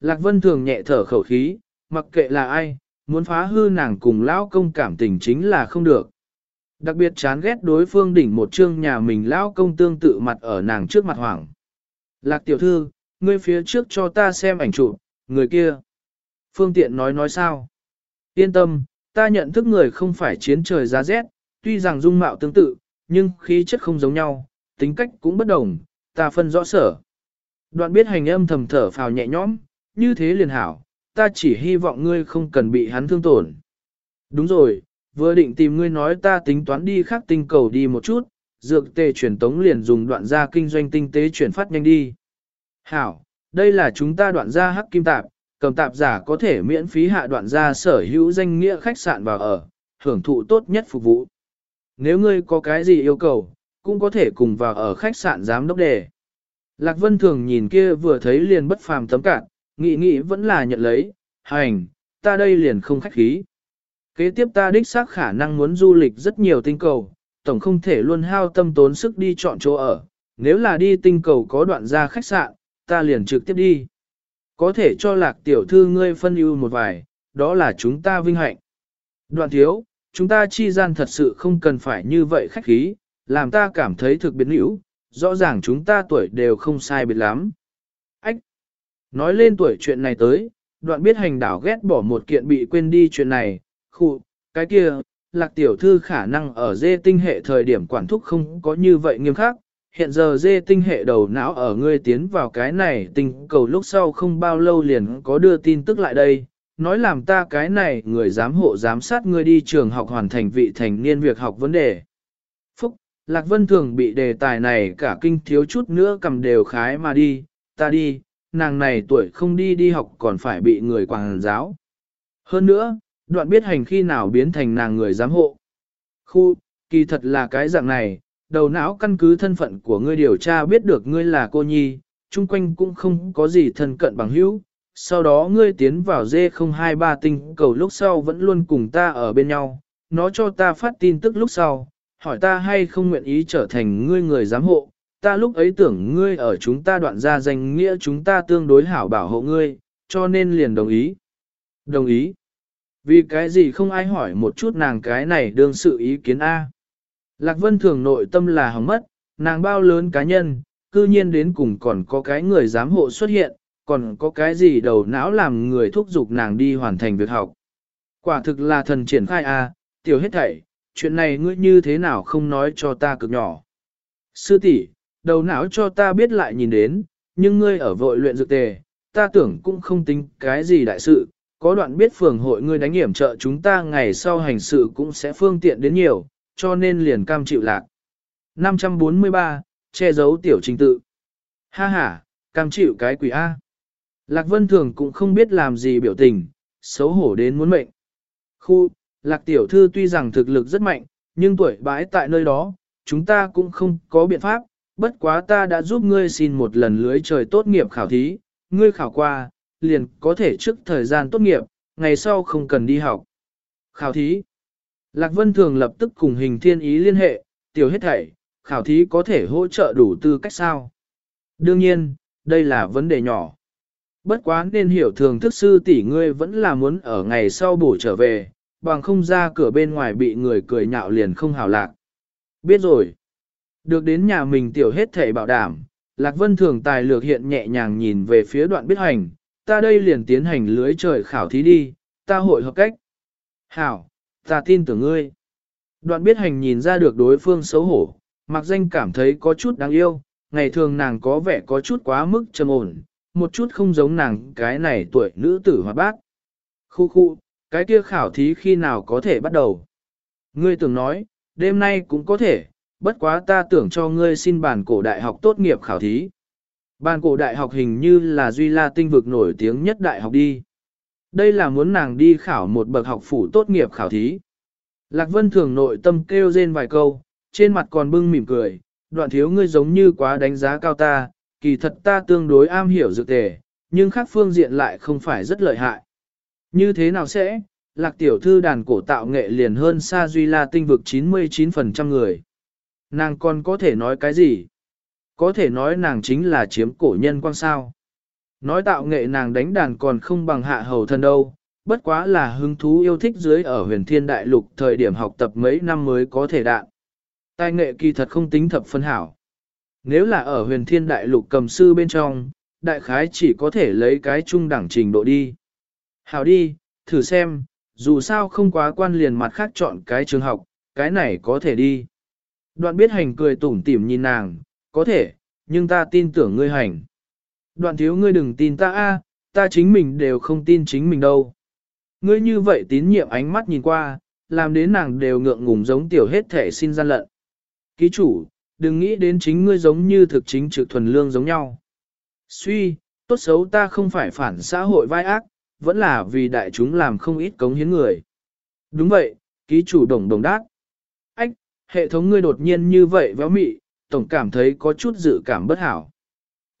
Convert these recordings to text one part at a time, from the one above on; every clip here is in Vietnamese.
Lạc Vân thường nhẹ thở khẩu khí, mặc kệ là ai, muốn phá hư nàng cùng lão công cảm tình chính là không được. Đặc biệt chán ghét đối phương đỉnh một chương nhà mình lão công tương tự mặt ở nàng trước mặt hoảng. Lạc tiểu thư, ngươi phía trước cho ta xem ảnh chụp, người kia. Phương tiện nói nói sao? Yên tâm, ta nhận thức người không phải chiến trời giá rét, tuy rằng dung mạo tương tự, nhưng khí chất không giống nhau, tính cách cũng bất đồng, ta phân rõ sở. Đoạn biết hành âm thầm thở phào nhẹ nhõm, như thế liền hảo, ta chỉ hy vọng ngươi không cần bị hắn thương tổn. Đúng rồi, vừa định tìm ngươi nói ta tính toán đi khác tinh cầu đi một chút, dược tề truyền tống liền dùng đoạn gia kinh doanh tinh tế chuyển phát nhanh đi. Hảo, đây là chúng ta đoạn gia hắc kim tạp, cầm tạp giả có thể miễn phí hạ đoạn gia sở hữu danh nghĩa khách sạn vào ở, hưởng thụ tốt nhất phục vụ. Nếu ngươi có cái gì yêu cầu, cũng có thể cùng vào ở khách sạn giám đốc đề. Lạc Vân Thường nhìn kia vừa thấy liền bất phàm tấm cạn, nghĩ nghĩ vẫn là nhận lấy, hành, ta đây liền không khách khí. Kế tiếp ta đích xác khả năng muốn du lịch rất nhiều tinh cầu, tổng không thể luôn hao tâm tốn sức đi chọn chỗ ở, nếu là đi tinh cầu có đoạn ra khách sạn, ta liền trực tiếp đi. Có thể cho lạc tiểu thư ngươi phân ưu một vài, đó là chúng ta vinh hạnh. Đoạn thiếu, chúng ta chi gian thật sự không cần phải như vậy khách khí, làm ta cảm thấy thực biến hữu, rõ ràng chúng ta tuổi đều không sai biệt lắm. Nói lên tuổi chuyện này tới, đoạn biết hành đảo ghét bỏ một kiện bị quên đi chuyện này, khu, cái kia, lạc tiểu thư khả năng ở dê tinh hệ thời điểm quản thúc không có như vậy nghiêm khắc, hiện giờ dê tinh hệ đầu não ở ngươi tiến vào cái này tình cầu lúc sau không bao lâu liền có đưa tin tức lại đây, nói làm ta cái này người giám hộ giám sát ngươi đi trường học hoàn thành vị thành niên việc học vấn đề. Phúc, Lạc Vân thường bị đề tài này cả kinh thiếu chút nữa cầm đều khái mà đi, ta đi, nàng này tuổi không đi đi học còn phải bị người quảng giáo. Hơn nữa, đoạn biết hành khi nào biến thành nàng người giám hộ. Khu, kỳ thật là cái dạng này, đầu não căn cứ thân phận của ngươi điều tra biết được ngươi là cô nhi, chung quanh cũng không có gì thân cận bằng hữu. Sau đó ngươi tiến vào D023 tinh cầu lúc sau vẫn luôn cùng ta ở bên nhau, nó cho ta phát tin tức lúc sau, hỏi ta hay không nguyện ý trở thành ngươi người giám hộ. Ta lúc ấy tưởng ngươi ở chúng ta đoạn ra danh nghĩa chúng ta tương đối hảo bảo hộ ngươi, cho nên liền đồng ý. Đồng ý. Vì cái gì không ai hỏi một chút nàng cái này đương sự ý kiến A. Lạc Vân thường nội tâm là hỏng mất, nàng bao lớn cá nhân, cư nhiên đến cùng còn có cái người giám hộ xuất hiện, còn có cái gì đầu não làm người thúc giục nàng đi hoàn thành việc học. Quả thực là thần triển khai A, tiểu hết thảy, chuyện này ngươi như thế nào không nói cho ta cực nhỏ. Sư tỷ, đầu não cho ta biết lại nhìn đến, nhưng ngươi ở vội luyện dược tề, ta tưởng cũng không tính cái gì đại sự, có đoạn biết phường hội ngươi đánh hiểm trợ chúng ta ngày sau hành sự cũng sẽ phương tiện đến nhiều, cho nên liền cam chịu lạc. 543, che giấu tiểu trình tự. Ha ha, cam chịu cái quỷ A. Lạc Vân Thường cũng không biết làm gì biểu tình, xấu hổ đến muốn mệnh. Khu, Lạc Tiểu Thư tuy rằng thực lực rất mạnh, nhưng tuổi bãi tại nơi đó, chúng ta cũng không có biện pháp, bất quá ta đã giúp ngươi xin một lần lưới trời tốt nghiệp khảo thí, ngươi khảo qua, liền có thể trước thời gian tốt nghiệp, ngày sau không cần đi học. Khảo thí Lạc Vân Thường lập tức cùng hình thiên ý liên hệ, tiểu hết thảy, khảo thí có thể hỗ trợ đủ tư cách sao. Đương nhiên, đây là vấn đề nhỏ. Bất quá nên hiểu thường thức sư tỷ ngươi vẫn là muốn ở ngày sau bổ trở về, bằng không ra cửa bên ngoài bị người cười nhạo liền không hào lạc. Biết rồi. Được đến nhà mình tiểu hết thảy bảo đảm, Lạc Vân Thường tài lược hiện nhẹ nhàng nhìn về phía đoạn biết hành, ta đây liền tiến hành lưới trời khảo thí đi, ta hội hợp cách. Hảo, ta tin tưởng ngươi. Đoạn biết hành nhìn ra được đối phương xấu hổ, mặc danh cảm thấy có chút đáng yêu, ngày thường nàng có vẻ có chút quá mức trầm ổn, một chút không giống nàng cái này tuổi nữ tử hoạt bác. Khu khu, cái kia khảo thí khi nào có thể bắt đầu. Ngươi tưởng nói, đêm nay cũng có thể, bất quá ta tưởng cho ngươi xin bản cổ đại học tốt nghiệp khảo thí. Bản cổ đại học hình như là Duy La tinh vực nổi tiếng nhất đại học đi. Đây là muốn nàng đi khảo một bậc học phủ tốt nghiệp khảo thí. Lạc Vân thường nội tâm kêu rên vài câu, trên mặt còn bưng mỉm cười, đoạn thiếu ngươi giống như quá đánh giá cao ta, kỳ thật ta tương đối am hiểu dược tề, nhưng khác phương diện lại không phải rất lợi hại. Như thế nào sẽ, lạc tiểu thư đàn cổ tạo nghệ liền hơn xa duy la tinh vực 99% người. Nàng còn có thể nói cái gì? Có thể nói nàng chính là chiếm cổ nhân quang sao. Nói tạo nghệ nàng đánh đàn còn không bằng hạ hầu thân đâu, bất quá là hứng thú yêu thích dưới ở huyền thiên đại lục thời điểm học tập mấy năm mới có thể đạn. Tài nghệ kỳ thật không tính thập phân hảo. Nếu là ở huyền thiên đại lục cầm sư bên trong, đại khái chỉ có thể lấy cái trung đẳng trình độ đi. Hảo đi, thử xem, dù sao không quá quan liền mặt khác chọn cái trường học, cái này có thể đi. Đoạn biết hành cười tủm tỉm nhìn nàng, có thể, nhưng ta tin tưởng ngươi hành. Đoạn thiếu ngươi đừng tin ta a, ta chính mình đều không tin chính mình đâu. Ngươi như vậy tín nhiệm ánh mắt nhìn qua, làm đến nàng đều ngượng ngùng giống tiểu hết thể xin gian lận. Ký chủ, đừng nghĩ đến chính ngươi giống như thực chính trực thuần lương giống nhau. Suy, tốt xấu ta không phải phản xã hội vai ác, vẫn là vì đại chúng làm không ít cống hiến người. Đúng vậy, ký chủ đồng đồng đát. Hệ thống ngươi đột nhiên như vậy véo mị, tổng cảm thấy có chút dự cảm bất hảo.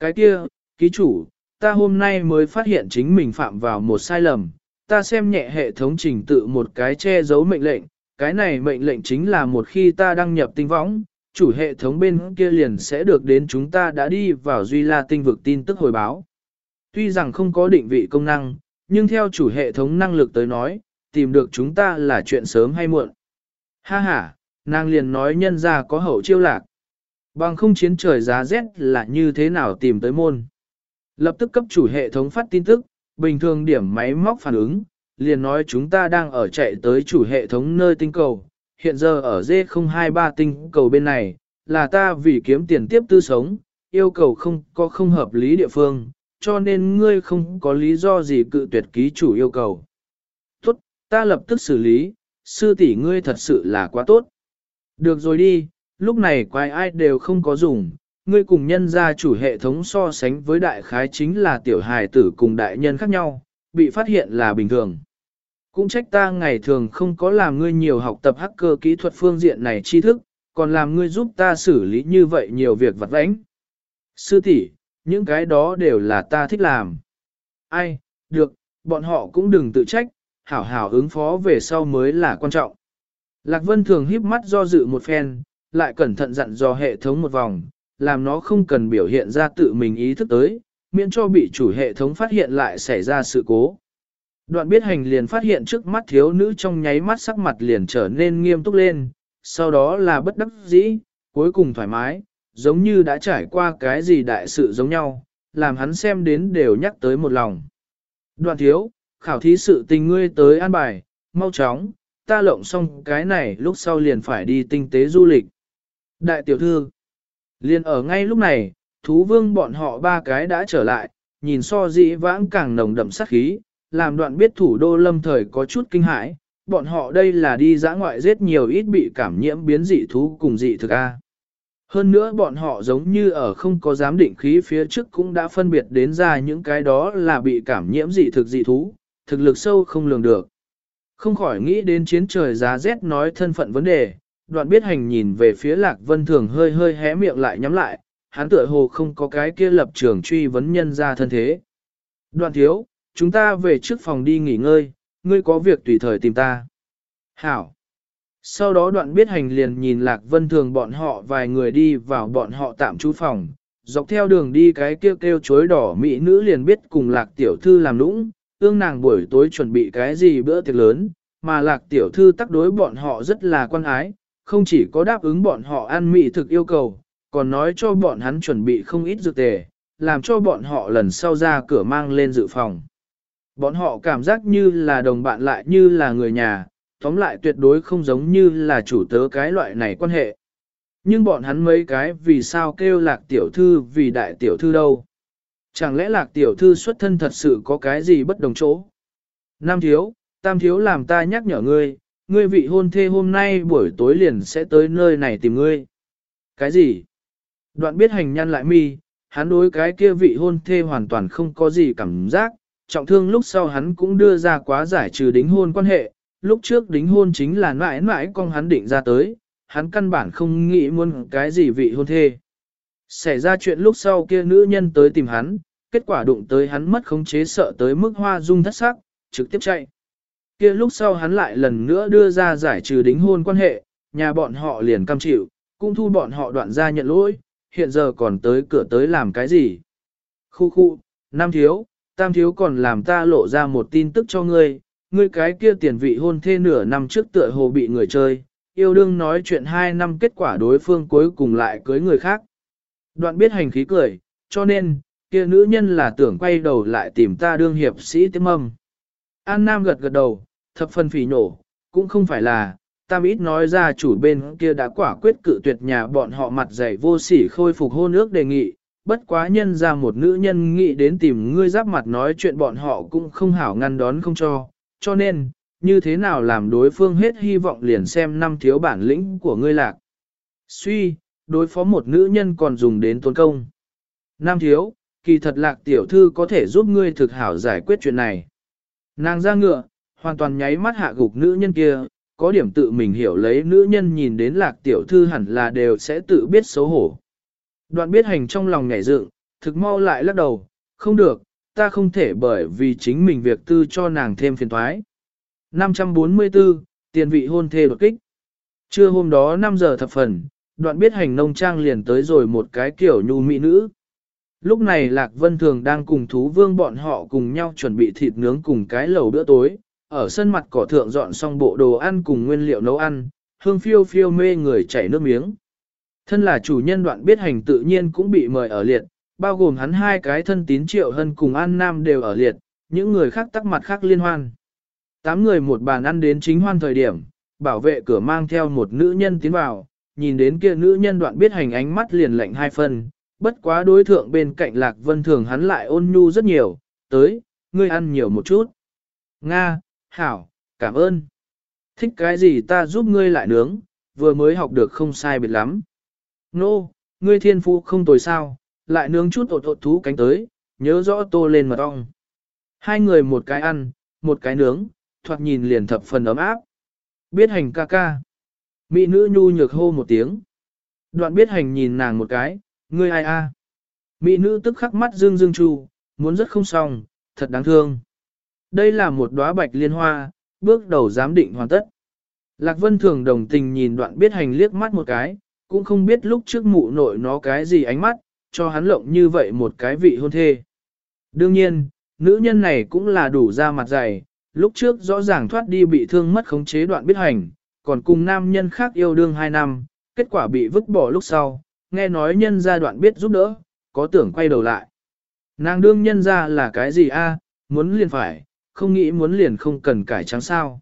Cái kia, ký chủ, ta hôm nay mới phát hiện chính mình phạm vào một sai lầm, ta xem nhẹ hệ thống trình tự một cái che giấu mệnh lệnh, cái này mệnh lệnh chính là một khi ta đăng nhập tinh võng, chủ hệ thống bên kia liền sẽ được đến chúng ta đã đi vào Duy La tinh vực tin tức hồi báo. Tuy rằng không có định vị công năng, nhưng theo chủ hệ thống năng lực tới nói, tìm được chúng ta là chuyện sớm hay muộn. Ha ha, nàng liền nói nhân ra có hậu chiêu lạc. Bằng không chiến trời giá rét là như thế nào tìm tới môn. Lập tức cấp chủ hệ thống phát tin tức, bình thường điểm máy móc phản ứng, liền nói chúng ta đang ở chạy tới chủ hệ thống nơi tinh cầu, hiện giờ ở D023 tinh cầu bên này, là ta vì kiếm tiền tiếp tư sống, yêu cầu không có không hợp lý địa phương, cho nên ngươi không có lý do gì cự tuyệt ký chủ yêu cầu. Tốt, ta lập tức xử lý, sư tỷ ngươi thật sự là quá tốt. Được rồi đi, lúc này quái ai đều không có dùng, ngươi cùng nhân gia chủ hệ thống so sánh với đại khái chính là tiểu hài tử cùng đại nhân khác nhau, bị phát hiện là bình thường. Cũng trách ta ngày thường không có làm ngươi nhiều học tập hacker kỹ thuật phương diện này tri thức, còn làm ngươi giúp ta xử lý như vậy nhiều việc vặt vãnh. Sư tỷ, những cái đó đều là ta thích làm. Ai, được, bọn họ cũng đừng tự trách, hảo hảo ứng phó về sau mới là quan trọng. Lạc Vân thường híp mắt do dự một phen, lại cẩn thận dặn dò hệ thống một vòng, làm nó không cần biểu hiện ra tự mình ý thức tới, miễn cho bị chủ hệ thống phát hiện lại xảy ra sự cố. Đoạn biết hành liền phát hiện trước mắt thiếu nữ trong nháy mắt sắc mặt liền trở nên nghiêm túc lên, sau đó là bất đắc dĩ, cuối cùng thoải mái, giống như đã trải qua cái gì đại sự giống nhau, làm hắn xem đến đều nhắc tới một lòng. Đoạn thiếu, khảo thí sự tình ngươi tới an bài, mau chóng, ta lộng xong cái này lúc sau liền phải đi tinh tế du lịch. Đại tiểu thư, liền ở ngay lúc này, thú vương bọn họ ba cái đã trở lại, nhìn so dĩ vãng càng nồng đậm sát khí, làm đoạn biết thủ đô lâm thời có chút kinh hãi, bọn họ đây là đi dã ngoại giết nhiều ít bị cảm nhiễm biến dị thú cùng dị thực A. Hơn nữa bọn họ giống như ở không có giám định khí phía trước cũng đã phân biệt đến ra những cái đó là bị cảm nhiễm dị thực dị thú, thực lực sâu không lường được. Không khỏi nghĩ đến chiến trời giá rét nói thân phận vấn đề, đoạn biết hành nhìn về phía lạc vân thường hơi hơi hé miệng lại nhắm lại, hắn tựa hồ không có cái kia lập trường truy vấn nhân ra thân thế. Đoạn thiếu, chúng ta về trước phòng đi nghỉ ngơi, ngươi có việc tùy thời tìm ta. Hảo. Sau đó đoạn biết hành liền nhìn Lạc Vân Thường bọn họ vài người đi vào bọn họ tạm trú phòng, dọc theo đường đi cái kêu kêu chối đỏ mỹ nữ liền biết cùng Lạc Tiểu Thư làm lũng, ương nàng buổi tối chuẩn bị cái gì bữa tiệc lớn, mà Lạc Tiểu Thư tác đối bọn họ rất là quan ái, không chỉ có đáp ứng bọn họ ăn mị thực yêu cầu, còn nói cho bọn hắn chuẩn bị không ít dược tề, làm cho bọn họ lần sau ra cửa mang lên dự phòng. Bọn họ cảm giác như là đồng bạn lại như là người nhà, tóm lại tuyệt đối không giống như là chủ tớ cái loại này quan hệ. Nhưng bọn hắn mấy cái vì sao kêu lạc tiểu thư vì đại tiểu thư đâu? Chẳng lẽ lạc tiểu thư xuất thân thật sự có cái gì bất đồng chỗ? Nam thiếu, tam thiếu làm ta nhắc nhở ngươi, ngươi vị hôn thê hôm nay buổi tối liền sẽ tới nơi này tìm ngươi. Cái gì? Đoạn biết hành nhân lại mi, hắn đối cái kia vị hôn thê hoàn toàn không có gì cảm giác, trọng thương lúc sau hắn cũng đưa ra quá giải trừ đính hôn quan hệ, lúc trước đính hôn chính là mãi mãi con hắn định ra tới, hắn căn bản không nghĩ muốn cái gì vị hôn thê. Xảy ra chuyện lúc sau kia nữ nhân tới tìm hắn, kết quả đụng tới hắn mất khống chế sợ tới mức hoa dung thất sắc, trực tiếp chạy. Kia lúc sau hắn lại lần nữa đưa ra giải trừ đính hôn quan hệ, nhà bọn họ liền cam chịu, cũng thu bọn họ đoạn ra nhận lỗi, hiện giờ còn tới cửa tới làm cái gì. Khu khu, Nam thiếu, tam thiếu còn làm ta lộ ra một tin tức cho ngươi, ngươi cái kia tiền vị hôn thê nửa năm trước tựa hồ bị người chơi, yêu đương nói chuyện hai năm kết quả đối phương cuối cùng lại cưới người khác. Đoạn biết hành khí cười, cho nên, kia nữ nhân là tưởng quay đầu lại tìm ta đương hiệp sĩ tiêm âm. An Nam gật gật đầu, thập phần phỉ nổ, cũng không phải là, tam ít nói ra chủ bên kia đã quả quyết cự tuyệt nhà bọn họ mặt dày vô sỉ khôi phục hôn ước đề nghị, bất quá nhân ra một nữ nhân nghĩ đến tìm ngươi giáp mặt nói chuyện bọn họ cũng không hảo ngăn đón không cho, cho nên, như thế nào làm đối phương hết hy vọng liền xem năm thiếu bản lĩnh của ngươi lạc. Suy, đối phó một nữ nhân còn dùng đến tôn công. Nam thiếu, kỳ thật lạc tiểu thư có thể giúp ngươi thực hảo giải quyết chuyện này. Nàng ra ngựa, hoàn toàn nháy mắt hạ gục nữ nhân kia, có điểm tự mình hiểu lấy nữ nhân nhìn đến lạc tiểu thư hẳn là đều sẽ tự biết xấu hổ. Đoạn biết hành trong lòng nhảy dựng, thực mau lại lắc đầu, không được, ta không thể bởi vì chính mình việc tư cho nàng thêm phiền thoái. 544, tiền vị hôn thê đột kích. Trưa hôm đó 5 giờ thập phần, đoạn biết hành nông trang liền tới rồi một cái kiểu nhu mỹ nữ. Lúc này Lạc Vân Thường đang cùng thú vương bọn họ cùng nhau chuẩn bị thịt nướng cùng cái lẩu bữa tối, ở sân mặt cỏ thượng dọn xong bộ đồ ăn cùng nguyên liệu nấu ăn, hương phiêu phiêu mê người chảy nước miếng. Thân là chủ nhân đoạn biết hành tự nhiên cũng bị mời ở liệt, bao gồm hắn hai cái thân tín triệu hân cùng An Nam đều ở liệt, những người khác tắc mặt khác liên hoan. Tám người một bàn ăn đến chính hoan thời điểm, bảo vệ cửa mang theo một nữ nhân tiến vào, nhìn đến kia nữ nhân đoạn biết hành ánh mắt liền lạnh hai phân, bất quá đối thượng bên cạnh lạc vân thường hắn lại ôn nhu rất nhiều, tới, ngươi ăn nhiều một chút. Nga, Hảo, cảm ơn. Thích cái gì ta giúp ngươi lại nướng, vừa mới học được không sai biệt lắm. Nô, no, ngươi thiên phu không tồi sao, lại nướng chút ột ột thú cánh tới, nhớ rõ tô lên mật ong. Hai người một cái ăn, một cái nướng, thoạt nhìn liền thập phần ấm áp. Biết hành ca ca. Mỹ nữ nhu nhược hô một tiếng. Đoạn biết hành nhìn nàng một cái, ngươi ai a? Mỹ nữ tức khắc mắt dương dương chu, muốn rất không xong, thật đáng thương. Đây là một đóa bạch liên hoa, bước đầu giám định hoàn tất. Lạc Vân thường đồng tình nhìn đoạn biết hành liếc mắt một cái, cũng không biết lúc trước mụ nội nó cái gì ánh mắt, cho hắn lộng như vậy một cái vị hôn thê. Đương nhiên, nữ nhân này cũng là đủ ra mặt dày, lúc trước rõ ràng thoát đi bị thương mất khống chế đoạn biết hành, còn cùng nam nhân khác yêu đương 2 năm, kết quả bị vứt bỏ lúc sau, nghe nói nhân gia đoạn biết giúp đỡ, có tưởng quay đầu lại. Nàng đương nhân ra là cái gì a? muốn liền phải, không nghĩ muốn liền không cần cải trắng sao.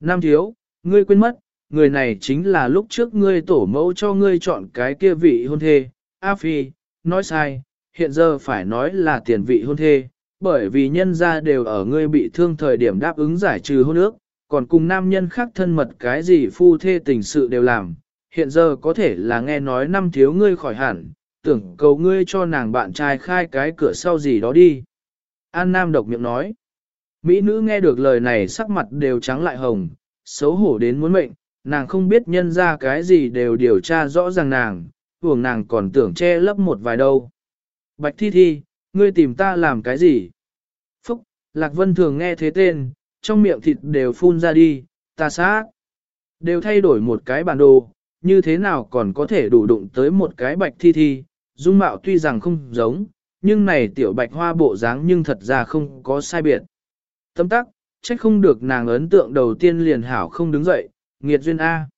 Nam thiếu, ngươi quên mất, người này chính là lúc trước ngươi tổ mẫu cho ngươi chọn cái kia vị hôn thê, A Phi, nói sai, hiện giờ phải nói là tiền vị hôn thê, bởi vì nhân ra đều ở ngươi bị thương thời điểm đáp ứng giải trừ hôn ước, còn cùng nam nhân khác thân mật cái gì phu thê tình sự đều làm, hiện giờ có thể là nghe nói năm thiếu ngươi khỏi hẳn, tưởng cầu ngươi cho nàng bạn trai khai cái cửa sau gì đó đi. An Nam độc miệng nói, Mỹ nữ nghe được lời này sắc mặt đều trắng lại hồng, xấu hổ đến muốn mệnh, nàng không biết nhân ra cái gì đều điều tra rõ ràng nàng, tưởng nàng còn tưởng che lấp một vài đâu. Bạch thi thi, ngươi tìm ta làm cái gì? Phúc, Lạc Vân thường nghe thế tên, trong miệng thịt đều phun ra đi, ta sát. Đều thay đổi một cái bản đồ, như thế nào còn có thể đủ đụng tới một cái bạch thi thi, dung mạo tuy rằng không giống, nhưng này tiểu bạch hoa bộ dáng nhưng thật ra không có sai biệt. Tâm tắc, trách không được nàng ấn tượng đầu tiên liền hảo không đứng dậy, nghiệt duyên A.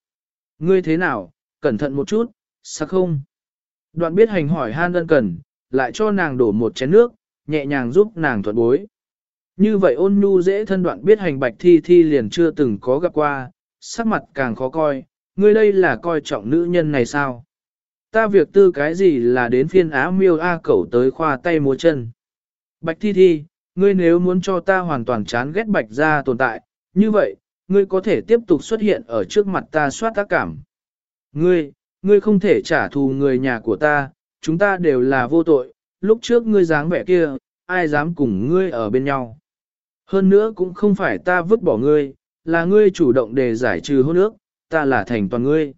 Ngươi thế nào, cẩn thận một chút, sắc không? Đoạn biết hành hỏi han đơn cần, lại cho nàng đổ một chén nước, nhẹ nhàng giúp nàng thuận bối. Như vậy ôn nhu dễ thân đoạn biết hành bạch thi thi liền chưa từng có gặp qua, sắc mặt càng khó coi, ngươi đây là coi trọng nữ nhân này sao? Ta việc tư cái gì là đến phiên á miêu A cẩu tới khoa tay múa chân. Bạch thi thi, ngươi nếu muốn cho ta hoàn toàn chán ghét bạch ra tồn tại, như vậy, ngươi có thể tiếp tục xuất hiện ở trước mặt ta soát tác cảm. Ngươi, ngươi không thể trả thù người nhà của ta, chúng ta đều là vô tội, lúc trước ngươi dáng vẻ kia, ai dám cùng ngươi ở bên nhau. Hơn nữa cũng không phải ta vứt bỏ ngươi, là ngươi chủ động để giải trừ hôn ước, ta là thành toàn ngươi.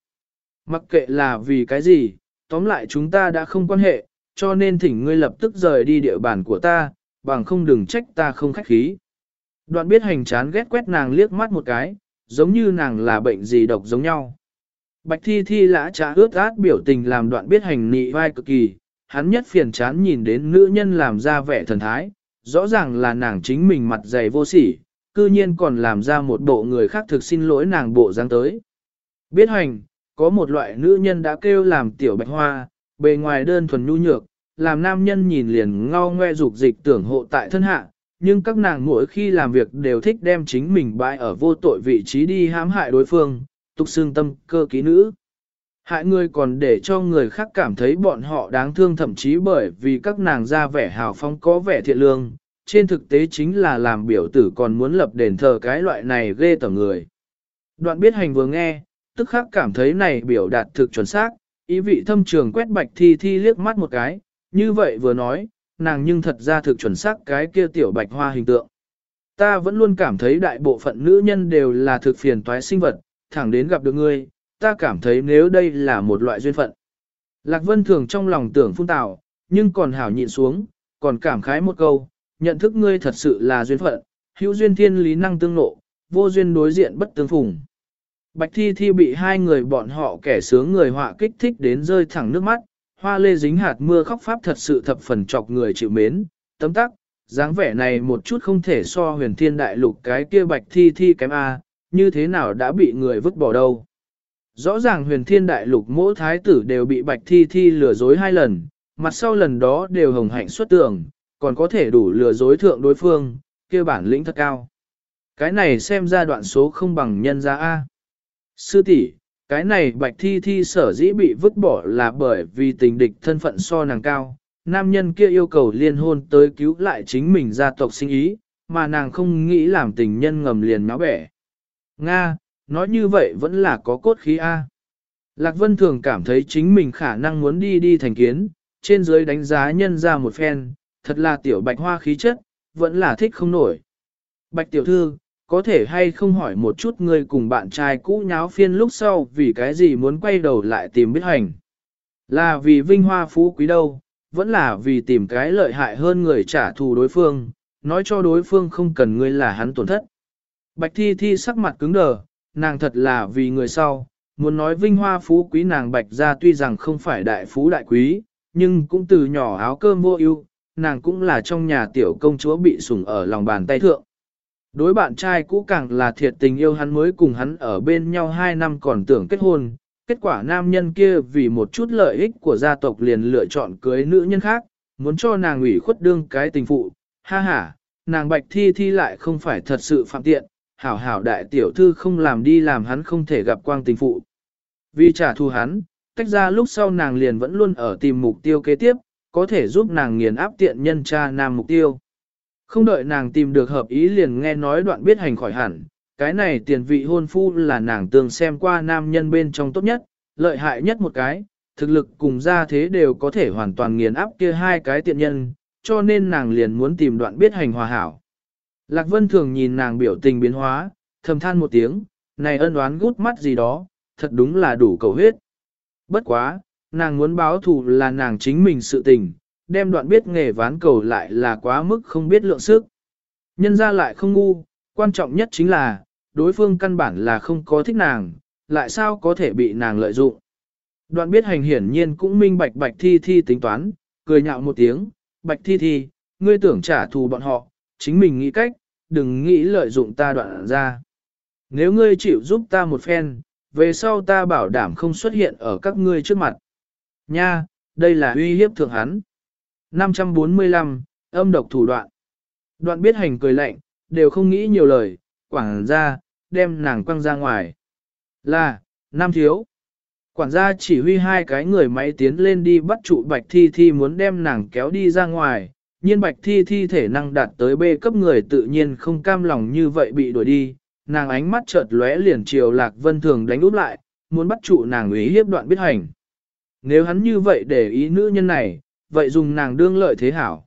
Mặc kệ là vì cái gì, tóm lại chúng ta đã không quan hệ, cho nên thỉnh ngươi lập tức rời đi địa bàn của ta, bằng không đừng trách ta không khách khí. Đoạn biết hành chán ghét quét nàng liếc mắt một cái, giống như nàng là bệnh gì độc giống nhau. Bạch thi thi lã trá ướt át biểu tình làm đoạn biết hành nị vai cực kỳ, hắn nhất phiền chán nhìn đến nữ nhân làm ra vẻ thần thái, rõ ràng là nàng chính mình mặt dày vô sỉ, cư nhiên còn làm ra một bộ người khác thực xin lỗi nàng bộ dáng tới. Biết hành, có một loại nữ nhân đã kêu làm tiểu bạch hoa, bề ngoài đơn thuần nhu nhược, làm nam nhân nhìn liền ngao ngoe dục dịch tưởng hộ tại thân hạ, nhưng các nàng mỗi khi làm việc đều thích đem chính mình bại ở vô tội vị trí đi hãm hại đối phương, tục xương tâm cơ ký nữ. Hại người còn để cho người khác cảm thấy bọn họ đáng thương thậm chí bởi vì các nàng ra vẻ hào phong có vẻ thiện lương, trên thực tế chính là làm biểu tử còn muốn lập đền thờ cái loại này ghê tởm người. Đoạn biết hành vừa nghe, tức khắc cảm thấy này biểu đạt thực chuẩn xác, ý vị thâm trường quét bạch thi thi liếc mắt một cái, như vậy vừa nói, nàng nhưng thật ra thực chuẩn xác cái kia tiểu bạch hoa hình tượng. Ta vẫn luôn cảm thấy đại bộ phận nữ nhân đều là thực phiền toái sinh vật, thẳng đến gặp được ngươi, ta cảm thấy nếu đây là một loại duyên phận. Lạc Vân thường trong lòng tưởng phun tạo, nhưng còn hảo nhịn xuống, còn cảm khái một câu, nhận thức ngươi thật sự là duyên phận, hữu duyên thiên lý năng tương nộ, vô duyên đối diện bất tương phùng. Bạch Thi Thi bị hai người bọn họ kẻ sướng người họa kích thích đến rơi thẳng nước mắt, hoa lê dính hạt mưa khóc pháp thật sự thập phần chọc người chịu mến, tấm tắc, dáng vẻ này một chút không thể so huyền thiên đại lục cái kia Bạch Thi Thi kém A, như thế nào đã bị người vứt bỏ đâu. Rõ ràng huyền thiên đại lục mỗi thái tử đều bị Bạch Thi Thi lừa dối hai lần, mặt sau lần đó đều hồng hạnh xuất tường, còn có thể đủ lừa dối thượng đối phương, kia bản lĩnh thật cao. Cái này xem ra đoạn số không bằng nhân ra A. Sư tỷ, cái này bạch thi thi sở dĩ bị vứt bỏ là bởi vì tình địch thân phận so nàng cao. Nam nhân kia yêu cầu liên hôn tới cứu lại chính mình gia tộc sinh ý, mà nàng không nghĩ làm tình nhân ngầm liền náo bẻ. Nga, nói như vậy vẫn là có cốt khí A. Lạc Vân thường cảm thấy chính mình khả năng muốn đi đi thành kiến, trên dưới đánh giá nhân ra một phen, thật là tiểu bạch hoa khí chất, vẫn là thích không nổi. Bạch tiểu thư, có thể hay không hỏi một chút ngươi cùng bạn trai cũ nháo phiên lúc sau vì cái gì muốn quay đầu lại tìm biết hành. Là vì vinh hoa phú quý đâu, vẫn là vì tìm cái lợi hại hơn người trả thù đối phương, nói cho đối phương không cần ngươi là hắn tổn thất. Bạch thi thi sắc mặt cứng đờ, nàng thật là vì người sau, muốn nói vinh hoa phú quý nàng bạch ra tuy rằng không phải đại phú đại quý, nhưng cũng từ nhỏ áo cơm vô ưu, nàng cũng là trong nhà tiểu công chúa bị sủng ở lòng bàn tay thượng. Đối bạn trai cũ càng là thiệt tình yêu hắn mới cùng hắn ở bên nhau 2 năm còn tưởng kết hôn, kết quả nam nhân kia vì một chút lợi ích của gia tộc liền lựa chọn cưới nữ nhân khác, muốn cho nàng ủy khuất đương cái tình phụ, ha ha, nàng bạch thi thi lại không phải thật sự phạm tiện, hảo hảo đại tiểu thư không làm đi làm hắn không thể gặp quang tình phụ. Vì trả thù hắn, tách ra lúc sau nàng liền vẫn luôn ở tìm mục tiêu kế tiếp, có thể giúp nàng nghiền áp tiện nhân cha nam mục tiêu. Không đợi nàng tìm được hợp ý liền nghe nói đoạn biết hành khỏi hẳn, cái này tiền vị hôn phu là nàng tương xem qua nam nhân bên trong tốt nhất, lợi hại nhất một cái, thực lực cùng gia thế đều có thể hoàn toàn nghiền áp kia hai cái tiện nhân, cho nên nàng liền muốn tìm đoạn biết hành hòa hảo. Lạc Vân thường nhìn nàng biểu tình biến hóa, thầm than một tiếng, này ân oán gút mắt gì đó, thật đúng là đủ cầu huyết. Bất quá, nàng muốn báo thù là nàng chính mình sự tình, đem đoạn biết nghề ván cầu lại là quá mức không biết lượng sức. Nhân ra lại không ngu, quan trọng nhất chính là, đối phương căn bản là không có thích nàng, lại sao có thể bị nàng lợi dụng. Đoạn biết hành hiển nhiên cũng minh bạch bạch thi thi tính toán, cười nhạo một tiếng, bạch thi thi, ngươi tưởng trả thù bọn họ, chính mình nghĩ cách, đừng nghĩ lợi dụng ta đoạn ra. Nếu ngươi chịu giúp ta một phen, về sau ta bảo đảm không xuất hiện ở các ngươi trước mặt. Nha, đây là uy hiếp thượng hắn. 545, âm độc thủ đoạn. Đoạn biết hành cười lạnh, đều không nghĩ nhiều lời, quảng ra, đem nàng quăng ra ngoài. Là, nam thiếu. Quản gia chỉ huy hai cái người máy tiến lên đi bắt trụ bạch thi thi muốn đem nàng kéo đi ra ngoài, nhiên bạch thi thi thể năng đạt tới bê cấp người tự nhiên không cam lòng như vậy bị đuổi đi, nàng ánh mắt chợt lóe liền chiều lạc vân thường đánh úp lại, muốn bắt trụ nàng ý hiếp đoạn biết hành. Nếu hắn như vậy để ý nữ nhân này, vậy dùng nàng đương lợi thế hảo.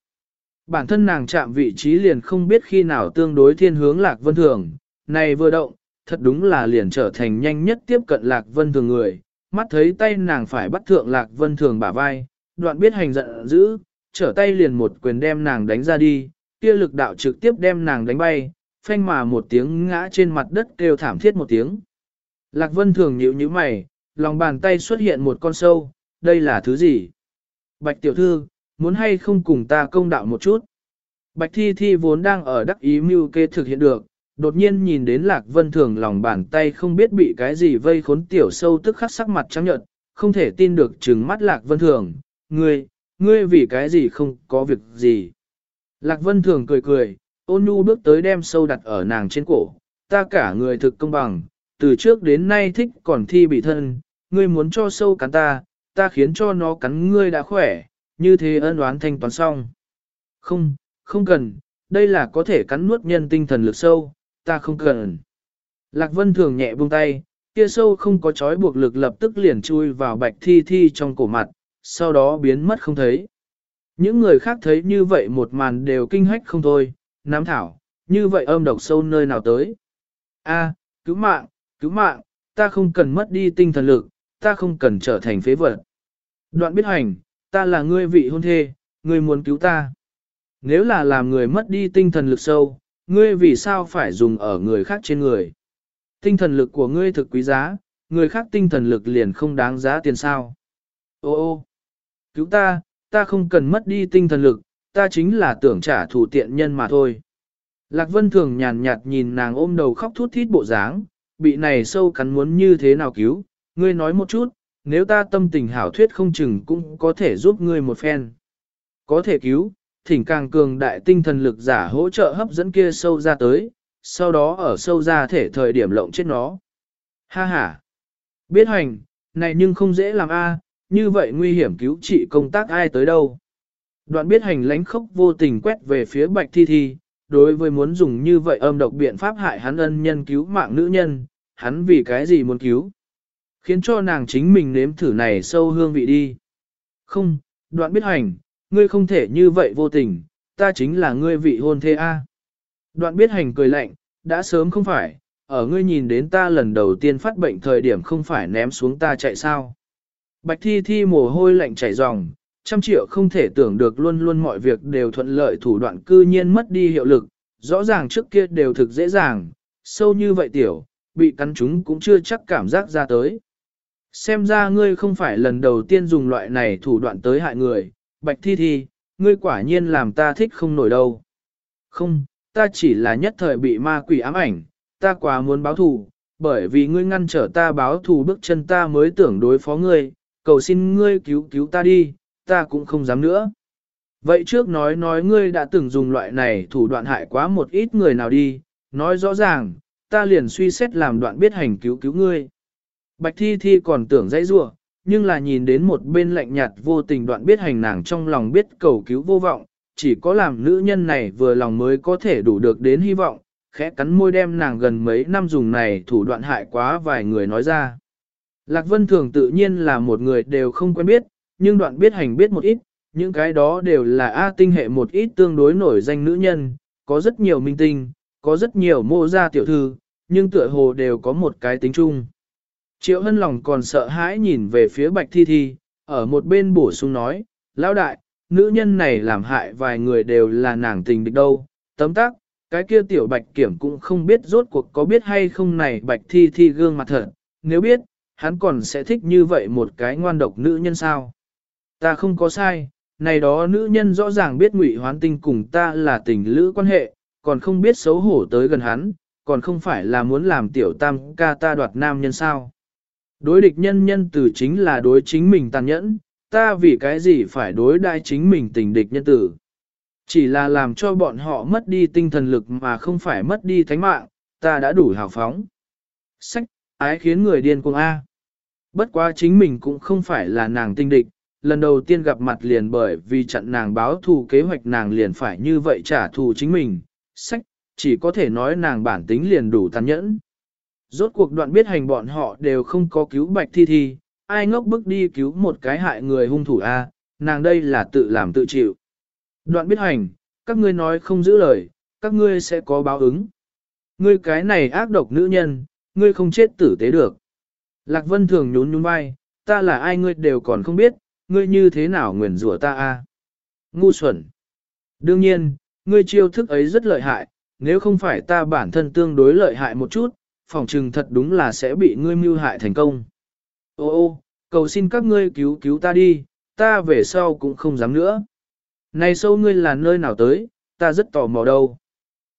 Bản thân nàng chạm vị trí liền không biết khi nào tương đối thiên hướng lạc vân thường, này vừa động, thật đúng là liền trở thành nhanh nhất tiếp cận lạc vân thường người, mắt thấy tay nàng phải bắt thượng lạc vân thường bả vai, đoạn biết hành giận dữ, trở tay liền một quyền đem nàng đánh ra đi, kia lực đạo trực tiếp đem nàng đánh bay, phanh mà một tiếng ngã trên mặt đất kêu thảm thiết một tiếng. Lạc vân thường nhíu nhíu mày, lòng bàn tay xuất hiện một con sâu, đây là thứ gì? Bạch tiểu thư, muốn hay không cùng ta công đạo một chút. Bạch thi thi vốn đang ở đắc ý mưu kê thực hiện được, đột nhiên nhìn đến lạc vân thường lòng bàn tay không biết bị cái gì vây khốn tiểu sâu tức khắc sắc mặt trắng nhợt, không thể tin được trừng mắt lạc vân thường, ngươi, ngươi vì cái gì không có việc gì. Lạc vân thường cười cười, ôn nhu bước tới đem sâu đặt ở nàng trên cổ, ta cả người thực công bằng, từ trước đến nay thích còn thi bị thân, ngươi muốn cho sâu cắn ta, ta khiến cho nó cắn ngươi đã khỏe, như thế ân oán thanh toán xong. Không, không cần, đây là có thể cắn nuốt nhân tinh thần lực sâu, ta không cần. Lạc Vân thường nhẹ buông tay, kia sâu không có chói buộc lực lập tức liền chui vào bạch thi thi trong cổ mặt, sau đó biến mất không thấy. Những người khác thấy như vậy một màn đều kinh hách không thôi, nám thảo, như vậy âm độc sâu nơi nào tới. A, cứu mạng, cứu mạng, ta không cần mất đi tinh thần lực, ta không cần trở thành phế vật. Đoạn biết hành, ta là ngươi vị hôn thê, ngươi muốn cứu ta. Nếu là làm người mất đi tinh thần lực sâu, ngươi vì sao phải dùng ở người khác trên người? Tinh thần lực của ngươi thực quý giá, người khác tinh thần lực liền không đáng giá tiền sao. Ô ô, cứu ta, ta không cần mất đi tinh thần lực, ta chính là tưởng trả thù tiện nhân mà thôi. Lạc Vân thường nhàn nhạt nhìn nàng ôm đầu khóc thút thít bộ dáng, bị này sâu cắn muốn như thế nào cứu, ngươi nói một chút, nếu ta tâm tình hảo thuyết không chừng cũng có thể giúp ngươi một phen. Có thể cứu, thỉnh càng cường đại tinh thần lực giả hỗ trợ hấp dẫn kia sâu ra tới, sau đó ở sâu ra thể thời điểm lộng chết nó. Ha ha! Biết hành, này nhưng không dễ làm a, như vậy nguy hiểm cứu trị công tác ai tới đâu. Đoạn biết hành lánh khốc vô tình quét về phía bạch thi thi, đối với muốn dùng như vậy âm độc biện pháp hại hắn ân nhân cứu mạng nữ nhân, hắn vì cái gì muốn cứu. Khiến cho nàng chính mình nếm thử này sâu hương vị đi. Không, đoạn biết hành, ngươi không thể như vậy vô tình, ta chính là ngươi vị hôn thê A. Đoạn biết hành cười lạnh, đã sớm không phải, ở ngươi nhìn đến ta lần đầu tiên phát bệnh thời điểm không phải ném xuống ta chạy sao. Bạch thi thi mồ hôi lạnh chảy ròng, trăm triệu không thể tưởng được luôn luôn mọi việc đều thuận lợi thủ đoạn cư nhiên mất đi hiệu lực, rõ ràng trước kia đều thực dễ dàng, sâu như vậy tiểu, bị cắn chúng cũng chưa chắc cảm giác ra tới. Xem ra ngươi không phải lần đầu tiên dùng loại này thủ đoạn tới hại người, bạch thi thi, ngươi quả nhiên làm ta thích không nổi đâu. Không, ta chỉ là nhất thời bị ma quỷ ám ảnh, ta quá muốn báo thù, bởi vì ngươi ngăn trở ta báo thù bước chân ta mới tưởng đối phó ngươi, cầu xin ngươi cứu cứu ta đi, ta cũng không dám nữa. Vậy trước nói nói ngươi đã từng dùng loại này thủ đoạn hại quá một ít người nào đi, nói rõ ràng, ta liền suy xét làm đoạn biết hành cứu cứu ngươi. Bạch thi thi còn tưởng dãy rủa, nhưng là nhìn đến một bên lạnh nhạt vô tình đoạn biết hành nàng trong lòng biết cầu cứu vô vọng, chỉ có làm nữ nhân này vừa lòng mới có thể đủ được đến hy vọng, khẽ cắn môi đem nàng gần mấy năm dùng này thủ đoạn hại quá vài người nói ra. Lạc Vân Thường tự nhiên là một người đều không quen biết, nhưng đoạn biết hành biết một ít, những cái đó đều là A tinh hệ một ít tương đối nổi danh nữ nhân, có rất nhiều minh tinh, có rất nhiều mô gia tiểu thư, nhưng tựa hồ đều có một cái tính chung. Triệu hân lòng còn sợ hãi nhìn về phía bạch thi thi, ở một bên bổ sung nói, lão đại, nữ nhân này làm hại vài người đều là nàng tình địch đâu, tấm tắc, cái kia tiểu bạch kiểm cũng không biết rốt cuộc có biết hay không này bạch thi thi gương mặt thật, nếu biết, hắn còn sẽ thích như vậy một cái ngoan độc nữ nhân sao. Ta không có sai, này đó nữ nhân rõ ràng biết ngụy hoán tinh cùng ta là tình lữ quan hệ, còn không biết xấu hổ tới gần hắn, còn không phải là muốn làm tiểu tam ca ta đoạt nam nhân sao. Đối địch nhân nhân tử chính là đối chính mình tàn nhẫn, ta vì cái gì phải đối đai chính mình tình địch nhân tử. Chỉ là làm cho bọn họ mất đi tinh thần lực mà không phải mất đi thánh mạng, ta đã đủ hào phóng. Sách, ái khiến người điên cuồng A. Bất quá chính mình cũng không phải là nàng tinh địch, lần đầu tiên gặp mặt liền bởi vì chặn nàng báo thù kế hoạch nàng liền phải như vậy trả thù chính mình. Sách, chỉ có thể nói nàng bản tính liền đủ tàn nhẫn. Rốt cuộc đoạn biết hành bọn họ đều không có cứu bạch thi thi, ai ngốc bước đi cứu một cái hại người hung thủ a, nàng đây là tự làm tự chịu. Đoạn biết hành, các ngươi nói không giữ lời, các ngươi sẽ có báo ứng. Ngươi cái này ác độc nữ nhân, ngươi không chết tử tế được. Lạc Vân thường nhún nhún vai, ta là ai ngươi đều còn không biết, ngươi như thế nào nguyền rủa ta a? Ngu xuẩn. Đương nhiên, ngươi chiêu thức ấy rất lợi hại, nếu không phải ta bản thân tương đối lợi hại một chút, phòng trừng thật đúng là sẽ bị ngươi mưu hại thành công. Ô ô, cầu xin các ngươi cứu cứu ta đi, ta về sau cũng không dám nữa. Này sâu ngươi là nơi nào tới, ta rất tò mò đâu.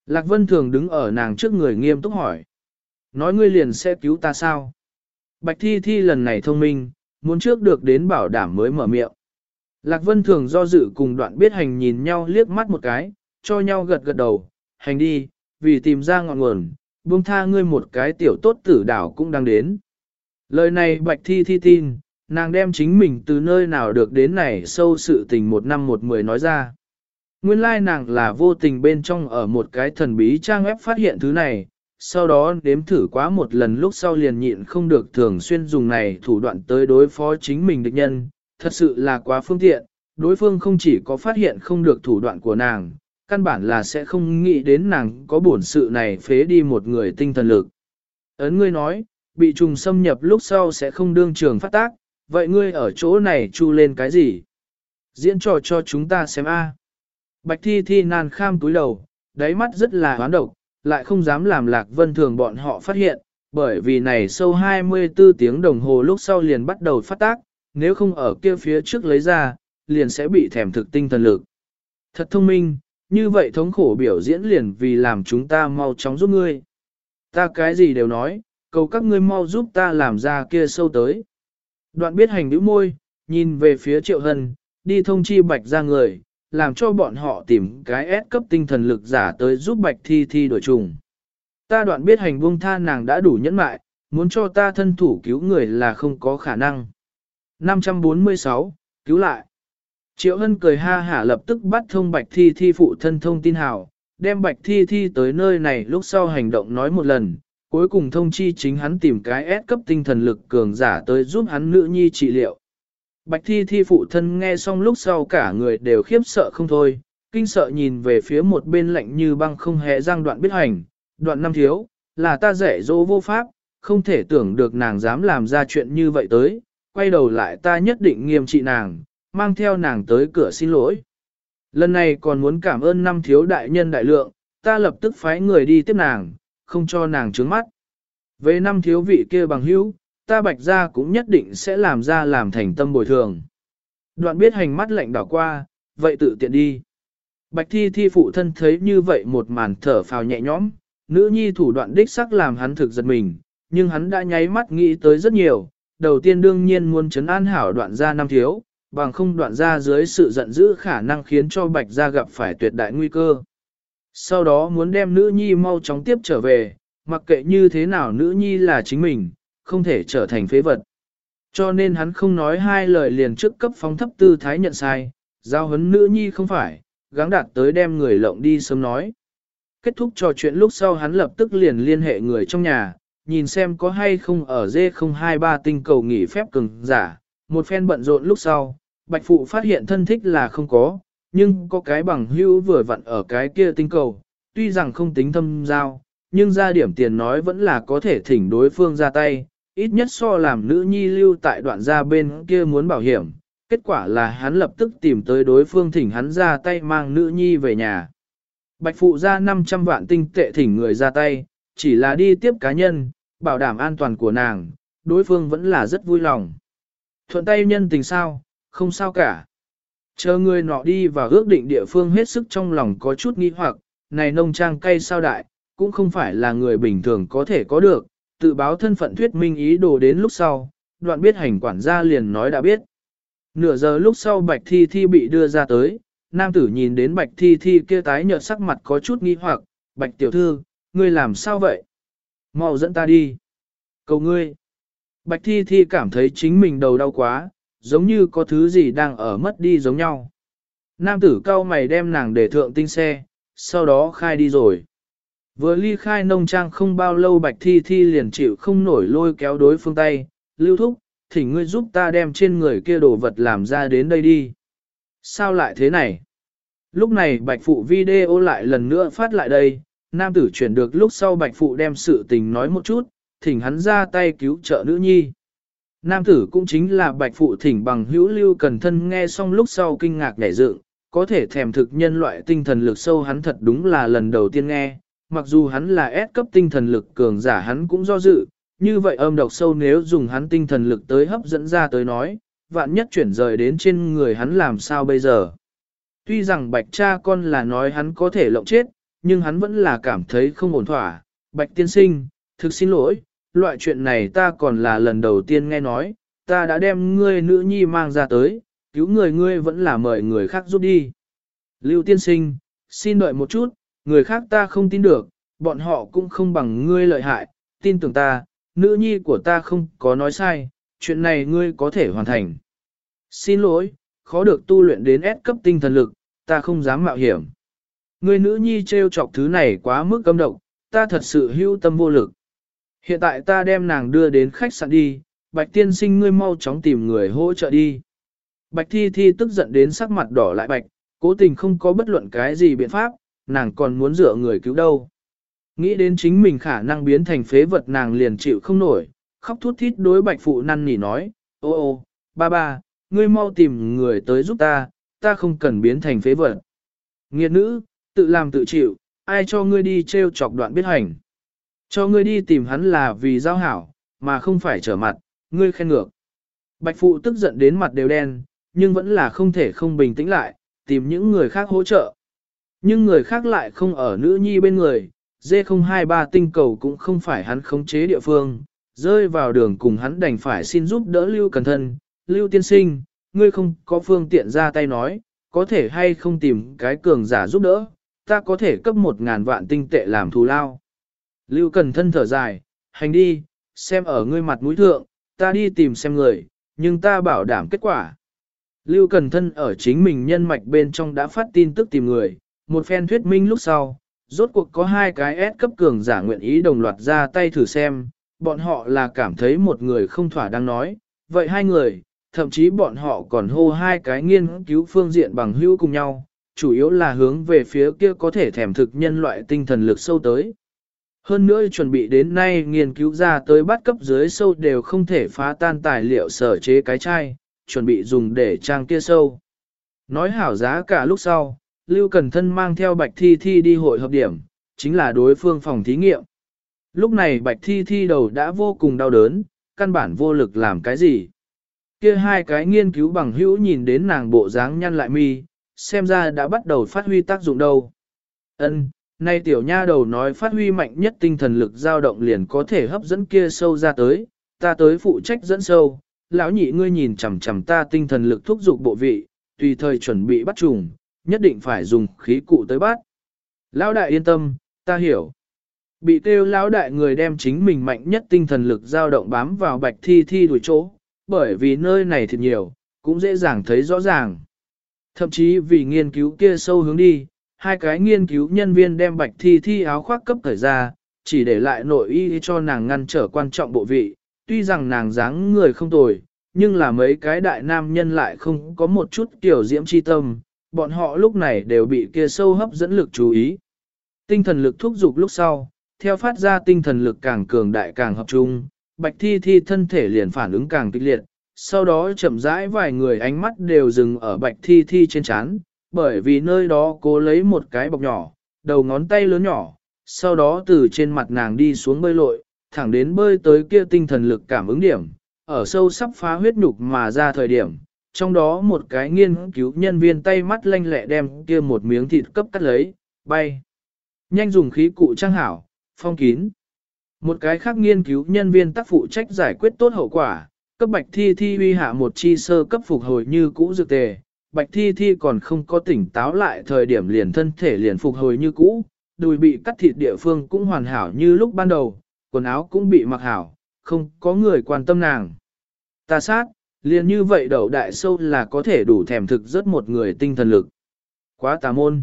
Lạc Vân Thường đứng ở nàng trước người nghiêm túc hỏi. Nói ngươi liền sẽ cứu ta sao? Bạch Thi Thi lần này thông minh, muốn trước được đến bảo đảm mới mở miệng. Lạc Vân Thường do dự cùng đoạn biết hành nhìn nhau liếc mắt một cái, cho nhau gật gật đầu, hành đi, vì tìm ra ngọn nguồn, buông tha ngươi một cái tiểu tốt tử đảo cũng đang đến. Lời này Bạch Thi Thi tin, nàng đem chính mình từ nơi nào được đến này sâu sự tình một năm một mười nói ra. Nguyên lai nàng là vô tình bên trong ở một cái thần bí trang web phát hiện thứ này, sau đó đếm thử quá một lần lúc sau liền nhịn không được thường xuyên dùng này thủ đoạn tới đối phó chính mình địch nhân, thật sự là quá phương tiện, đối phương không chỉ có phát hiện không được thủ đoạn của nàng, căn bản là sẽ không nghĩ đến nàng có bổn sự này phế đi một người tinh thần lực. Ấn ngươi nói, bị trùng xâm nhập lúc sau sẽ không đương trường phát tác, vậy ngươi ở chỗ này chu lên cái gì? Diễn trò cho chúng ta xem a. Bạch thi thi nan kham túi đầu, đáy mắt rất là hoán độc, lại không dám làm lạc vân thường bọn họ phát hiện, bởi vì này sâu 24 tiếng đồng hồ lúc sau liền bắt đầu phát tác, nếu không ở kia phía trước lấy ra, liền sẽ bị thèm thực tinh thần lực. Thật thông minh, như vậy thống khổ biểu diễn liền vì làm chúng ta mau chóng giúp ngươi. Ta cái gì đều nói, cầu các ngươi mau giúp ta làm ra kia sâu tới. Đoạn biết hành nhíu môi, nhìn về phía triệu hân, đi thông chi bạch ra người, làm cho bọn họ tìm cái S cấp tinh thần lực giả tới giúp bạch thi thi đổi trùng. Ta đoạn biết hành buông tha nàng đã đủ nhẫn mại, muốn cho ta thân thủ cứu người là không có khả năng. 546, cứu lại. Triệu Hân cười ha hả lập tức bắt thông Bạch Thi Thi phụ thân thông tin hào, đem Bạch Thi Thi tới nơi này lúc sau hành động nói một lần, cuối cùng thông chi chính hắn tìm cái S cấp tinh thần lực cường giả tới giúp hắn nữ nhi trị liệu. Bạch Thi Thi phụ thân nghe xong lúc sau cả người đều khiếp sợ không thôi, kinh sợ nhìn về phía một bên lạnh như băng không hề răng đoạn biết hành, đoạn năm thiếu, là ta rẻ dỗ vô pháp, không thể tưởng được nàng dám làm ra chuyện như vậy tới, quay đầu lại ta nhất định nghiêm trị nàng, mang theo nàng tới cửa xin lỗi. Lần này còn muốn cảm ơn năm thiếu đại nhân đại lượng, ta lập tức phái người đi tiếp nàng, không cho nàng trướng mắt. Về năm thiếu vị kia bằng hữu, ta bạch ra cũng nhất định sẽ làm ra làm thành tâm bồi thường. Đoạn biết hành mắt lạnh đảo qua, vậy tự tiện đi. Bạch thi thi phụ thân thấy như vậy một màn thở phào nhẹ nhõm, nữ nhi thủ đoạn đích sắc làm hắn thực giật mình, nhưng hắn đã nháy mắt nghĩ tới rất nhiều, đầu tiên đương nhiên muốn chấn an hảo đoạn ra năm thiếu, bằng không đoạn ra dưới sự giận dữ khả năng khiến cho bạch gia gặp phải tuyệt đại nguy cơ. Sau đó muốn đem nữ nhi mau chóng tiếp trở về, mặc kệ như thế nào nữ nhi là chính mình, không thể trở thành phế vật. Cho nên hắn không nói hai lời liền trước cấp phóng thấp tư thái nhận sai, giao hấn nữ nhi không phải, gắng đạt tới đem người lộng đi sớm nói. Kết thúc trò chuyện lúc sau hắn lập tức liền liên hệ người trong nhà, nhìn xem có hay không ở D023 tinh cầu nghỉ phép cường giả. Một phen bận rộn lúc sau, Bạch Phụ phát hiện thân thích là không có, nhưng có cái bằng hữu vừa vặn ở cái kia tinh cầu, tuy rằng không tính thâm giao, nhưng ra điểm tiền nói vẫn là có thể thỉnh đối phương ra tay, ít nhất so làm nữ nhi lưu tại đoạn gia bên kia muốn bảo hiểm. Kết quả là hắn lập tức tìm tới đối phương thỉnh hắn ra tay mang nữ nhi về nhà. Bạch phụ ra 500 vạn tinh tệ thỉnh người ra tay, chỉ là đi tiếp cá nhân, bảo đảm an toàn của nàng, đối phương vẫn là rất vui lòng. Thuận tay nhân tình sao, không sao cả. Chờ người nọ đi và ước định địa phương hết sức trong lòng có chút nghi hoặc, này nông trang cây sao đại, cũng không phải là người bình thường có thể có được, tự báo thân phận thuyết minh ý đồ đến lúc sau, đoạn biết hành quản gia liền nói đã biết. Nửa giờ lúc sau bạch thi thi bị đưa ra tới, nam tử nhìn đến bạch thi thi kia tái nhợt sắc mặt có chút nghi hoặc, bạch tiểu thư, ngươi làm sao vậy? mau dẫn ta đi. Cầu ngươi. Bạch thi thi cảm thấy chính mình đầu đau quá, giống như có thứ gì đang ở mất đi giống nhau. Nam tử cao mày đem nàng để thượng tinh xe, sau đó khai đi rồi. Vừa ly khai nông trang không bao lâu bạch thi thi liền chịu không nổi lôi kéo đối phương tay, lưu thúc, thỉnh ngươi giúp ta đem trên người kia đồ vật làm ra đến đây đi. Sao lại thế này? Lúc này bạch phụ video lại lần nữa phát lại đây, nam tử chuyển được lúc sau bạch phụ đem sự tình nói một chút, thỉnh hắn ra tay cứu trợ nữ nhi. Nam tử cũng chính là bạch phụ thỉnh bằng hữu lưu cần thân nghe xong lúc sau kinh ngạc nhảy dựng, có thể thèm thực nhân loại tinh thần lực sâu hắn thật đúng là lần đầu tiên nghe, mặc dù hắn là S cấp tinh thần lực cường giả hắn cũng do dự, như vậy âm độc sâu nếu dùng hắn tinh thần lực tới hấp dẫn ra tới nói, vạn nhất chuyển rời đến trên người hắn làm sao bây giờ. Tuy rằng bạch cha con là nói hắn có thể lộng chết, nhưng hắn vẫn là cảm thấy không ổn thỏa. Bạch tiên sinh, thực xin lỗi, loại chuyện này ta còn là lần đầu tiên nghe nói, ta đã đem ngươi nữ nhi mang ra tới, cứu người ngươi vẫn là mời người khác giúp đi. Lưu tiên sinh, xin đợi một chút, người khác ta không tin được, bọn họ cũng không bằng ngươi lợi hại, tin tưởng ta, nữ nhi của ta không có nói sai, chuyện này ngươi có thể hoàn thành. Xin lỗi, khó được tu luyện đến S cấp tinh thần lực, ta không dám mạo hiểm. Ngươi nữ nhi trêu chọc thứ này quá mức cấm độc, ta thật sự hưu tâm vô lực. Hiện tại ta đem nàng đưa đến khách sạn đi, bạch tiên sinh ngươi mau chóng tìm người hỗ trợ đi. Bạch thi thi tức giận đến sắc mặt đỏ lại bạch, cố tình không có bất luận cái gì biện pháp, nàng còn muốn dựa người cứu đâu. Nghĩ đến chính mình khả năng biến thành phế vật nàng liền chịu không nổi, khóc thút thít đối bạch phụ năn nỉ nói, ô ô, ba ba, ngươi mau tìm người tới giúp ta, ta không cần biến thành phế vật. Nghiệt nữ, tự làm tự chịu, ai cho ngươi đi treo chọc đoạn biết hành. Cho ngươi đi tìm hắn là vì giao hảo, mà không phải trở mặt, ngươi khen ngược. Bạch phụ tức giận đến mặt đều đen, nhưng vẫn là không thể không bình tĩnh lại, tìm những người khác hỗ trợ. Nhưng người khác lại không ở nữ nhi bên người, D023 tinh cầu cũng không phải hắn khống chế địa phương, rơi vào đường cùng hắn đành phải xin giúp đỡ Lưu Cẩn Thân. Lưu Tiên Sinh, ngươi không có phương tiện ra tay nói, có thể hay không tìm cái cường giả giúp đỡ, ta có thể cấp một ngàn vạn tinh tệ làm thù lao. Lưu Cẩn Thân thở dài, hành đi, xem ở ngươi mặt mũi thượng, ta đi tìm xem người, nhưng ta bảo đảm kết quả. Lưu Cần Thân ở chính mình nhân mạch bên trong đã phát tin tức tìm người, một phen thuyết minh lúc sau, rốt cuộc có hai cái S cấp cường giả nguyện ý đồng loạt ra tay thử xem, bọn họ là cảm thấy một người không thỏa đang nói, vậy hai người, thậm chí bọn họ còn hô hai cái nghiên cứu phương diện bằng hữu cùng nhau, chủ yếu là hướng về phía kia có thể thèm thực nhân loại tinh thần lực sâu tới. Hơn nữa chuẩn bị đến nay nghiên cứu ra tới bắt cấp dưới sâu đều không thể phá tan tài liệu sở chế cái chai, chuẩn bị dùng để trang kia sâu. Nói hảo giá cả lúc sau, Lưu Cẩn Thân mang theo Bạch Thi Thi đi hội hợp điểm, chính là đối phương phòng thí nghiệm. Lúc này Bạch Thi Thi đầu đã vô cùng đau đớn, căn bản vô lực làm cái gì. Kia hai cái nghiên cứu bằng hữu nhìn đến nàng bộ dáng nhăn lại mi, xem ra đã bắt đầu phát huy tác dụng đâu. Ân, nay tiểu nha đầu nói phát huy mạnh nhất tinh thần lực dao động liền có thể hấp dẫn kia sâu ra tới, ta tới phụ trách dẫn sâu, lão nhị ngươi nhìn chằm chằm ta tinh thần lực thúc giục bộ vị, tùy thời chuẩn bị bắt trùng, nhất định phải dùng khí cụ tới bắt. Lão đại yên tâm, ta hiểu. Bị kêu lão đại người đem chính mình mạnh nhất tinh thần lực dao động bám vào bạch thi thi đuổi chỗ, bởi vì nơi này thật nhiều, cũng dễ dàng thấy rõ ràng. Thậm chí vì nghiên cứu kia sâu hướng đi, hai cái nghiên cứu nhân viên đem bạch thi thi áo khoác cấp thời ra, chỉ để lại nội y cho nàng ngăn trở quan trọng bộ vị, tuy rằng nàng dáng người không tồi, nhưng là mấy cái đại nam nhân lại không có một chút kiểu diễm chi tâm, bọn họ lúc này đều bị kia sâu hấp dẫn lực chú ý. Tinh thần lực thúc giục lúc sau, theo phát ra tinh thần lực càng cường đại càng hợp trung, bạch thi thi thân thể liền phản ứng càng kịch liệt, sau đó chậm rãi vài người ánh mắt đều dừng ở bạch thi thi trên chán, bởi vì nơi đó cố lấy một cái bọc nhỏ, đầu ngón tay lớn nhỏ, sau đó từ trên mặt nàng đi xuống bơi lội, thẳng đến bơi tới kia tinh thần lực cảm ứng điểm, ở sâu sắp phá huyết nhục mà ra thời điểm, trong đó một cái nghiên cứu nhân viên tay mắt lanh lẹ đem kia một miếng thịt cấp cắt lấy, bay. Nhanh dùng khí cụ trang hảo, phong kín. Một cái khác nghiên cứu nhân viên tác phụ trách giải quyết tốt hậu quả, cấp bạch thi thi uy hạ một chi sơ cấp phục hồi như cũ dược tề. Bạch thi thi còn không có tỉnh táo lại thời điểm liền thân thể liền phục hồi như cũ, đùi bị cắt thịt địa phương cũng hoàn hảo như lúc ban đầu, quần áo cũng bị mặc hảo, không có người quan tâm nàng. Ta sát, liền như vậy đậu đại sâu là có thể đủ thèm thực rất một người tinh thần lực. Quá tà môn.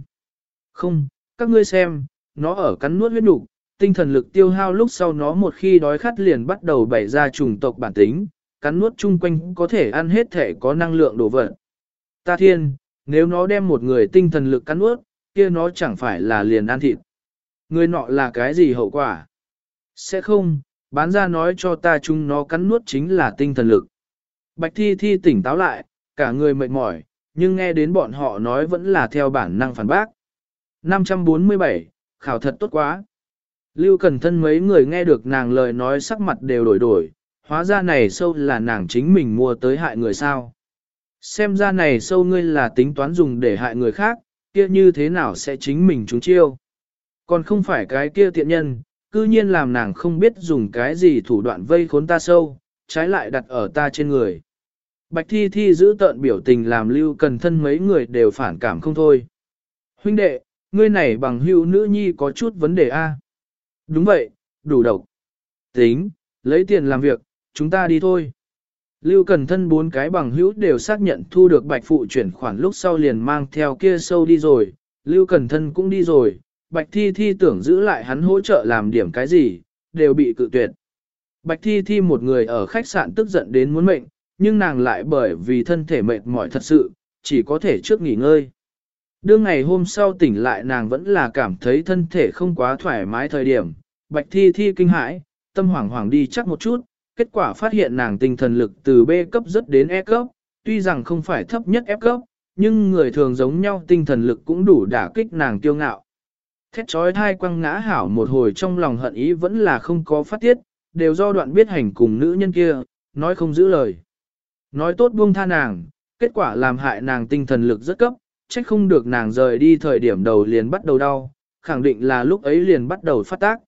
Không, các ngươi xem, nó ở cắn nuốt huyết nục, tinh thần lực tiêu hao lúc sau nó một khi đói khát liền bắt đầu bày ra chủng tộc bản tính, cắn nuốt chung quanh có thể ăn hết thể có năng lượng đồ vật. Ta thiên, nếu nó đem một người tinh thần lực cắn nuốt, kia nó chẳng phải là liền ăn thịt. Người nọ là cái gì hậu quả? Sẽ không, bán ra nói cho ta chúng nó cắn nuốt chính là tinh thần lực. Bạch thi thi tỉnh táo lại, cả người mệt mỏi, nhưng nghe đến bọn họ nói vẫn là theo bản năng phản bác. 547, khảo thật tốt quá. Lưu Cần Thân mấy người nghe được nàng lời nói sắc mặt đều đổi đổi, hóa ra này sâu là nàng chính mình mua tới hại người sao. Xem ra này sâu ngươi là tính toán dùng để hại người khác, kia như thế nào sẽ chính mình trúng chiêu. Còn không phải cái kia tiện nhân, cư nhiên làm nàng không biết dùng cái gì thủ đoạn vây khốn ta sâu, trái lại đặt ở ta trên người. Bạch Thi Thi giữ tợn biểu tình làm lưu cần thân mấy người đều phản cảm không thôi. Huynh đệ, ngươi này bằng hữu nữ nhi có chút vấn đề a. Đúng vậy, đủ độc. Tính, lấy tiền làm việc, chúng ta đi thôi. Lưu Cần Thân bốn cái bằng hữu đều xác nhận thu được Bạch Phụ chuyển khoản lúc sau liền mang theo kia sâu đi rồi, Lưu Cần Thân cũng đi rồi, Bạch Thi Thi tưởng giữ lại hắn hỗ trợ làm điểm cái gì, đều bị cự tuyệt. Bạch Thi Thi một người ở khách sạn tức giận đến muốn mệnh, nhưng nàng lại bởi vì thân thể mệt mỏi thật sự, chỉ có thể trước nghỉ ngơi. Đương ngày hôm sau tỉnh lại nàng vẫn là cảm thấy thân thể không quá thoải mái thời điểm, Bạch Thi Thi kinh hãi, tâm hoảng hoảng đi chắc một chút, kết quả phát hiện nàng tinh thần lực từ B cấp rất đến E cấp, tuy rằng không phải thấp nhất F cấp, nhưng người thường giống nhau tinh thần lực cũng đủ đả kích nàng tiêu ngạo. Thét trói thai quăng ngã hảo một hồi trong lòng hận ý vẫn là không có phát tiết, đều do đoạn biết hành cùng nữ nhân kia, nói không giữ lời. Nói tốt buông tha nàng, kết quả làm hại nàng tinh thần lực rất cấp, trách không được nàng rời đi thời điểm đầu liền bắt đầu đau, khẳng định là lúc ấy liền bắt đầu phát tác.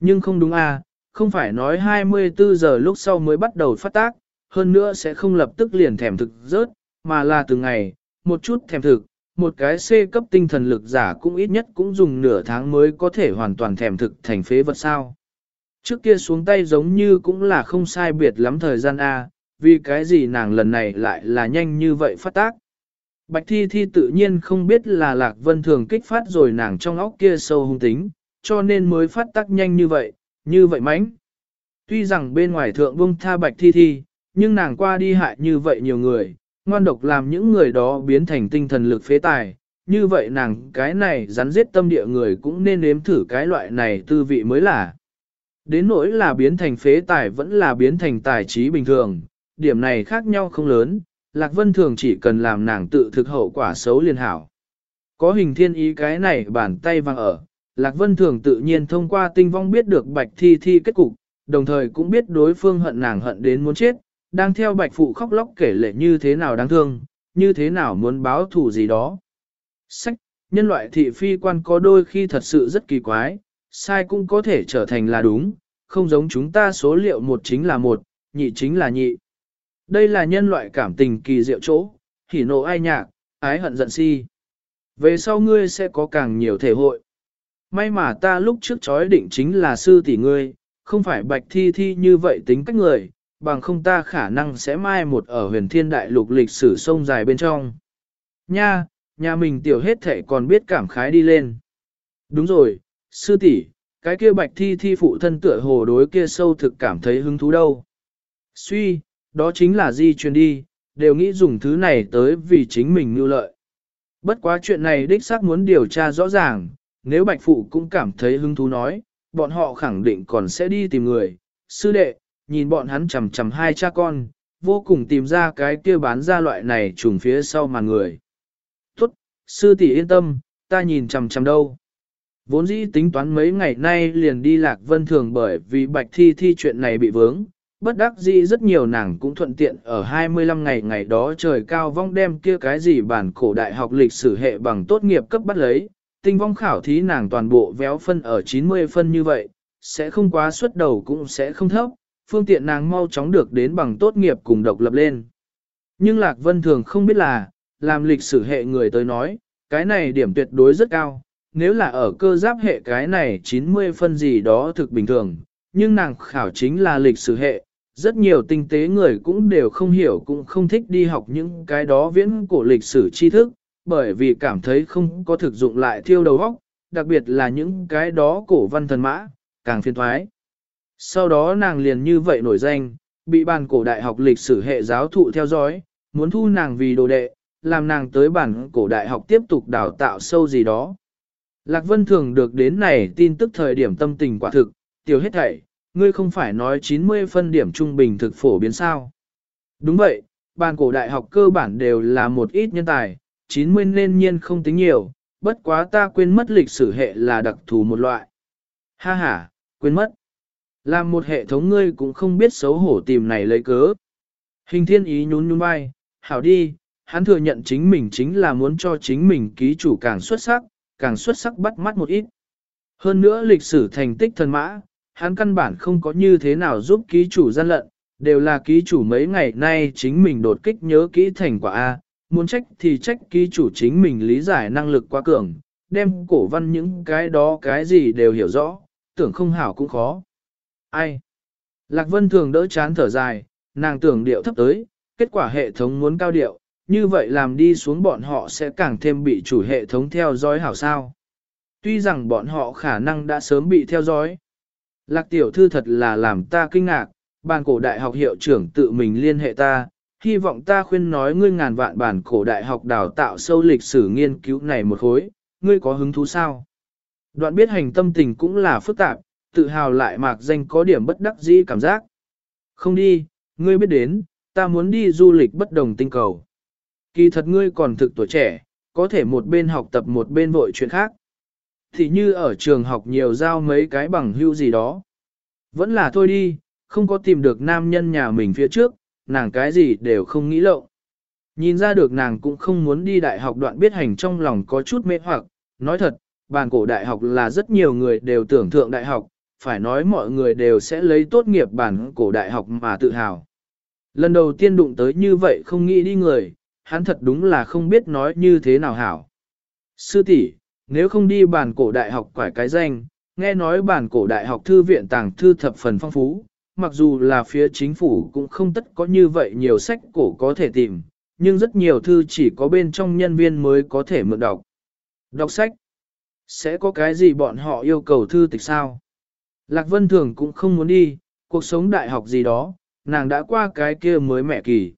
Nhưng không đúng à, không phải nói 24 giờ lúc sau mới bắt đầu phát tác, hơn nữa sẽ không lập tức liền thèm thực rớt, mà là từng ngày, một chút thèm thực, một cái C cấp tinh thần lực giả cũng ít nhất cũng dùng nửa tháng mới có thể hoàn toàn thèm thực thành phế vật sao. Trước kia xuống tay giống như cũng là không sai biệt lắm thời gian A, vì cái gì nàng lần này lại là nhanh như vậy phát tác. Bạch Thi Thi tự nhiên không biết là Lạc Vân thường kích phát rồi nàng trong óc kia sâu hung tính, cho nên mới phát tác nhanh như vậy, như vậy mánh. Tuy rằng bên ngoài thượng vông tha Bạch Thi Thi, nhưng nàng qua đi hại như vậy nhiều người, ngoan độc làm những người đó biến thành tinh thần lực phế tài. Như vậy nàng cái này rắn giết tâm địa người cũng nên nếm thử cái loại này tư vị mới là. Đến nỗi là biến thành phế tài vẫn là biến thành tài trí bình thường, điểm này khác nhau không lớn, Lạc Vân thường chỉ cần làm nàng tự thực hậu quả xấu liền hảo. Có hình thiên ý cái này bàn tay văng ở, Lạc Vân thường tự nhiên thông qua tinh vong biết được bạch thi thi kết cục, đồng thời cũng biết đối phương hận nàng hận đến muốn chết, đang theo bạch phụ khóc lóc kể lệ như thế nào đáng thương, như thế nào muốn báo thù gì đó. Sách, nhân loại thị phi quan có đôi khi thật sự rất kỳ quái, sai cũng có thể trở thành là đúng, không giống chúng ta số liệu một chính là một, nhị chính là nhị. Đây là nhân loại cảm tình kỳ diệu chỗ, hỉ nộ ai nhạc, ái hận giận si. Về sau ngươi sẽ có càng nhiều thể hội. May mà ta lúc trước chói định chính là sư tỷ ngươi, không phải bạch thi thi như vậy tính cách người, bằng không ta khả năng sẽ mai một ở huyền thiên đại lục lịch sử sông dài bên trong. Nha, nhà mình tiểu hết thể còn biết cảm khái đi lên. Đúng rồi, sư tỷ, cái kia bạch thi thi phụ thân tựa hồ đối kia sâu thực cảm thấy hứng thú đâu. Suy, đó chính là di truyền đi, đều nghĩ dùng thứ này tới vì chính mình mưu lợi. Bất quá chuyện này đích xác muốn điều tra rõ ràng, nếu bạch phụ cũng cảm thấy hứng thú nói, bọn họ khẳng định còn sẽ đi tìm người. Sư đệ, nhìn bọn hắn chầm chầm hai cha con, vô cùng tìm ra cái kia bán ra loại này trùng phía sau màn người. Tốt, sư tỷ yên tâm, ta nhìn chầm chầm đâu. Vốn dĩ tính toán mấy ngày nay liền đi lạc vân thường bởi vì bạch thi thi chuyện này bị vướng, bất đắc dĩ rất nhiều nàng cũng thuận tiện ở 25 ngày ngày đó trời cao vong đem kia cái gì bản cổ đại học lịch sử hệ bằng tốt nghiệp cấp bắt lấy, tinh vong khảo thí nàng toàn bộ véo phân ở 90 phân như vậy, sẽ không quá suất đầu cũng sẽ không thấp, phương tiện nàng mau chóng được đến bằng tốt nghiệp cùng độc lập lên. Nhưng Lạc Vân thường không biết là, làm lịch sử hệ người tới nói, cái này điểm tuyệt đối rất cao, nếu là ở cơ giáp hệ cái này 90 phân gì đó thực bình thường, nhưng nàng khảo chính là lịch sử hệ, rất nhiều tinh tế người cũng đều không hiểu cũng không thích đi học những cái đó viễn cổ lịch sử tri thức, bởi vì cảm thấy không có thực dụng lại thiêu đầu óc, đặc biệt là những cái đó cổ văn thần mã, càng phiền thoái. Sau đó nàng liền như vậy nổi danh, bị bàn cổ đại học lịch sử hệ giáo thụ theo dõi, muốn thu nàng vì đồ đệ, làm nàng tới bản cổ đại học tiếp tục đào tạo sâu gì đó. Lạc Vân thường được đến này tin tức thời điểm tâm tình quả thực, tiểu hết thảy, ngươi không phải nói 90 phân điểm trung bình thực phổ biến sao. Đúng vậy, bàn cổ đại học cơ bản đều là một ít nhân tài, 90 nên nhiên không tính nhiều, bất quá ta quên mất lịch sử hệ là đặc thù một loại. Ha ha, quên mất. Làm một hệ thống ngươi cũng không biết xấu hổ tìm này lấy cớ. Hình thiên ý nhún nhún vai, hảo đi, hắn thừa nhận chính mình chính là muốn cho chính mình ký chủ càng xuất sắc, càng xuất sắc bắt mắt một ít. Hơn nữa lịch sử thành tích thần mã, hắn căn bản không có như thế nào giúp ký chủ gian lận, đều là ký chủ mấy ngày nay chính mình đột kích nhớ kỹ thành quả A, muốn trách thì trách ký chủ chính mình lý giải năng lực quá cường, đem cổ văn những cái đó cái gì đều hiểu rõ, tưởng không hảo cũng khó. Ai? Lạc Vân thường đỡ chán thở dài, nàng tưởng điệu thấp tới, kết quả hệ thống muốn cao điệu, như vậy làm đi xuống bọn họ sẽ càng thêm bị chủ hệ thống theo dõi hảo sao. Tuy rằng bọn họ khả năng đã sớm bị theo dõi. Lạc tiểu thư thật là làm ta kinh ngạc, bàn cổ đại học hiệu trưởng tự mình liên hệ ta, hy vọng ta khuyên nói ngươi ngàn vạn bản cổ đại học đào tạo sâu lịch sử nghiên cứu này một khối, ngươi có hứng thú sao? Đoạn biết hành tâm tình cũng là phức tạp, tự hào lại mạc danh có điểm bất đắc dĩ cảm giác. Không đi, ngươi biết đến, ta muốn đi du lịch bất đồng tinh cầu. Kỳ thật ngươi còn thực tuổi trẻ, có thể một bên học tập một bên vội chuyện khác. Thì như ở trường học nhiều giao mấy cái bằng hưu gì đó. Vẫn là thôi đi, không có tìm được nam nhân nhà mình phía trước, nàng cái gì đều không nghĩ lộn Nhìn ra được nàng cũng không muốn đi đại học đoạn biết hành trong lòng có chút mê hoặc, nói thật, bàn cổ đại học là rất nhiều người đều tưởng thượng đại học, phải nói mọi người đều sẽ lấy tốt nghiệp bản cổ đại học mà tự hào. Lần đầu tiên đụng tới như vậy không nghĩ đi người, hắn thật đúng là không biết nói như thế nào hảo. Sư tỷ, nếu không đi bản cổ đại học quải cái danh, nghe nói bản cổ đại học thư viện tàng thư thập phần phong phú, mặc dù là phía chính phủ cũng không tất có như vậy nhiều sách cổ có thể tìm, nhưng rất nhiều thư chỉ có bên trong nhân viên mới có thể mượn đọc. Đọc sách, sẽ có cái gì bọn họ yêu cầu thư tịch sao? Lạc Vân Thường cũng không muốn đi, cuộc sống đại học gì đó, nàng đã qua cái kia mới mẹ kỳ.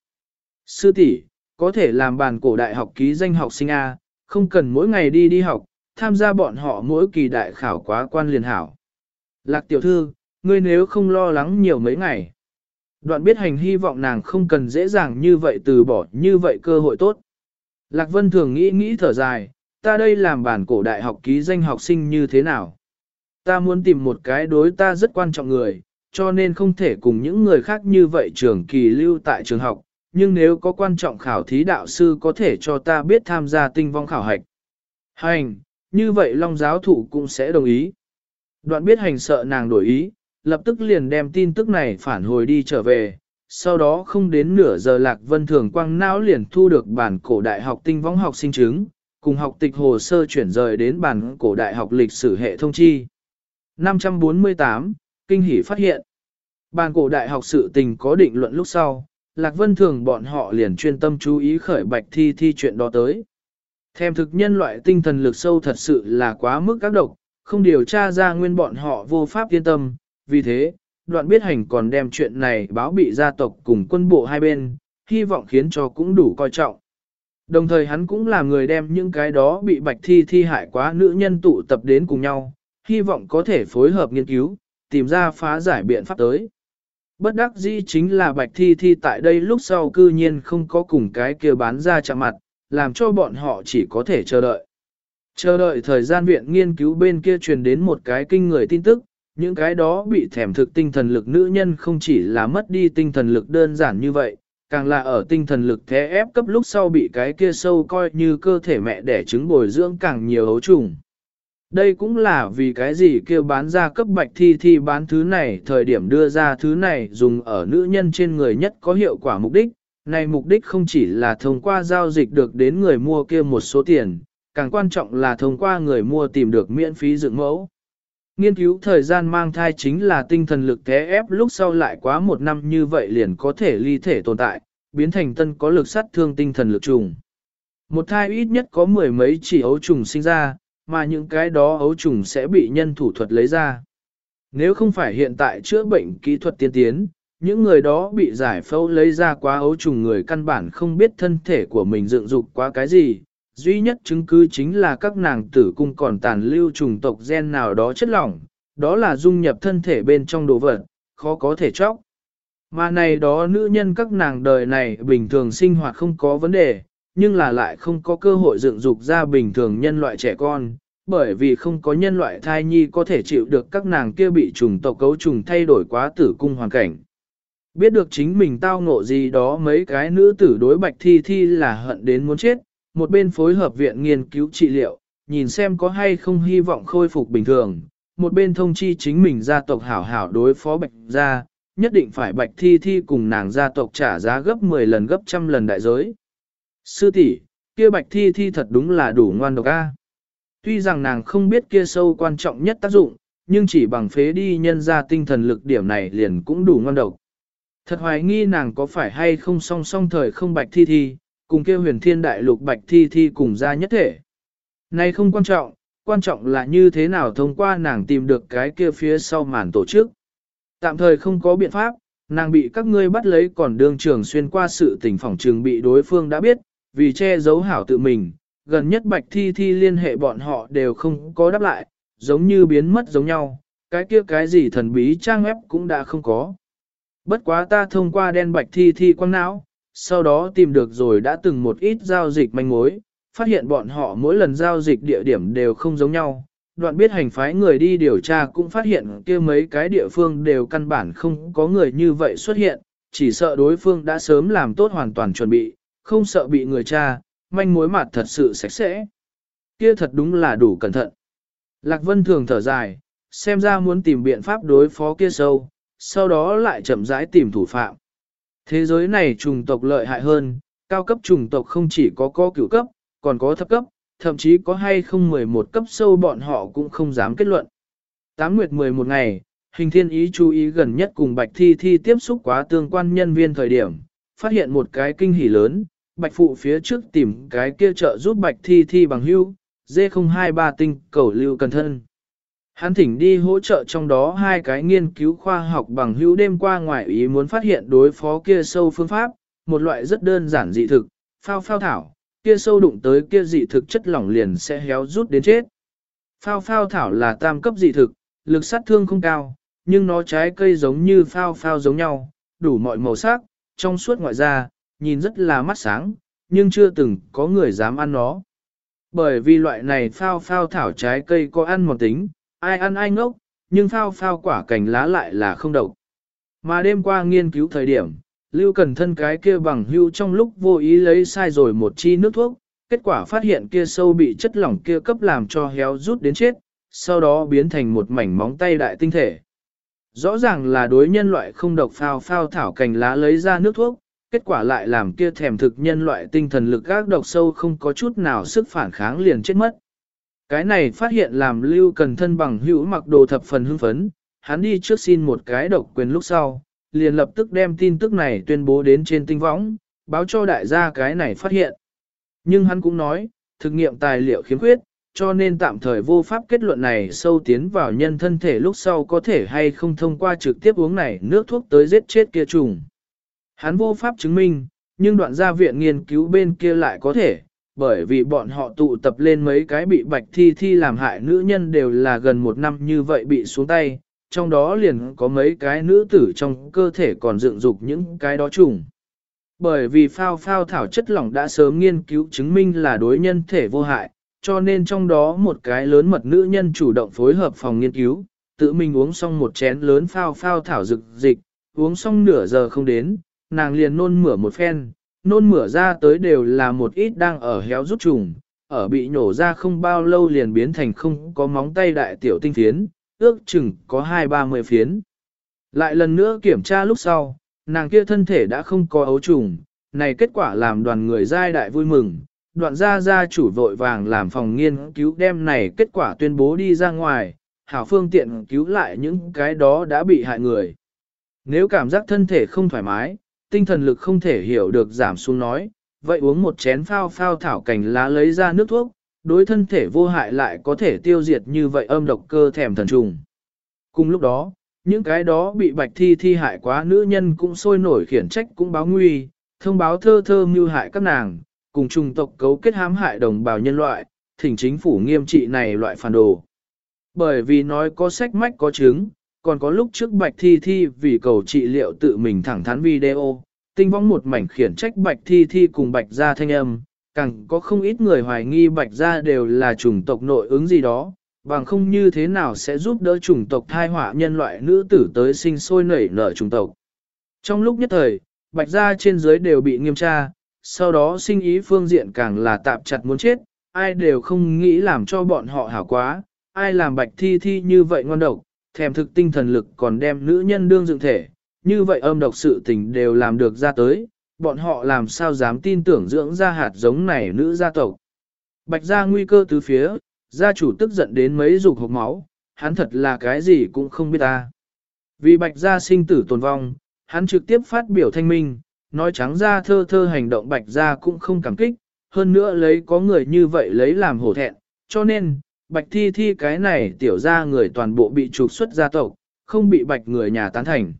Sư tỷ có thể làm bàn cổ đại học ký danh học sinh A, không cần mỗi ngày đi đi học, tham gia bọn họ mỗi kỳ đại khảo quá quan liền hảo. Lạc tiểu thư, ngươi nếu không lo lắng nhiều mấy ngày. Đoạn biết hành hy vọng nàng không cần dễ dàng như vậy từ bỏ như vậy cơ hội tốt. Lạc Vân thường nghĩ nghĩ thở dài, ta đây làm bản cổ đại học ký danh học sinh như thế nào? Ta muốn tìm một cái đối ta rất quan trọng người, cho nên không thể cùng những người khác như vậy trường kỳ lưu tại trường học, nhưng nếu có quan trọng khảo thí đạo sư có thể cho ta biết tham gia tinh vong khảo hạch. Hành, như vậy Long giáo thụ cũng sẽ đồng ý. Đoạn biết hành sợ nàng đổi ý, lập tức liền đem tin tức này phản hồi đi trở về. Sau đó không đến nửa giờ Lạc Vân Thường Quang não liền thu được bản cổ đại học tinh vong học sinh chứng, cùng học tịch hồ sơ chuyển rời đến bản cổ đại học lịch sử hệ thông chi. 548, Kinh hỷ phát hiện. Bản cổ đại học sự tình có định luận lúc sau, Lạc Vân Thường bọn họ liền chuyên tâm chú ý khởi bạch thi thi chuyện đó tới. Thêm thực nhân loại tinh thần lực sâu thật sự là quá mức các độc, không điều tra ra nguyên bọn họ vô pháp yên tâm, vì thế, đoạn biết hành còn đem chuyện này báo bị gia tộc cùng quân bộ hai bên, hy vọng khiến cho cũng đủ coi trọng. Đồng thời hắn cũng là người đem những cái đó bị bạch thi thi hại quá nữ nhân tụ tập đến cùng nhau, hy vọng có thể phối hợp nghiên cứu, tìm ra phá giải biện pháp tới. Bất đắc dĩ chính là bạch thi thi tại đây lúc sau cư nhiên không có cùng cái kia bán ra chạm mặt, làm cho bọn họ chỉ có thể chờ đợi. Chờ đợi thời gian viện nghiên cứu bên kia truyền đến một cái kinh người tin tức, những cái đó bị thèm thực tinh thần lực nữ nhân không chỉ là mất đi tinh thần lực đơn giản như vậy, càng là ở tinh thần lực thế ép cấp lúc sau bị cái kia sâu coi như cơ thể mẹ đẻ trứng bồi dưỡng càng nhiều hấu trùng. Đây cũng là vì cái gì kêu bán ra cấp bạch thi thi bán thứ này thời điểm đưa ra thứ này dùng ở nữ nhân trên người nhất có hiệu quả mục đích. Này mục đích không chỉ là thông qua giao dịch được đến người mua kia một số tiền, càng quan trọng là thông qua người mua tìm được miễn phí dựng mẫu. Nghiên cứu thời gian mang thai chính là tinh thần lực thế ép lúc sau lại quá một năm như vậy liền có thể ly thể tồn tại, biến thành tân có lực sát thương tinh thần lực trùng. Một thai ít nhất có mười mấy chỉ ấu trùng sinh ra, mà những cái đó ấu trùng sẽ bị nhân thủ thuật lấy ra. Nếu không phải hiện tại chữa bệnh kỹ thuật tiên tiến, những người đó bị giải phẫu lấy ra quá ấu trùng người căn bản không biết thân thể của mình dựng dục quá cái gì, duy nhất chứng cứ chính là các nàng tử cung còn tàn lưu trùng tộc gen nào đó chất lỏng, đó là dung nhập thân thể bên trong đồ vật, khó có thể chóc. Mà này đó nữ nhân các nàng đời này bình thường sinh hoạt không có vấn đề, nhưng là lại không có cơ hội dựng dục ra bình thường nhân loại trẻ con, bởi vì không có nhân loại thai nhi có thể chịu được các nàng kia bị trùng tộc cấu trùng thay đổi quá tử cung hoàn cảnh. Biết được chính mình tao ngộ gì đó mấy cái nữ tử đối bạch thi thi là hận đến muốn chết, một bên phối hợp viện nghiên cứu trị liệu, nhìn xem có hay không hy vọng khôi phục bình thường, một bên thông chi chính mình gia tộc hảo hảo đối phó bạch gia, nhất định phải bạch thi thi cùng nàng gia tộc trả giá gấp 10 lần gấp trăm lần đại giới. Sư tỷ, kia bạch thi thi thật đúng là đủ ngoan độc a. Tuy rằng nàng không biết kia sâu quan trọng nhất tác dụng, nhưng chỉ bằng phế đi nhân ra tinh thần lực điểm này liền cũng đủ ngoan độc. Thật hoài nghi nàng có phải hay không song song thời không bạch thi thi, cùng kia huyền thiên đại lục bạch thi thi cùng ra nhất thể. Này không quan trọng, quan trọng là như thế nào thông qua nàng tìm được cái kia phía sau màn tổ chức. Tạm thời không có biện pháp, nàng bị các ngươi bắt lấy còn đương trường xuyên qua sự tình phỏng trường bị đối phương đã biết, vì che giấu hảo tự mình, gần nhất bạch thi thi liên hệ bọn họ đều không có đáp lại, giống như biến mất giống nhau, cái kia cái gì thần bí trang ép cũng đã không có. Bất quá ta thông qua đen bạch thi thi quang não, sau đó tìm được rồi đã từng một ít giao dịch manh mối, phát hiện bọn họ mỗi lần giao dịch địa điểm đều không giống nhau. Đoạn biết hành phái người đi điều tra cũng phát hiện kia mấy cái địa phương đều căn bản không có người như vậy xuất hiện, chỉ sợ đối phương đã sớm làm tốt hoàn toàn chuẩn bị, không sợ bị người tra, manh mối mặt thật sự sạch sẽ. Kia thật đúng là đủ cẩn thận. Lạc Vân thường thở dài, xem ra muốn tìm biện pháp đối phó kia sâu, sau đó lại chậm rãi tìm thủ phạm. Thế giới này trùng tộc lợi hại hơn, cao cấp trùng tộc không chỉ có có cửu cấp, còn có thấp cấp, thậm chí có hay không 11 cấp sâu bọn họ cũng không dám kết luận. Tám nguyệt 11 ngày, hình thiên ý chú ý gần nhất cùng Bạch Thi Thi tiếp xúc quá tương quan nhân viên thời điểm, phát hiện một cái kinh hỉ lớn, Bạch Phụ phía trước tìm cái kia trợ giúp Bạch Thi Thi bằng hưu, D023 tinh cầu lưu cần thân. Hắn thỉnh đi hỗ trợ trong đó hai cái nghiên cứu khoa học bằng hữu đêm qua ngoại ý muốn phát hiện đối phó kia sâu phương pháp, một loại rất đơn giản dị thực, phao phao thảo, kia sâu đụng tới kia dị thực chất lỏng liền sẽ héo rút đến chết. Phao phao thảo là tam cấp dị thực, lực sát thương không cao, nhưng nó trái cây giống như phao phao giống nhau, đủ mọi màu sắc, trong suốt ngoại da, nhìn rất là mắt sáng, nhưng chưa từng có người dám ăn nó. Bởi vì loại này phao phao thảo trái cây có ăn một tính, ai ăn ai ngốc, nhưng phao phao quả cành lá lại là không độc. Mà đêm qua nghiên cứu thời điểm, Lưu Cần thân cái kia bằng hưu trong lúc vô ý lấy sai rồi một chi nước thuốc, kết quả phát hiện kia sâu bị chất lỏng kia cấp làm cho héo rút đến chết, sau đó biến thành một mảnh móng tay đại tinh thể. Rõ ràng là đối nhân loại không độc phao phao thảo cành lá lấy ra nước thuốc, kết quả lại làm kia thèm thực nhân loại tinh thần lực gác độc sâu không có chút nào sức phản kháng liền chết mất. Cái này phát hiện làm lưu cần thân bằng hữu mặc đồ thập phần hưng phấn, hắn đi trước xin một cái độc quyền lúc sau, liền lập tức đem tin tức này tuyên bố đến trên tinh võng, báo cho đại gia cái này phát hiện. Nhưng hắn cũng nói, thực nghiệm tài liệu khiếm khuyết, cho nên tạm thời vô pháp kết luận này sâu tiến vào nhân thân thể lúc sau có thể hay không thông qua trực tiếp uống này nước thuốc tới giết chết kia trùng. Hắn vô pháp chứng minh, nhưng đoạn gia viện nghiên cứu bên kia lại có thể, bởi vì bọn họ tụ tập lên mấy cái bị bạch thi thi làm hại nữ nhân đều là gần một năm như vậy bị xuống tay, trong đó liền có mấy cái nữ tử trong cơ thể còn dựng dục những cái đó trùng. Bởi vì phao phao thảo chất lỏng đã sớm nghiên cứu chứng minh là đối nhân thể vô hại, cho nên trong đó một cái lớn mật nữ nhân chủ động phối hợp phòng nghiên cứu, tự mình uống xong một chén lớn phao phao thảo dực dịch, uống xong nửa giờ không đến, nàng liền nôn mửa một phen, nôn mửa ra tới đều là một ít đang ở héo rút trùng, ở bị nổ ra không bao lâu liền biến thành không có móng tay đại tiểu tinh phiến, ước chừng có hai ba mươi phiến. Lại lần nữa kiểm tra lúc sau, nàng kia thân thể đã không có ấu trùng, này kết quả làm đoàn người giai đại vui mừng, đoạn gia gia chủ vội vàng làm phòng nghiên cứu đem này kết quả tuyên bố đi ra ngoài, hảo phương tiện cứu lại những cái đó đã bị hại người. Nếu cảm giác thân thể không thoải mái, tinh thần lực không thể hiểu được giảm xuống nói, vậy uống một chén phao phao thảo cành lá lấy ra nước thuốc, đối thân thể vô hại lại có thể tiêu diệt như vậy âm độc cơ thèm thần trùng. Cùng lúc đó, những cái đó bị bạch thi thi hại quá nữ nhân cũng sôi nổi khiển trách cũng báo nguy, thông báo thơ thơ mưu hại các nàng, cùng trùng tộc cấu kết hãm hại đồng bào nhân loại, thỉnh chính phủ nghiêm trị này loại phản đồ. Bởi vì nói có sách mách có chứng, còn có lúc trước Bạch Thi Thi vì cầu trị liệu tự mình thẳng thắn video, tinh vong một mảnh khiển trách Bạch Thi Thi cùng Bạch Gia thanh âm, càng có không ít người hoài nghi Bạch Gia đều là chủng tộc nội ứng gì đó, bằng không như thế nào sẽ giúp đỡ chủng tộc thai họa nhân loại nữ tử tới sinh sôi nảy nở chủng tộc. Trong lúc nhất thời, bạch gia trên dưới đều bị nghiêm tra, sau đó sinh ý phương diện càng là tạp chặt muốn chết, ai đều không nghĩ làm cho bọn họ hảo quá, ai làm bạch thi thi như vậy ngon độc, thèm thực tinh thần lực còn đem nữ nhân đương dựng thể, như vậy âm độc sự tình đều làm được ra tới, bọn họ làm sao dám tin tưởng dưỡng ra hạt giống này nữ gia tộc. Bạch gia nguy cơ từ phía, gia chủ tức giận đến mấy dục hộp máu, hắn thật là cái gì cũng không biết ta. Vì bạch gia sinh tử tồn vong, hắn trực tiếp phát biểu thanh minh, nói trắng ra thơ thơ hành động bạch gia cũng không cảm kích, hơn nữa lấy có người như vậy lấy làm hổ thẹn, cho nên, bạch thi thi cái này tiểu ra người toàn bộ bị trục xuất gia tộc, không bị bạch người nhà tán thành.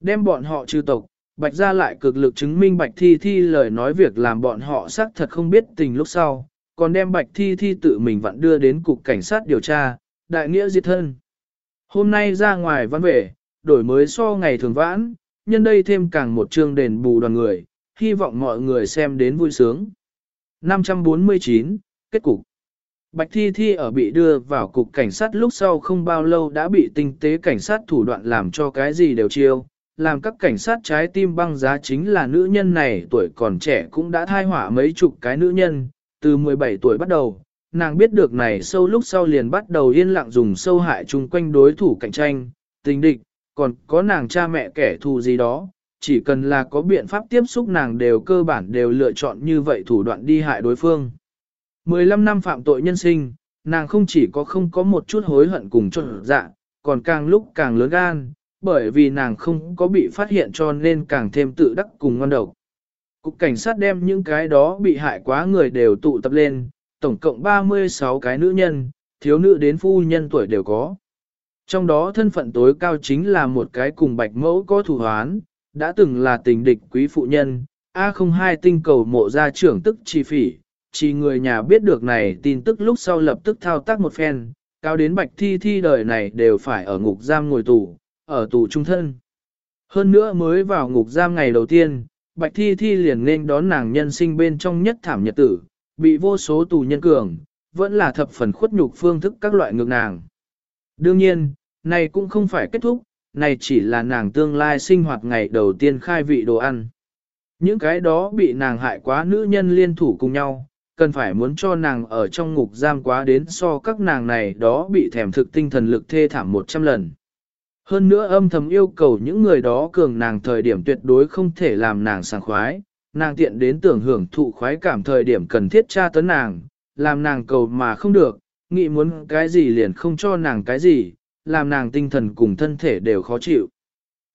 Đem bọn họ trừ tộc, bạch gia lại cực lực chứng minh bạch thi thi lời nói việc làm bọn họ xác thật không biết tình lúc sau, còn đem bạch thi thi tự mình vặn đưa đến cục cảnh sát điều tra, đại nghĩa diệt thân. Hôm nay ra ngoài văn vệ, đổi mới so ngày thường vãn, nhân đây thêm càng một chương đền bù đoàn người, hy vọng mọi người xem đến vui sướng. 549, kết cục. Bạch Thi Thi ở bị đưa vào cục cảnh sát lúc sau không bao lâu đã bị tinh tế cảnh sát thủ đoạn làm cho cái gì đều chiêu, làm các cảnh sát trái tim băng giá chính là nữ nhân này tuổi còn trẻ cũng đã thai hỏa mấy chục cái nữ nhân, từ 17 tuổi bắt đầu, nàng biết được này sâu lúc sau liền bắt đầu yên lặng dùng sâu hại chung quanh đối thủ cạnh tranh, tình địch, còn có nàng cha mẹ kẻ thù gì đó, chỉ cần là có biện pháp tiếp xúc nàng đều cơ bản đều lựa chọn như vậy thủ đoạn đi hại đối phương. 15 năm phạm tội nhân sinh, nàng không chỉ có không có một chút hối hận cùng trộn dạ, còn càng lúc càng lớn gan, bởi vì nàng không có bị phát hiện cho nên càng thêm tự đắc cùng ngon đầu. Cục cảnh sát đem những cái đó bị hại quá người đều tụ tập lên, tổng cộng 36 cái nữ nhân, thiếu nữ đến phu nhân tuổi đều có. Trong đó thân phận tối cao chính là một cái cùng bạch mẫu có thủ hoán, đã từng là tình địch quý phụ nhân, A02 tinh cầu mộ gia trưởng tức chi phỉ, chỉ người nhà biết được này tin tức lúc sau lập tức thao tác một phen, cao đến bạch thi thi đời này đều phải ở ngục giam ngồi tù, ở tù trung thân. Hơn nữa mới vào ngục giam ngày đầu tiên, bạch thi thi liền nên đón nàng nhân sinh bên trong nhất thảm nhật tử, bị vô số tù nhân cường, vẫn là thập phần khuất nhục phương thức các loại ngược nàng. Đương nhiên, này cũng không phải kết thúc, này chỉ là nàng tương lai sinh hoạt ngày đầu tiên khai vị đồ ăn. Những cái đó bị nàng hại quá nữ nhân liên thủ cùng nhau, cần phải muốn cho nàng ở trong ngục giam quá đến so các nàng này đó bị thèm thực tinh thần lực thê thảm 100 lần. Hơn nữa âm thầm yêu cầu những người đó cường nàng thời điểm tuyệt đối không thể làm nàng sảng khoái, nàng tiện đến tưởng hưởng thụ khoái cảm thời điểm cần thiết tra tấn nàng, làm nàng cầu mà không được, nghĩ muốn cái gì liền không cho nàng cái gì, làm nàng tinh thần cùng thân thể đều khó chịu.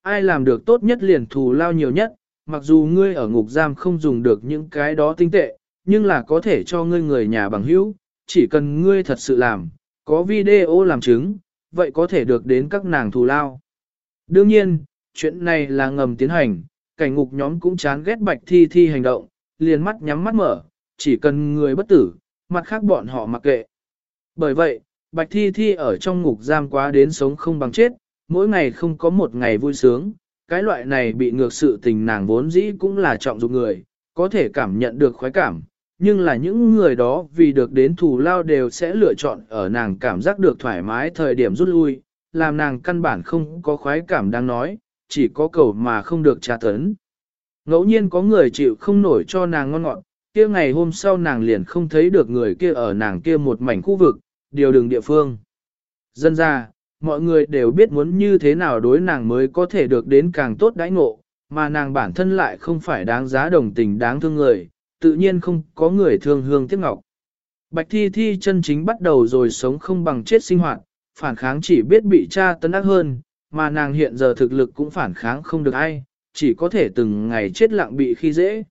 Ai làm được tốt nhất liền thù lao nhiều nhất, mặc dù ngươi ở ngục giam không dùng được những cái đó tinh tệ, nhưng là có thể cho ngươi người nhà bằng hữu, chỉ cần ngươi thật sự làm, có video làm chứng, vậy có thể được đến các nàng thù lao. Đương nhiên, chuyện này là ngầm tiến hành, cảnh ngục nhóm cũng chán ghét bạch thi thi hành động, liền mắt nhắm mắt mở, chỉ cần người bất tử, mặt khác bọn họ mặc kệ. Bởi vậy, bạch thi thi ở trong ngục giam quá đến sống không bằng chết, mỗi ngày không có một ngày vui sướng, cái loại này bị ngược sự tình nàng vốn dĩ cũng là trọng dụng người, có thể cảm nhận được khoái cảm, nhưng là những người đó vì được đến thù lao đều sẽ lựa chọn ở nàng cảm giác được thoải mái thời điểm rút lui, làm nàng căn bản không có khoái cảm đang nói, chỉ có cầu mà không được tra tấn. Ngẫu nhiên có người chịu không nổi cho nàng ngon ngọt, kia ngày hôm sau nàng liền không thấy được người kia ở nàng kia một mảnh khu vực, điều đường địa phương. Dân ra, mọi người đều biết muốn như thế nào đối nàng mới có thể được đến càng tốt đãi ngộ, mà nàng bản thân lại không phải đáng giá đồng tình đáng thương người, tự nhiên không có người thương hương tiếc ngọc. Bạch thi thi chân chính bắt đầu rồi sống không bằng chết sinh hoạt, phản kháng chỉ biết bị tra tấn ác hơn, mà nàng hiện giờ thực lực cũng phản kháng không được ai, chỉ có thể từng ngày chết lặng bị khi dễ.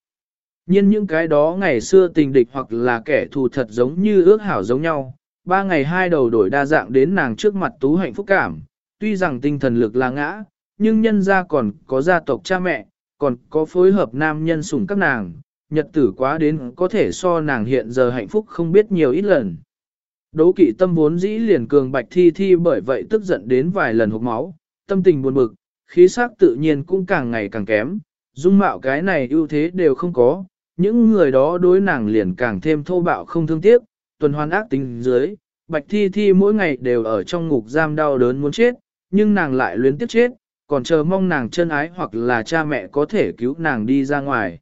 Nhưng những cái đó ngày xưa tình địch hoặc là kẻ thù thật giống như ước hảo giống nhau, ba ngày hai đầu đổi đa dạng đến nàng trước mặt tú hạnh phúc cảm, tuy rằng tinh thần lực là ngã, nhưng nhân gia còn có gia tộc cha mẹ, còn có phối hợp nam nhân sủng các nàng, nhật tử quá đến có thể so nàng hiện giờ hạnh phúc không biết nhiều ít lần. Đố kỵ tâm vốn dĩ liền cường bạch thi thi bởi vậy tức giận đến vài lần hộp máu, tâm tình buồn bực, khí sắc tự nhiên cũng càng ngày càng kém, dung mạo cái này ưu thế đều không có, những người đó đối nàng liền càng thêm thô bạo không thương tiếc, tuần hoàn ác tính dưới, bạch thi thi mỗi ngày đều ở trong ngục giam đau đớn muốn chết, nhưng nàng lại luyến tiếc chết, còn chờ mong nàng chân ái hoặc là cha mẹ có thể cứu nàng đi ra ngoài.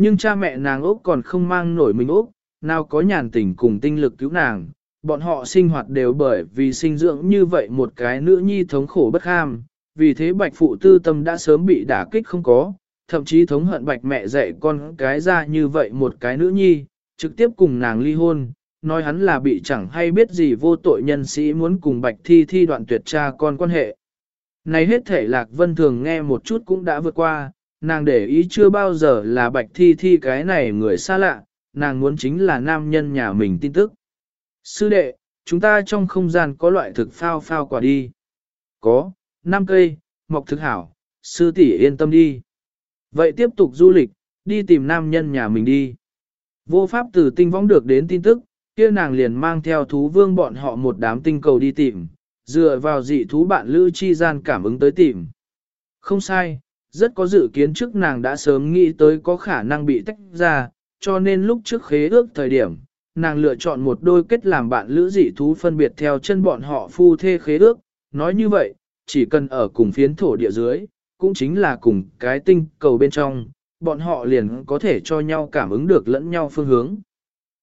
Nhưng cha mẹ nàng Úc còn không mang nổi mình Úc, nào có nhàn tình cùng tinh lực cứu nàng, bọn họ sinh hoạt đều bởi vì sinh dưỡng như vậy một cái nữ nhi thống khổ bất ham, vì thế bạch phụ tư tâm đã sớm bị đả kích không có, thậm chí thống hận bạch mẹ dạy con cái ra như vậy một cái nữ nhi, trực tiếp cùng nàng ly hôn, nói hắn là bị chẳng hay biết gì vô tội nhân sĩ muốn cùng bạch thi thi đoạn tuyệt cha con quan hệ. Này hết thể lạc vân thường nghe một chút cũng đã vượt qua, nàng để ý chưa bao giờ là bạch thi thi cái này người xa lạ, nàng muốn chính là nam nhân nhà mình tin tức. Sư đệ, chúng ta trong không gian có loại thực phao phao quả đi. Có, 5 cây, mọc thực hảo, sư tỷ yên tâm đi. Vậy tiếp tục du lịch, đi tìm nam nhân nhà mình đi. Vô pháp từ tinh võng được đến tin tức, kia nàng liền mang theo thú vương bọn họ một đám tinh cầu đi tìm, dựa vào dị thú bạn lữ chi gian cảm ứng tới tìm. Không sai, rất có dự kiến trước nàng đã sớm nghĩ tới có khả năng bị tách ra, cho nên lúc trước khế ước thời điểm, nàng lựa chọn một đôi kết làm bạn lữ dị thú phân biệt theo chân bọn họ phu thê khế ước, nói như vậy, chỉ cần ở cùng phiến thổ địa dưới, cũng chính là cùng cái tinh cầu bên trong, bọn họ liền có thể cho nhau cảm ứng được lẫn nhau phương hướng.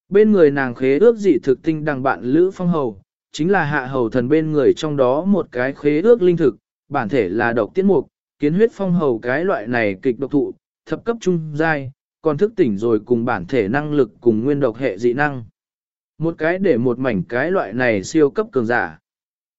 Bên người nàng khế ước dị thực tinh đằng bạn Lữ Phong Hầu, chính là hạ hầu thần bên người trong đó một cái khế ước linh thực, bản thể là độc tiết mục, kiến huyết phong hầu cái loại này kịch độc thụ, thập cấp trung giai, còn thức tỉnh rồi cùng bản thể năng lực cùng nguyên độc hệ dị năng. Một cái để một mảnh cái loại này siêu cấp cường giả.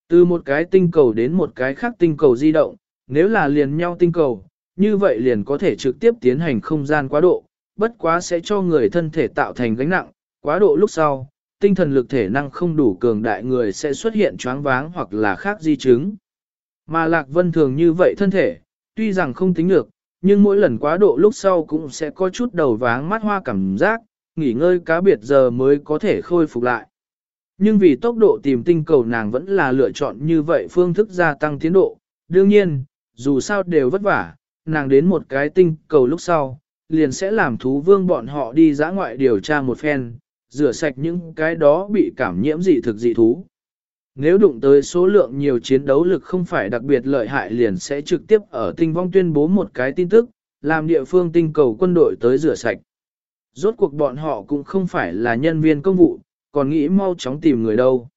Từ một cái tinh cầu đến một cái khác tinh cầu di động, nếu là liền nhau tinh cầu, như vậy liền có thể trực tiếp tiến hành không gian quá độ, bất quá sẽ cho người thân thể tạo thành gánh nặng, quá độ lúc sau, tinh thần lực thể năng không đủ cường đại người sẽ xuất hiện choáng váng hoặc là khác di chứng. Mà Lạc Vân thường như vậy thân thể, tuy rằng không tính được, nhưng mỗi lần quá độ lúc sau cũng sẽ có chút đầu váng mắt hoa cảm giác, nghỉ ngơi cá biệt giờ mới có thể khôi phục lại. Nhưng vì tốc độ tìm tinh cầu nàng vẫn là lựa chọn như vậy phương thức gia tăng tiến độ. Đương nhiên, dù sao đều vất vả, nàng đến một cái tinh cầu lúc sau, liền sẽ làm thú vương bọn họ đi dã ngoại điều tra một phen, rửa sạch những cái đó bị cảm nhiễm dị thực dị thú. Nếu đụng tới số lượng nhiều chiến đấu lực không phải đặc biệt lợi hại liền sẽ trực tiếp ở tinh vong tuyên bố một cái tin tức, làm địa phương tinh cầu quân đội tới rửa sạch. Rốt cuộc bọn họ cũng không phải là nhân viên công vụ, còn nghĩ mau chóng tìm người đâu.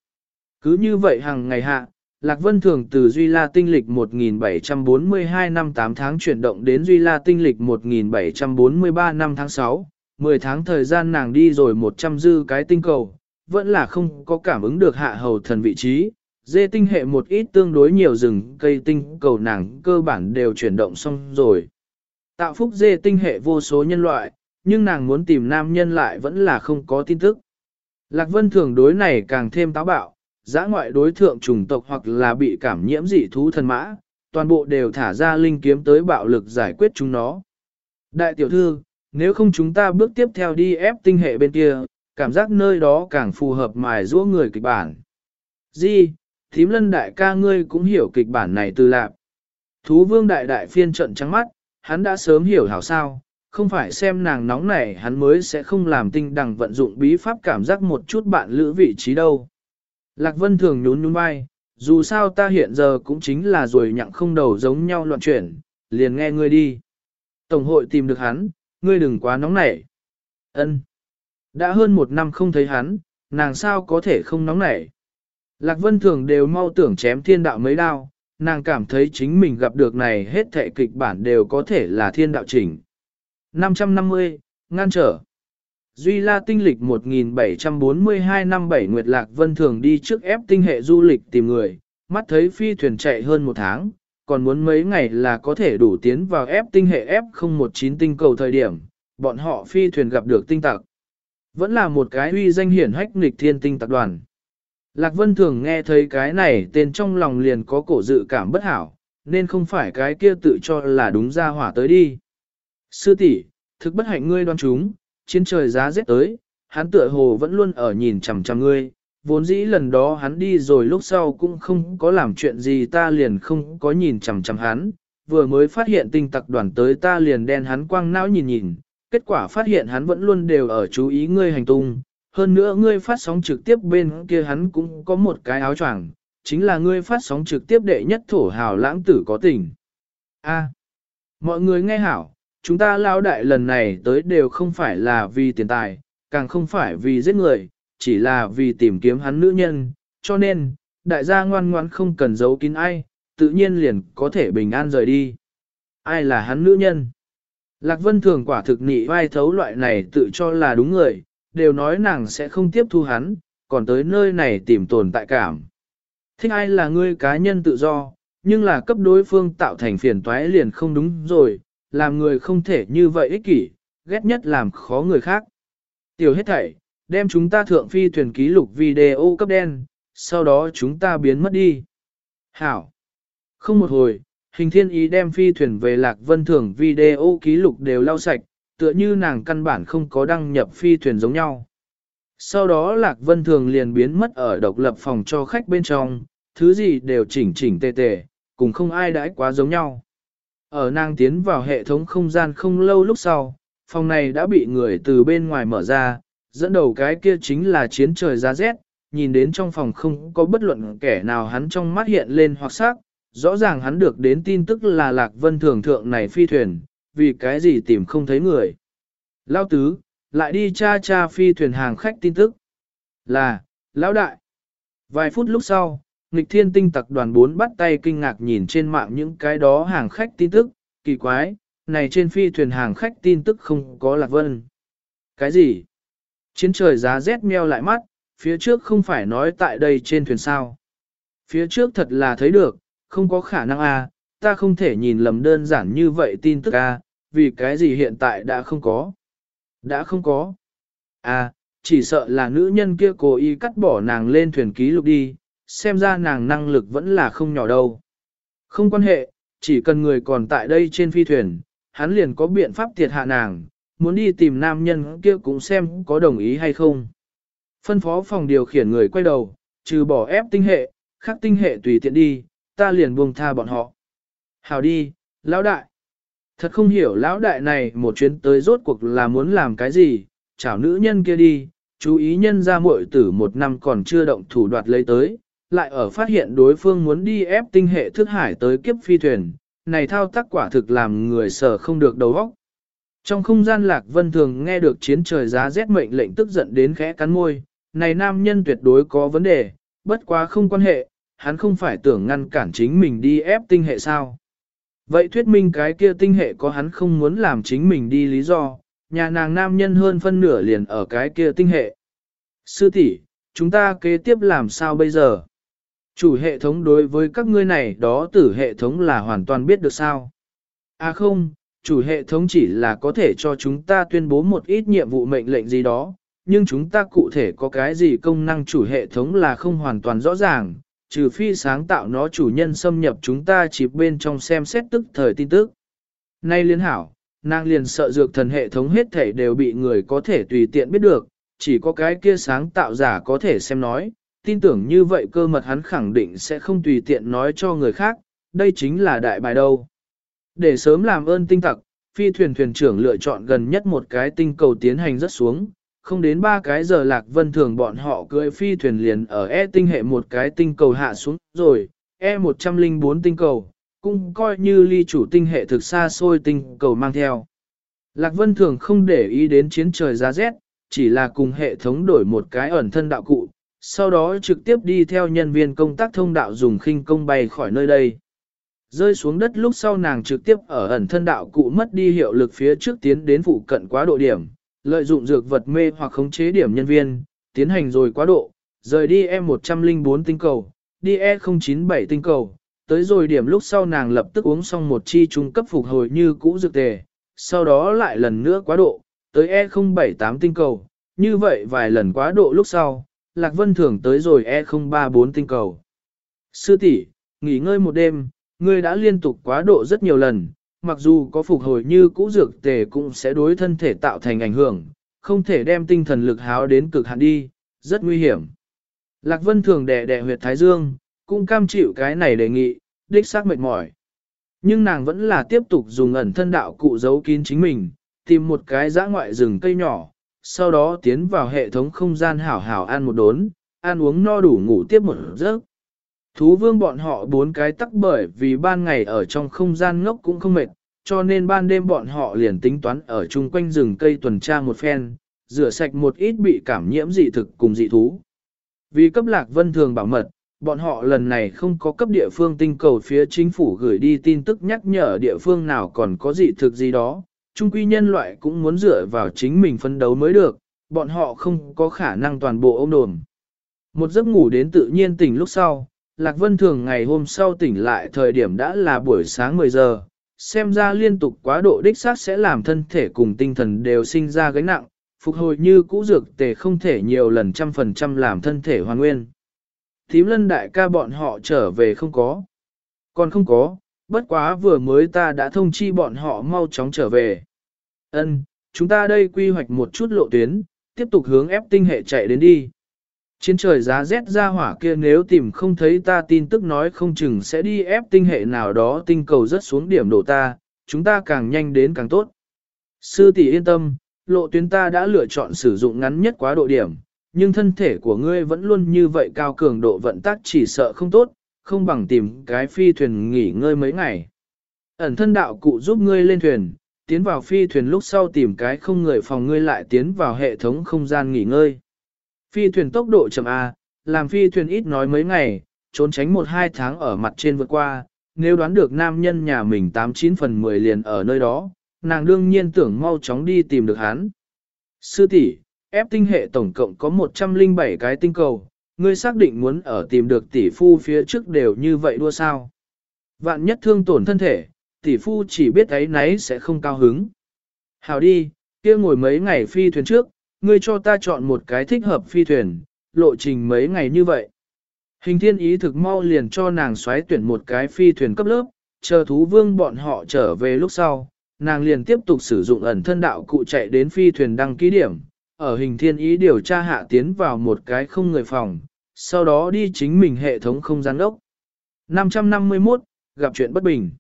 Cứ như vậy hàng ngày hạ, Lạc Vân Thường từ Duy La tinh lịch 1742 năm 8 tháng chuyển động đến Duy La tinh lịch 1743 năm tháng 6, 10 tháng thời gian nàng đi rồi 100 dư cái tinh cầu, vẫn là không có cảm ứng được hạ hầu thần vị trí. Dê tinh hệ một ít tương đối nhiều rừng cây tinh cầu nàng cơ bản đều chuyển động xong rồi. Tạo phúc dê tinh hệ vô số nhân loại, nhưng nàng muốn tìm nam nhân lại vẫn là không có tin tức. Lạc Vân thường đối này càng thêm táo bạo, giã ngoại đối thượng chủng tộc hoặc là bị cảm nhiễm dị thú thần mã, toàn bộ đều thả ra linh kiếm tới bạo lực giải quyết chúng nó. Đại tiểu thư, nếu không chúng ta bước tiếp theo đi ép tinh hệ bên kia, cảm giác nơi đó càng phù hợp mài giũa người kịch bản. Di, thím lân đại ca ngươi cũng hiểu kịch bản này từ lạc. Thú vương đại đại phiên trận trắng mắt, hắn đã sớm hiểu hảo sao, không phải xem nàng nóng này hắn mới sẽ không làm tinh đằng vận dụng bí pháp cảm giác một chút bạn lữ vị trí đâu. Lạc Vân thường nhún nhún vai, dù sao ta hiện giờ cũng chính là rồi nhặng không đầu giống nhau loạn chuyển, liền nghe ngươi đi. Tổng hội tìm được hắn, ngươi đừng quá nóng nảy. Ân. Đã hơn một năm không thấy hắn, nàng sao có thể không nóng nảy. Lạc Vân thường đều mau tưởng chém thiên đạo mấy đao, nàng cảm thấy chính mình gặp được này hết thệ kịch bản đều có thể là thiên đạo chỉnh. 550, ngăn trở. Duy La tinh lịch 1742 năm 7 Nguyệt Lạc Vân thường đi trước ép tinh hệ du lịch tìm người, mắt thấy phi thuyền chạy hơn một tháng, còn muốn mấy ngày là có thể đủ tiến vào ép tinh hệ F019 tinh cầu thời điểm, bọn họ phi thuyền gặp được tinh tặc. Vẫn là một cái uy danh hiển hách nghịch thiên tinh tập đoàn. Lạc Vân thường nghe thấy cái này tên trong lòng liền có cổ dự cảm bất hảo, nên không phải cái kia tự cho là đúng ra hỏa tới đi. Sư tỷ, thực bất hạnh ngươi đoan chúng, chiến trời giá rét tới, hắn tựa hồ vẫn luôn ở nhìn chằm chằm ngươi, vốn dĩ lần đó hắn đi rồi lúc sau cũng không có làm chuyện gì ta liền không có nhìn chằm chằm hắn, vừa mới phát hiện tinh tặc đoàn tới ta liền đen hắn quăng não nhìn nhìn, kết quả phát hiện hắn vẫn luôn đều ở chú ý ngươi hành tung, hơn nữa ngươi phát sóng trực tiếp bên kia hắn cũng có một cái áo choàng, chính là ngươi phát sóng trực tiếp đệ nhất thổ hào lãng tử có tình. A. mọi người nghe hảo, chúng ta lao đại lần này tới đều không phải là vì tiền tài, càng không phải vì giết người, chỉ là vì tìm kiếm hắn nữ nhân, cho nên, đại gia ngoan ngoãn không cần giấu kín ai, tự nhiên liền có thể bình an rời đi. Ai là hắn nữ nhân? Lạc Vân thường quả thực nị vai thấu loại này tự cho là đúng người, đều nói nàng sẽ không tiếp thu hắn, còn tới nơi này tìm tồn tại cảm. Thích ai là ngươi cá nhân tự do, nhưng là cấp đối phương tạo thành phiền toái liền không đúng rồi, làm người không thể như vậy ích kỷ, ghét nhất làm khó người khác. Tiểu hết thảy, đem chúng ta thượng phi thuyền ký lục video cấp đen, sau đó chúng ta biến mất đi. Hảo. Không một hồi, hình thiên ý đem phi thuyền về lạc vân thường video ký lục đều lau sạch, tựa như nàng căn bản không có đăng nhập phi thuyền giống nhau. Sau đó lạc vân thường liền biến mất ở độc lập phòng cho khách bên trong, thứ gì đều chỉnh chỉnh tề tề, cùng không ai đãi quá giống nhau. Ở nàng tiến vào hệ thống không gian không lâu lúc sau, phòng này đã bị người từ bên ngoài mở ra, dẫn đầu cái kia chính là chiến trời giá rét, nhìn đến trong phòng không có bất luận kẻ nào hắn trong mắt hiện lên hoặc sắc, rõ ràng hắn được đến tin tức là Lạc Vân Thường Thượng này phi thuyền, vì cái gì tìm không thấy người. Lao tứ, lại đi cha cha phi thuyền hàng khách tin tức. Là, Lão đại. Vài phút lúc sau, nghịch thiên tinh tặc đoàn bốn bắt tay kinh ngạc nhìn trên mạng những cái đó hàng khách tin tức, kỳ quái, này trên phi thuyền hàng khách tin tức không có Lạc Vân. Cái gì? Chiến trời giá rét meo lại mắt, phía trước không phải nói tại đây trên thuyền sao. Phía trước thật là thấy được, không có khả năng a, à, ta không thể nhìn lầm đơn giản như vậy tin tức a, à, vì cái gì hiện tại đã không có. Đã không có. À, chỉ sợ là nữ nhân kia cố ý cắt bỏ nàng lên thuyền ký lục đi, xem ra nàng năng lực vẫn là không nhỏ đâu. Không quan hệ, chỉ cần người còn tại đây trên phi thuyền, hắn liền có biện pháp tiệt hạ nàng, muốn đi tìm nam nhân kia cũng xem có đồng ý hay không. Phân phó phòng điều khiển người quay đầu, trừ bỏ ép tinh hệ, khác tinh hệ tùy tiện đi, ta liền buông tha bọn họ. Hào đi, lão đại. Thật không hiểu lão đại này một chuyến tới rốt cuộc là muốn làm cái gì, chào nữ nhân kia đi, chú ý nhân ra muội tử một năm còn chưa động thủ đoạt lấy tới, lại ở phát hiện đối phương muốn đi ép tinh hệ thức hải tới kiếp phi thuyền, này thao tác quả thực làm người sở không được đầu óc. Trong không gian lạc vân thường nghe được chiến trời giá rét mệnh lệnh tức giận đến khẽ cắn môi, này nam nhân tuyệt đối có vấn đề, bất quá không quan hệ, hắn không phải tưởng ngăn cản chính mình đi ép tinh hệ sao. Vậy thuyết minh cái kia tinh hệ có hắn không muốn làm chính mình đi lý do, nhà nàng nam nhân hơn phân nửa liền ở cái kia tinh hệ. Sư tỷ, chúng ta kế tiếp làm sao bây giờ? Chủ hệ thống đối với các ngươi này đó tử hệ thống là hoàn toàn biết được sao? À không, chủ hệ thống chỉ là có thể cho chúng ta tuyên bố một ít nhiệm vụ mệnh lệnh gì đó, nhưng chúng ta cụ thể có cái gì công năng chủ hệ thống là không hoàn toàn rõ ràng, trừ phi sáng tạo nó chủ nhân xâm nhập chúng ta chỉ bên trong xem xét tức thời tin tức. Nay liên hảo, nàng liền sợ dược thần hệ thống hết thể đều bị người có thể tùy tiện biết được, chỉ có cái kia sáng tạo giả có thể xem nói, tin tưởng như vậy cơ mật hắn khẳng định sẽ không tùy tiện nói cho người khác, đây chính là đại bài đâu. Để sớm làm ơn tinh tặc, phi thuyền thuyền trưởng lựa chọn gần nhất một cái tinh cầu tiến hành rất xuống, không đến ba cái giờ lạc vân thường bọn họ cưỡi phi thuyền liền ở E tinh hệ một cái tinh cầu hạ xuống rồi, E104 tinh cầu, cũng coi như ly chủ tinh hệ thực xa xôi tinh cầu mang theo. Lạc vân thường không để ý đến chiến trời giá rét, chỉ là cùng hệ thống đổi một cái ẩn thân đạo cụ, sau đó trực tiếp đi theo nhân viên công tác thông đạo dùng khinh công bay khỏi nơi đây. Rơi xuống đất lúc sau nàng trực tiếp ở ẩn thân đạo cụ mất đi hiệu lực phía trước tiến đến phụ cận quá độ điểm, lợi dụng dược vật mê hoặc khống chế điểm nhân viên, tiến hành rồi quá độ, rời đi E104 tinh cầu, đi E097 tinh cầu, tới rồi điểm lúc sau nàng lập tức uống xong một chi trung cấp phục hồi như cũ dược tề, sau đó lại lần nữa quá độ, tới E078 tinh cầu, như vậy vài lần quá độ lúc sau, Lạc Vân Thường tới rồi E034 tinh cầu. Sư tỷ, nghỉ ngơi một đêm, ngươi đã liên tục quá độ rất nhiều lần, mặc dù có phục hồi như cũ dược tề cũng sẽ đối thân thể tạo thành ảnh hưởng, không thể đem tinh thần lực háo đến cực hạn đi, rất nguy hiểm. Lạc Vân thường đè đè huyệt Thái Dương, cũng cam chịu cái này đề nghị, đích xác mệt mỏi. Nhưng nàng vẫn là tiếp tục dùng ẩn thân đạo cụ giấu kín chính mình, tìm một cái dã ngoại rừng cây nhỏ, sau đó tiến vào hệ thống không gian hảo hảo ăn một đốn, ăn uống no đủ ngủ tiếp một giấc. Thú vương bọn họ bốn cái tắc bởi vì ban ngày ở trong không gian ngốc cũng không mệt, cho nên ban đêm bọn họ liền tính toán ở chung quanh rừng cây tuần tra một phen, rửa sạch một ít bị cảm nhiễm dị thực cùng dị thú. Vì cấp lạc vân thường bảo mật, bọn họ lần này không có cấp địa phương tinh cầu phía chính phủ gửi đi tin tức nhắc nhở địa phương nào còn có dị thực gì đó. Trung quy nhân loại cũng muốn dựa vào chính mình phân đấu mới được, bọn họ không có khả năng toàn bộ ôm đồn. Một giấc ngủ đến tự nhiên tỉnh lúc sau, Lạc Vân Thường ngày hôm sau tỉnh lại thời điểm đã là buổi sáng 10 giờ, xem ra liên tục quá độ đích xác sẽ làm thân thể cùng tinh thần đều sinh ra gánh nặng, phục hồi như cũ dược tề không thể nhiều lần trăm phần trăm làm thân thể hoàn nguyên. Thím lân đại ca bọn họ trở về không có. Còn không có, bất quá vừa mới ta đã thông chi bọn họ mau chóng trở về. Ân, chúng ta đây quy hoạch một chút lộ tuyến, tiếp tục hướng ép tinh hệ chạy đến đi. Chiến trời giá rét ra hỏa kia nếu tìm không thấy ta tin tức nói không chừng sẽ đi ép tinh hệ nào đó tinh cầu rất xuống điểm đổ ta, chúng ta càng nhanh đến càng tốt. Sư tỷ yên tâm, lộ tuyến ta đã lựa chọn sử dụng ngắn nhất quá độ điểm, nhưng thân thể của ngươi vẫn luôn như vậy cao cường độ vận tác chỉ sợ không tốt, không bằng tìm cái phi thuyền nghỉ ngơi mấy ngày. Ẩn thân đạo cụ giúp ngươi lên thuyền, tiến vào phi thuyền lúc sau tìm cái không người phòng ngươi lại tiến vào hệ thống không gian nghỉ ngơi. Phi thuyền tốc độ chậm A, làm phi thuyền ít nói mấy ngày, trốn tránh một hai tháng ở mặt trên vượt qua, nếu đoán được nam nhân nhà mình 89 phần 10 liền ở nơi đó, nàng đương nhiên tưởng mau chóng đi tìm được hắn. Sư tỷ, ép tinh hệ tổng cộng có 107 cái tinh cầu, ngươi xác định muốn ở tìm được tỷ phu phía trước đều như vậy đua sao. Vạn nhất thương tổn thân thể, tỷ phu chỉ biết ấy nấy sẽ không cao hứng. Hào đi, kia ngồi mấy ngày phi thuyền trước, ngươi cho ta chọn một cái thích hợp phi thuyền, lộ trình mấy ngày như vậy. Hình thiên ý thực mau liền cho nàng xoáy tuyển một cái phi thuyền cấp lớp, chờ thú vương bọn họ trở về lúc sau, nàng liền tiếp tục sử dụng ẩn thân đạo cụ chạy đến phi thuyền đăng ký điểm, ở hình thiên ý điều tra hạ tiến vào một cái không người phòng, sau đó đi chính mình hệ thống không gian ốc. 551, gặp chuyện bất bình.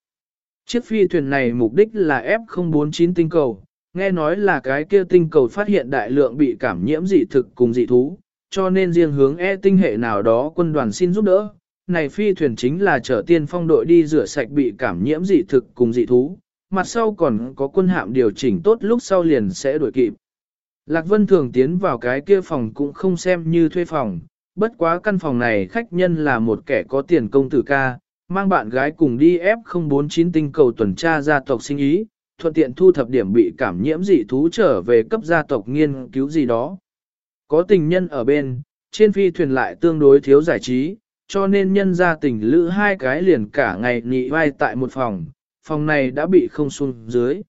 Chiếc phi thuyền này mục đích là F049 tinh cầu, nghe nói là cái kia tinh cầu phát hiện đại lượng bị cảm nhiễm dị thực cùng dị thú, cho nên riêng hướng E tinh hệ nào đó quân đoàn xin giúp đỡ. Này phi thuyền chính là chở tiên phong đội đi rửa sạch bị cảm nhiễm dị thực cùng dị thú, mặt sau còn có quân hạm điều chỉnh tốt lúc sau liền sẽ đuổi kịp. Lạc Vân thường tiến vào cái kia phòng cũng không xem như thuê phòng, bất quá căn phòng này khách nhân là một kẻ có tiền công tử ca, mang bạn gái cùng đi F049 tinh cầu tuần tra gia tộc sinh ý, thuận tiện thu thập điểm bị cảm nhiễm dị thú trở về cấp gia tộc nghiên cứu gì đó. Có tình nhân ở bên, trên phi thuyền lại tương đối thiếu giải trí, cho nên nhân gia tình lữ hai cái liền cả ngày nhị vai tại một phòng, phòng này đã bị không xuống dưới.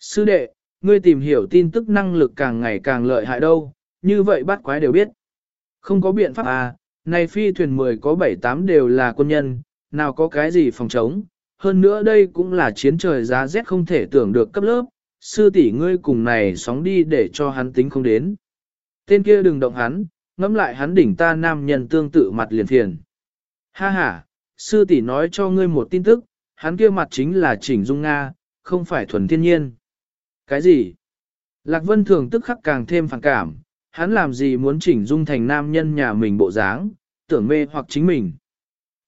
Sư đệ, ngươi tìm hiểu tin tức năng lực càng ngày càng lợi hại đâu, như vậy bắt quái đều biết. Không có biện pháp à, này phi thuyền 10 có 7-8 đều là quân nhân, nào có cái gì phòng chống, hơn nữa đây cũng là chiến trời giá rét không thể tưởng được cấp lớp, sư tỷ ngươi cùng này sóng đi để cho hắn tính không đến. Tên kia đừng động hắn, ngẫm lại hắn đỉnh ta nam nhân tương tự mặt liền phiền. Ha ha, sư tỷ nói cho ngươi một tin tức, hắn kia mặt chính là chỉnh dung Nga, không phải thuần thiên nhiên. Cái gì? Lạc Vân Thường tức khắc càng thêm phản cảm, hắn làm gì muốn chỉnh dung thành nam nhân nhà mình bộ dáng, tưởng mê hoặc chính mình.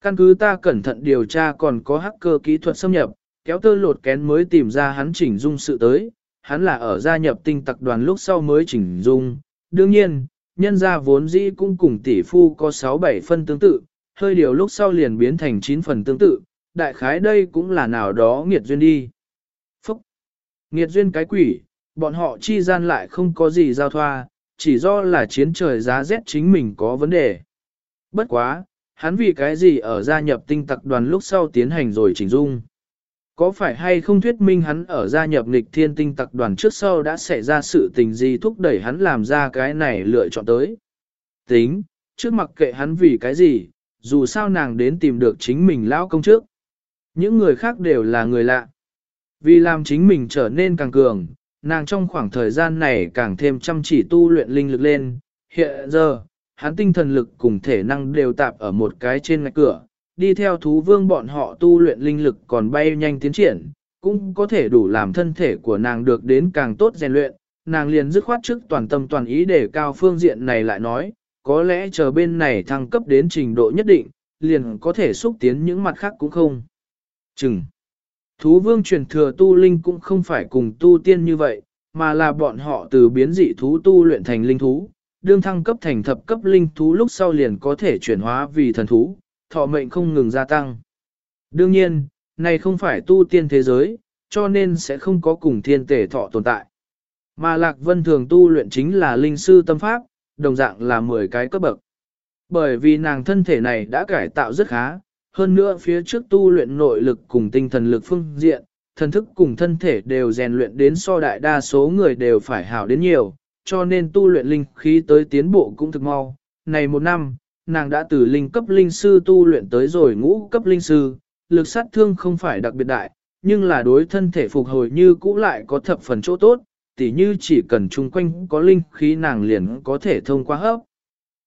Căn cứ ta cẩn thận điều tra còn có hacker kỹ thuật xâm nhập, kéo tơ lột kén mới tìm ra hắn chỉnh dung sự tới, hắn là ở gia nhập tinh tặc đoàn lúc sau mới chỉnh dung. Đương nhiên, nhân gia vốn dĩ cũng cùng tỷ phu có 6-7 phân tương tự, hơi điều lúc sau liền biến thành 9 phần tương tự, đại khái đây cũng là nào đó nghiệt duyên đi. Phúc! Nghiệt duyên cái quỷ, bọn họ chi gian lại không có gì giao thoa, chỉ do là chiến trời giá rét chính mình có vấn đề. Bất quá, hắn vì cái gì ở gia nhập tinh tặc đoàn lúc sau tiến hành rồi chỉnh dung. Có phải hay không thuyết minh hắn ở gia nhập nghịch thiên tinh tặc đoàn trước sau đã xảy ra sự tình gì thúc đẩy hắn làm ra cái này lựa chọn tới. Tính, trước mặc kệ hắn vì cái gì, dù sao nàng đến tìm được chính mình lão công trước. Những người khác đều là người lạ. Vì làm chính mình trở nên càng cường, nàng trong khoảng thời gian này càng thêm chăm chỉ tu luyện linh lực lên. Hiện giờ, hắn tinh thần lực cùng thể năng đều tạp ở một cái trên ngạch cửa, đi theo thú vương bọn họ tu luyện linh lực còn bay nhanh tiến triển, cũng có thể đủ làm thân thể của nàng được đến càng tốt rèn luyện, nàng liền dứt khoát trước toàn tâm toàn ý để cao phương diện này lại nói, có lẽ chờ bên này thăng cấp đến trình độ nhất định, liền có thể xúc tiến những mặt khác cũng không. Chừng. Thú vương truyền thừa tu linh cũng không phải cùng tu tiên như vậy, mà là bọn họ từ biến dị thú tu luyện thành linh thú, đương thăng cấp thành thập cấp linh thú lúc sau liền có thể chuyển hóa vì thần thú, thọ mệnh không ngừng gia tăng. Đương nhiên, này không phải tu tiên thế giới, cho nên sẽ không có cùng thiên tể thọ tồn tại. Mà Lạc Vân thường tu luyện chính là linh sư tâm pháp, đồng dạng là 10 cái cấp bậc. Bởi vì nàng thân thể này đã cải tạo rất khá, hơn nữa phía trước tu luyện nội lực cùng tinh thần lực phương diện, thần thức cùng thân thể đều rèn luyện đến so đại đa số người đều phải hảo đến nhiều, cho nên tu luyện linh khí tới tiến bộ cũng thực mau. Này một năm, nàng đã từ linh cấp linh sư tu luyện tới rồi ngũ cấp linh sư, lực sát thương không phải đặc biệt đại, nhưng là đối thân thể phục hồi như cũ lại có thập phần chỗ tốt, tỉ như chỉ cần chung quanh có linh khí nàng liền có thể thông qua hấp.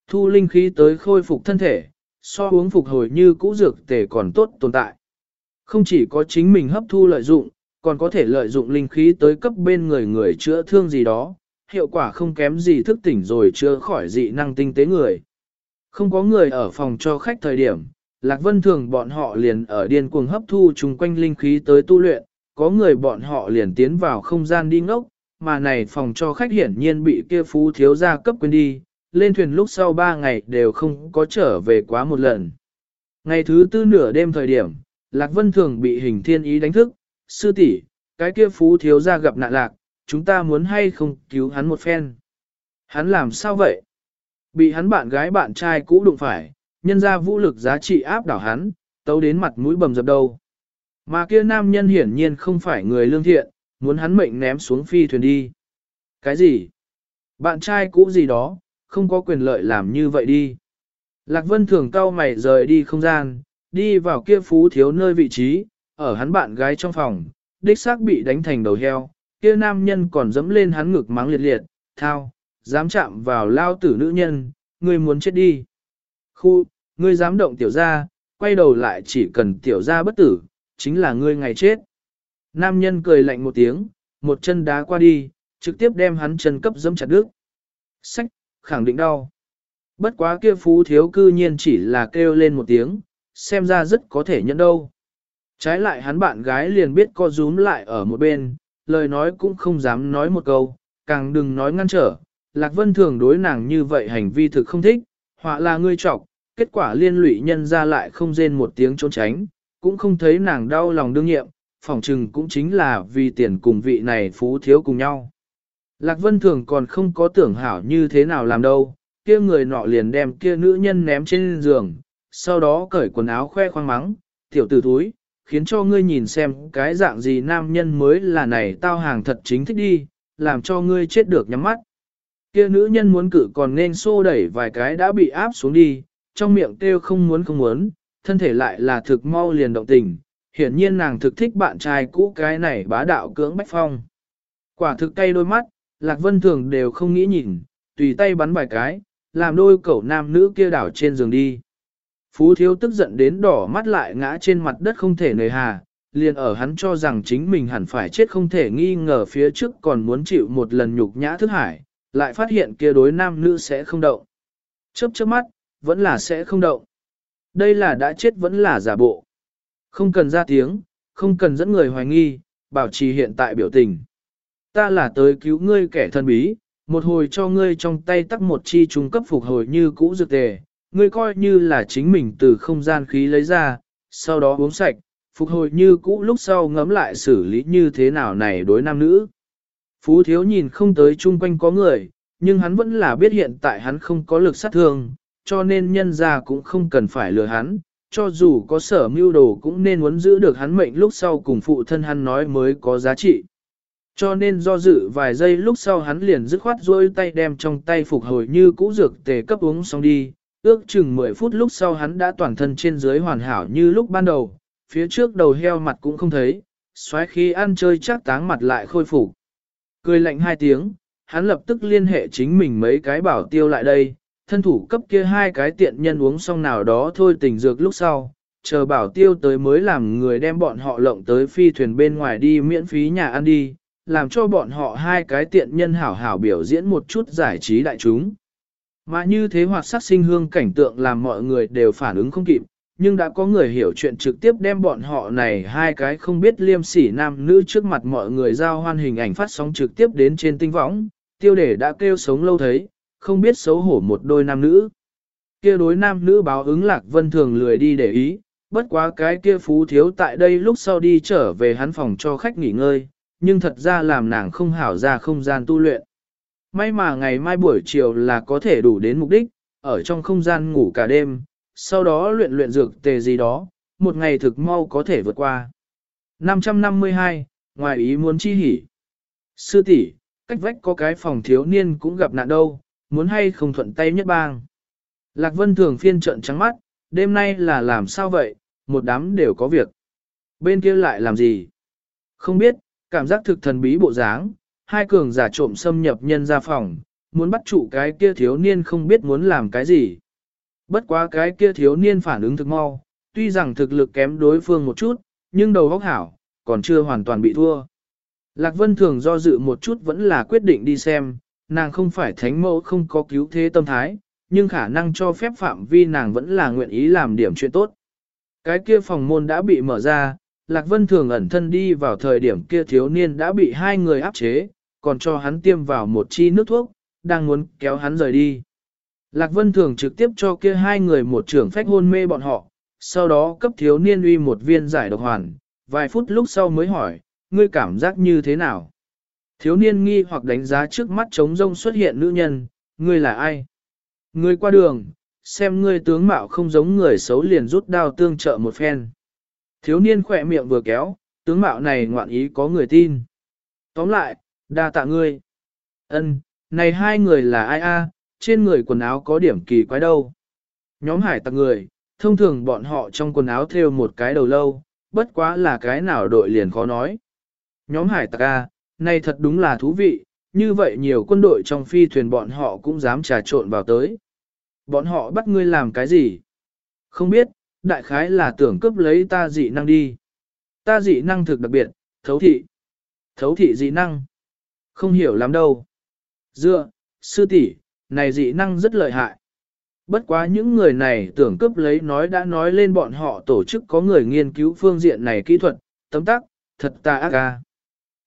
Thu linh khí tới khôi phục thân thể, so uống phục hồi như cũ dược tề còn tốt tồn tại. Không chỉ có chính mình hấp thu lợi dụng, còn có thể lợi dụng linh khí tới cấp bên người người chữa thương gì đó, hiệu quả không kém gì thức tỉnh rồi chưa khỏi dị năng tinh tế người. Không có người ở phòng cho khách thời điểm, Lạc Vân thường bọn họ liền ở điên cuồng hấp thu chung quanh linh khí tới tu luyện, có người bọn họ liền tiến vào không gian đi ngốc, mà này phòng cho khách hiển nhiên bị kia phú thiếu gia cấp quên đi, lên thuyền lúc sau 3 ngày đều không có trở về quá một lần. Ngày thứ tư nửa đêm thời điểm, Lạc Vân thường bị hình thiên ý đánh thức, sư tỷ, cái kia phú thiếu gia gặp nạn lạc, chúng ta muốn hay không cứu hắn một phen. Hắn làm sao vậy? Bị hắn bạn gái bạn trai cũ đụng phải, nhân ra vũ lực giá trị áp đảo hắn, tấu đến mặt mũi bầm dập đầu. Mà kia nam nhân hiển nhiên không phải người lương thiện, muốn hắn mệnh ném xuống phi thuyền đi. Cái gì? Bạn trai cũ gì đó, không có quyền lợi làm như vậy đi. Lạc Vân thường cao mày rời đi không gian, đi vào kia phú thiếu nơi vị trí, ở hắn bạn gái trong phòng, đích xác bị đánh thành đầu heo, kia nam nhân còn dẫm lên hắn ngực mắng liệt liệt, thao, dám chạm vào lao tử nữ nhân, ngươi muốn chết đi. Khu, ngươi dám động tiểu gia, quay đầu lại chỉ cần tiểu gia bất tử, chính là ngươi ngày chết. Nam nhân cười lạnh một tiếng, một chân đá qua đi, trực tiếp đem hắn chân cấp dẫm chặt đứt. Sách, khẳng định đau. Bất quá kia phú thiếu cư nhiên chỉ là kêu lên một tiếng, xem ra rất có thể nhận đâu. Trái lại hắn bạn gái liền biết co rúm lại ở một bên, lời nói cũng không dám nói một câu, càng đừng nói ngăn trở. Lạc Vân thường đối nàng như vậy hành vi thực không thích, họa là ngươi trọc, kết quả liên lụy nhân ra lại không rên một tiếng trốn tránh, cũng không thấy nàng đau lòng đương nhiệm, phỏng chừng cũng chính là vì tiền cùng vị này phú thiếu cùng nhau. Lạc Vân thường còn không có tưởng hảo như thế nào làm đâu, kia người nọ liền đem kia nữ nhân ném trên giường, sau đó cởi quần áo khoe khoang mắng, tiểu tử túi, khiến cho ngươi nhìn xem cái dạng gì nam nhân mới là này tao hàng thật chính thích đi, làm cho ngươi chết được nhắm mắt. Kia nữ nhân muốn cự còn nên xô đẩy vài cái đã bị áp xuống đi, trong miệng kêu không muốn không muốn, thân thể lại là thực mau liền động tình, hiển nhiên nàng thực thích bạn trai cũ cái này bá đạo cưỡng bách phong. Quả thực cay đôi mắt, Lạc Vân Thường đều không nghĩ nhìn, tùy tay bắn vài cái, làm đôi cậu nam nữ kia đảo trên giường đi. Phú thiếu tức giận đến đỏ mắt lại ngã trên mặt đất không thể nề hà, liền ở hắn cho rằng chính mình hẳn phải chết không thể nghi ngờ phía trước còn muốn chịu một lần nhục nhã thức hải, lại phát hiện kia đối nam nữ sẽ không động. Chớp chớp mắt, vẫn là sẽ không động. Đây là đã chết vẫn là giả bộ. Không cần ra tiếng, không cần dẫn người hoài nghi, bảo trì hiện tại biểu tình. Ta là tới cứu ngươi kẻ thân bí, một hồi cho ngươi trong tay tắc một chi trung cấp phục hồi như cũ dược tề, ngươi coi như là chính mình từ không gian khí lấy ra, sau đó uống sạch, phục hồi như cũ lúc sau ngấm lại xử lý như thế nào này đối nam nữ. Phú thiếu nhìn không tới chung quanh có người, nhưng hắn vẫn là biết hiện tại hắn không có lực sát thương, cho nên nhân ra cũng không cần phải lừa hắn, cho dù có sở mưu đồ cũng nên muốn giữ được hắn mệnh lúc sau cùng phụ thân hắn nói mới có giá trị. Cho nên do dự vài giây lúc sau hắn liền dứt khoát rôi tay đem trong tay phục hồi như cũ dược tề cấp uống xong đi, ước chừng 10 phút lúc sau hắn đã toàn thân trên dưới hoàn hảo như lúc ban đầu, phía trước đầu heo mặt cũng không thấy, xoáy khi ăn chơi chắc táng mặt lại khôi phục. Cười lạnh hai tiếng, hắn lập tức liên hệ chính mình mấy cái bảo tiêu lại đây, thân thủ cấp kia hai cái tiện nhân uống xong nào đó thôi tỉnh dược lúc sau, chờ bảo tiêu tới mới làm người đem bọn họ lộng tới phi thuyền bên ngoài đi miễn phí nhà ăn đi, làm cho bọn họ hai cái tiện nhân hảo hảo biểu diễn một chút giải trí đại chúng. Mà như thế hoạt sắc sinh hương cảnh tượng làm mọi người đều phản ứng không kịp, nhưng đã có người hiểu chuyện trực tiếp đem bọn họ này hai cái không biết liêm sỉ nam nữ trước mặt mọi người giao hoan hình ảnh phát sóng trực tiếp đến trên tinh võng, tiêu đề đã kêu sống lâu thấy, không biết xấu hổ một đôi nam nữ. Kia đối nam nữ báo ứng lạc vân thường lười đi để ý, bất quá cái kia phú thiếu tại đây lúc sau đi trở về hắn phòng cho khách nghỉ ngơi, nhưng thật ra làm nàng không hảo ra không gian tu luyện. May mà ngày mai buổi chiều là có thể đủ đến mục đích, ở trong không gian ngủ cả đêm, sau đó luyện luyện dược tề gì đó, một ngày thực mau có thể vượt qua. 552, ngoài ý muốn chi hỉ. Sư tỷ, cách vách có cái phòng thiếu niên cũng gặp nạn đâu, muốn hay không thuận tay nhất bang. Lạc Vân thường phiên trận trắng mắt, đêm nay là làm sao vậy, một đám đều có việc. Bên kia lại làm gì? Không biết, cảm giác thực thần bí bộ dáng, hai cường giả trộm xâm nhập nhân ra phòng, muốn bắt trụ cái kia thiếu niên không biết muốn làm cái gì. Bất quá cái kia thiếu niên phản ứng thực mau, tuy rằng thực lực kém đối phương một chút, nhưng đầu óc hảo, còn chưa hoàn toàn bị thua. Lạc Vân thường do dự một chút vẫn là quyết định đi xem, nàng không phải thánh mẫu không có cứu thế tâm thái, nhưng khả năng cho phép phạm vi nàng vẫn là nguyện ý làm điểm chuyện tốt. Cái kia phòng môn đã bị mở ra, Lạc Vân thường ẩn thân đi vào thời điểm kia thiếu niên đã bị hai người áp chế, còn cho hắn tiêm vào một chi nước thuốc, đang muốn kéo hắn rời đi. Lạc Vân thường trực tiếp cho kia hai người một trưởng phách hôn mê bọn họ, sau đó cấp thiếu niên uy một viên giải độc hoàn, vài phút lúc sau mới hỏi, ngươi cảm giác như thế nào? Thiếu niên nghi hoặc đánh giá trước mắt trống rông xuất hiện nữ nhân, ngươi là ai? Ngươi qua đường, xem ngươi tướng mạo không giống người xấu liền rút đao tương trợ một phen. Thiếu niên khỏe miệng vừa kéo, tướng mạo này ngoạn ý có người tin. Tóm lại, đa tạ ngươi. Ân, này hai người là ai a? trên người quần áo có điểm kỳ quái đâu. Nhóm hải tặc người, thông thường bọn họ trong quần áo thêu một cái đầu lâu, bất quá là cái nào đội liền khó nói. Nhóm hải tặc A, này thật đúng là thú vị, như vậy nhiều quân đội trong phi thuyền bọn họ cũng dám trà trộn vào tới. Bọn họ bắt ngươi làm cái gì? Không biết, đại khái là tưởng cướp lấy ta dị năng đi. Ta dị năng thực đặc biệt, thấu thị. Thấu thị dị năng. Không hiểu lắm đâu. Dựa, sư tỷ, này dị năng rất lợi hại. Bất quá những người này tưởng cướp lấy nói đã nói lên bọn họ tổ chức có người nghiên cứu phương diện này kỹ thuật, tấm tắc, thật ta ác ca.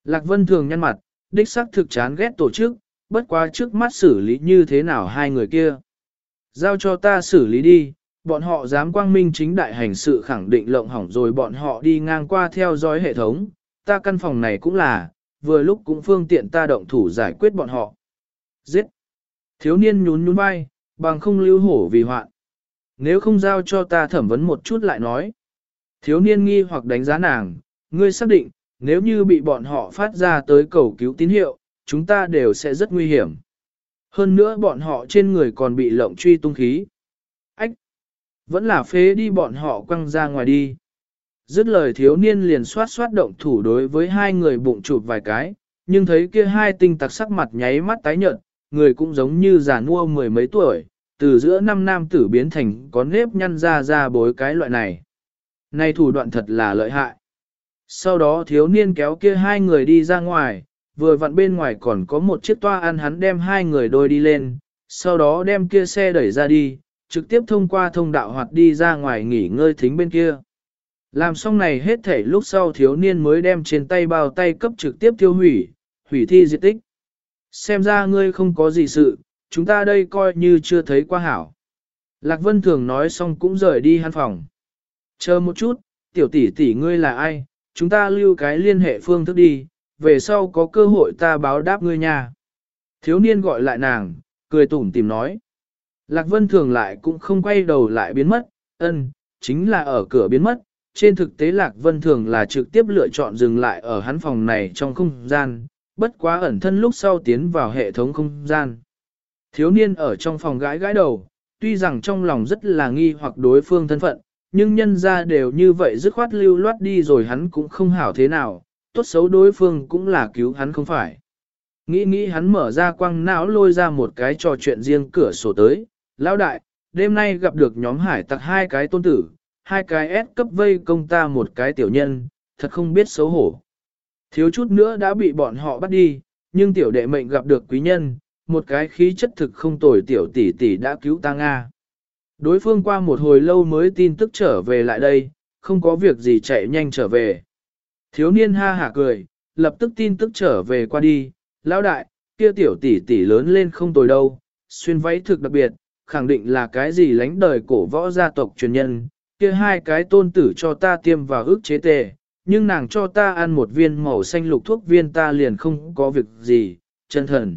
Lạc Vân thường nhăn mặt, đích xác thực chán ghét tổ chức, bất quá trước mắt xử lý như thế nào hai người kia. Giao cho ta xử lý đi, bọn họ dám quang minh chính đại hành sự khẳng định lộng hỏng rồi bọn họ đi ngang qua theo dõi hệ thống, ta căn phòng này cũng là, vừa lúc cũng phương tiện ta động thủ giải quyết bọn họ. Giết! Thiếu niên nhún nhún vai, bằng không lưu hổ vì hoạn. Nếu không giao cho ta thẩm vấn một chút lại nói. Thiếu niên nghi hoặc đánh giá nàng, ngươi xác định, nếu như bị bọn họ phát ra tới cầu cứu tín hiệu, chúng ta đều sẽ rất nguy hiểm. Hơn nữa bọn họ trên người còn bị lộng truy tung khí. Ách! Vẫn là phế đi bọn họ quăng ra ngoài đi. Dứt lời thiếu niên liền soát soát động thủ đối với hai người bụng chụp vài cái, nhưng thấy kia hai tinh tặc sắc mặt nháy mắt tái nhợt, người cũng giống như già nua mười mấy tuổi, từ giữa năm nam tử biến thành có nếp nhăn ra ra bối cái loại này. Này thủ đoạn thật là lợi hại. Sau đó thiếu niên kéo kia hai người đi ra ngoài, vừa vặn bên ngoài còn có một chiếc toa ăn hắn đem hai người đôi đi lên, sau đó đem kia xe đẩy ra đi, trực tiếp thông qua thông đạo hoạt đi ra ngoài nghỉ ngơi thính bên kia. Làm xong này hết thể lúc sau thiếu niên mới đem trên tay bao tay cấp trực tiếp tiêu hủy, hủy thi diệt tích. Xem ra ngươi không có gì sự, chúng ta đây coi như chưa thấy qua hảo. Lạc Vân Thường nói xong cũng rời đi hắn phòng. Chờ một chút, tiểu tỷ tỷ ngươi là ai, chúng ta lưu cái liên hệ phương thức đi, về sau có cơ hội ta báo đáp ngươi nha. Thiếu niên gọi lại nàng, cười tủm tìm nói. Lạc Vân Thường lại cũng không quay đầu lại biến mất, ân, chính là ở cửa biến mất. Trên thực tế Lạc Vân Thường là trực tiếp lựa chọn dừng lại ở hắn phòng này trong không gian, bất quá ẩn thân lúc sau tiến vào hệ thống không gian. Thiếu niên ở trong phòng gãi gãi đầu, tuy rằng trong lòng rất là nghi hoặc đối phương thân phận, nhưng nhân ra đều như vậy dứt khoát lưu loát đi rồi hắn cũng không hảo thế nào, tốt xấu đối phương cũng là cứu hắn không phải. Nghĩ nghĩ hắn mở ra quăng não lôi ra một cái trò chuyện riêng cửa sổ tới, lão đại, đêm nay gặp được nhóm hải tặc hai cái tôn tử, hai cái S cấp vây công ta một cái tiểu nhân, thật không biết xấu hổ. Thiếu chút nữa đã bị bọn họ bắt đi, nhưng tiểu đệ mệnh gặp được quý nhân, một cái khí chất thực không tồi tiểu tỷ tỷ đã cứu ta Nga. Đối phương qua một hồi lâu mới tin tức trở về lại đây, không có việc gì chạy nhanh trở về. Thiếu niên ha hả cười, lập tức tin tức trở về qua đi, lão đại, kia tiểu tỷ tỷ lớn lên không tồi đâu, xuyên váy thực đặc biệt, khẳng định là cái gì lánh đời cổ võ gia tộc truyền nhân, kia hai cái tôn tử cho ta tiêm vào ức chế tề, nhưng nàng cho ta ăn một viên màu xanh lục thuốc viên ta liền không có việc gì, chân thần.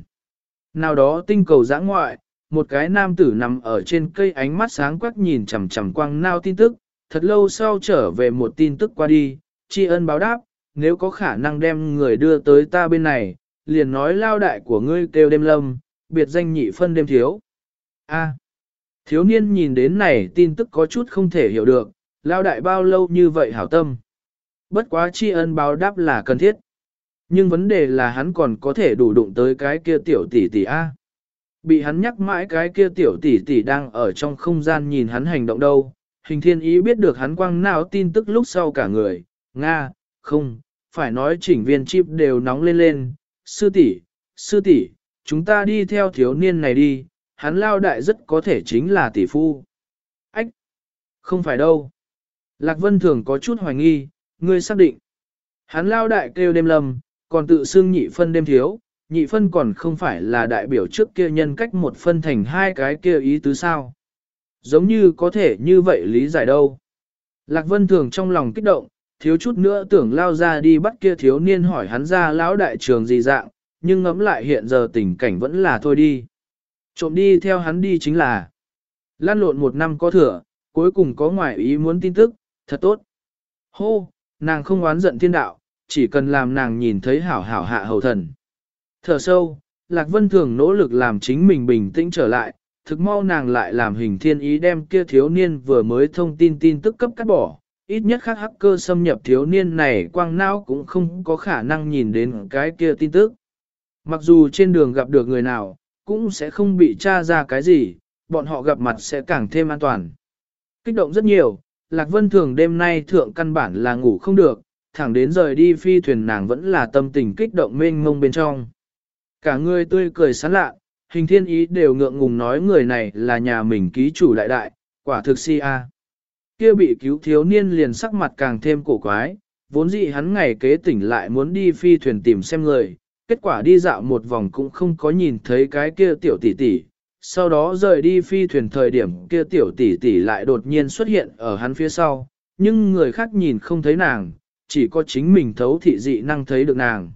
Nào đó tinh cầu giã ngoại, một cái nam tử nằm ở trên cây ánh mắt sáng quắc nhìn chằm chằm quang nao tin tức, thật lâu sau trở về một tin tức qua đi, tri ân báo đáp, nếu có khả năng đem người đưa tới ta bên này, liền nói lao đại của ngươi kêu đêm lâm, biệt danh nhị phân đêm thiếu. A thiếu niên nhìn đến này tin tức có chút không thể hiểu được, lao đại bao lâu như vậy hảo tâm. Bất quá tri ân báo đáp là cần thiết. Nhưng vấn đề là hắn còn có thể đủ đụng tới cái kia tiểu tỷ tỷ A. Bị hắn nhắc mãi cái kia tiểu tỷ tỷ đang ở trong không gian nhìn hắn hành động đâu. Hình thiên ý biết được hắn quăng nào tin tức lúc sau cả người. Nga, không, phải nói chỉnh viên chip đều nóng lên lên. Sư tỷ, sư tỷ, chúng ta đi theo thiếu niên này đi, hắn lao đại rất có thể chính là tỷ phu. Ách! Không phải đâu. Lạc Vân Thường có chút hoài nghi, ngươi xác định. Hắn lao đại kêu đêm lầm, còn tự xưng nhị phân đêm thiếu, nhị phân còn không phải là đại biểu trước kia nhân cách một phân thành hai cái kia ý tứ sao. Giống như có thể như vậy lý giải đâu. Lạc Vân Thường trong lòng kích động, thiếu chút nữa tưởng lao ra đi bắt kia thiếu niên hỏi hắn ra lão đại trường gì dạng, nhưng ngẫm lại hiện giờ tình cảnh vẫn là thôi đi. Trộm đi theo hắn đi chính là lan lộn một năm có thừa, cuối cùng có ngoại ý muốn tin tức, thật tốt. Hô, nàng không oán giận thiên đạo, chỉ cần làm nàng nhìn thấy hảo hảo hạ hầu thần. Thở sâu, Lạc Vân thường nỗ lực làm chính mình bình tĩnh trở lại, thực mau nàng lại làm hình thiên ý đem kia thiếu niên vừa mới thông tin tin tức cấp cắt bỏ. Ít nhất khác hacker xâm nhập thiếu niên này quang não cũng không có khả năng nhìn đến cái kia tin tức. Mặc dù trên đường gặp được người nào, cũng sẽ không bị tra ra cái gì, bọn họ gặp mặt sẽ càng thêm an toàn. Kích động rất nhiều, Lạc Vân Thường đêm nay thượng căn bản là ngủ không được, thẳng đến rời đi phi thuyền nàng vẫn là tâm tình kích động mênh mông bên trong. Cả người tươi cười sán lạ, hình thiên ý đều ngượng ngùng nói người này là nhà mình ký chủ đại đại, quả thực si a. Kia bị cứu thiếu niên liền sắc mặt càng thêm cổ quái, vốn dĩ hắn ngày kế tỉnh lại muốn đi phi thuyền tìm xem người, kết quả đi dạo một vòng cũng không có nhìn thấy cái kia tiểu tỷ tỷ. Sau đó rời đi phi thuyền thời điểm kia tiểu tỷ tỷ lại đột nhiên xuất hiện ở hắn phía sau, nhưng người khác nhìn không thấy nàng, chỉ có chính mình thấu thị dị năng thấy được nàng.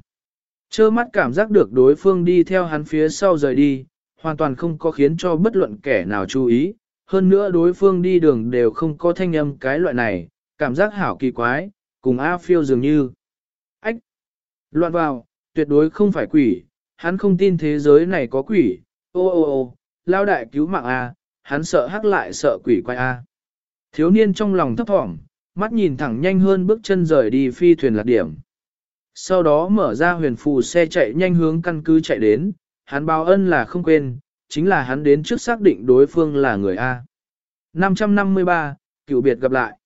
Chơ mắt cảm giác được đối phương đi theo hắn phía sau rời đi, hoàn toàn không có khiến cho bất luận kẻ nào chú ý, hơn nữa đối phương đi đường đều không có thanh âm cái loại này, cảm giác hảo kỳ quái, cùng A phiêu dường như. Ách! Loạn vào, tuyệt đối không phải quỷ, hắn không tin thế giới này có quỷ, ô ô ô, lao đại cứu mạng A, hắn sợ hắc lại sợ quỷ quay A. Thiếu niên trong lòng thấp thỏm, mắt nhìn thẳng nhanh hơn bước chân rời đi phi thuyền lạc điểm. Sau đó mở ra huyền phù xe chạy nhanh hướng căn cứ chạy đến, hắn báo ân là không quên, chính là hắn đến trước xác định đối phương là người A. 553, cựu biệt gặp lại.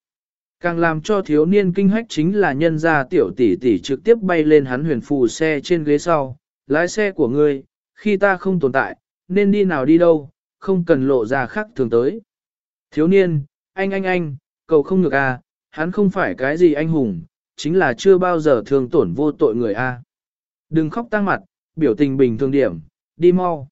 Càng làm cho thiếu niên kinh hách chính là nhân gia tiểu tỷ tỷ trực tiếp bay lên hắn huyền phù xe trên ghế sau, lái xe của ngươi, khi ta không tồn tại, nên đi nào đi đâu, không cần lộ ra khác thường tới. Thiếu niên, anh anh anh, cầu không được à, hắn không phải cái gì anh hùng, chính là chưa bao giờ thương tổn vô tội người a. Đừng khóc tăng mặt, biểu tình bình thường điểm, đi mau.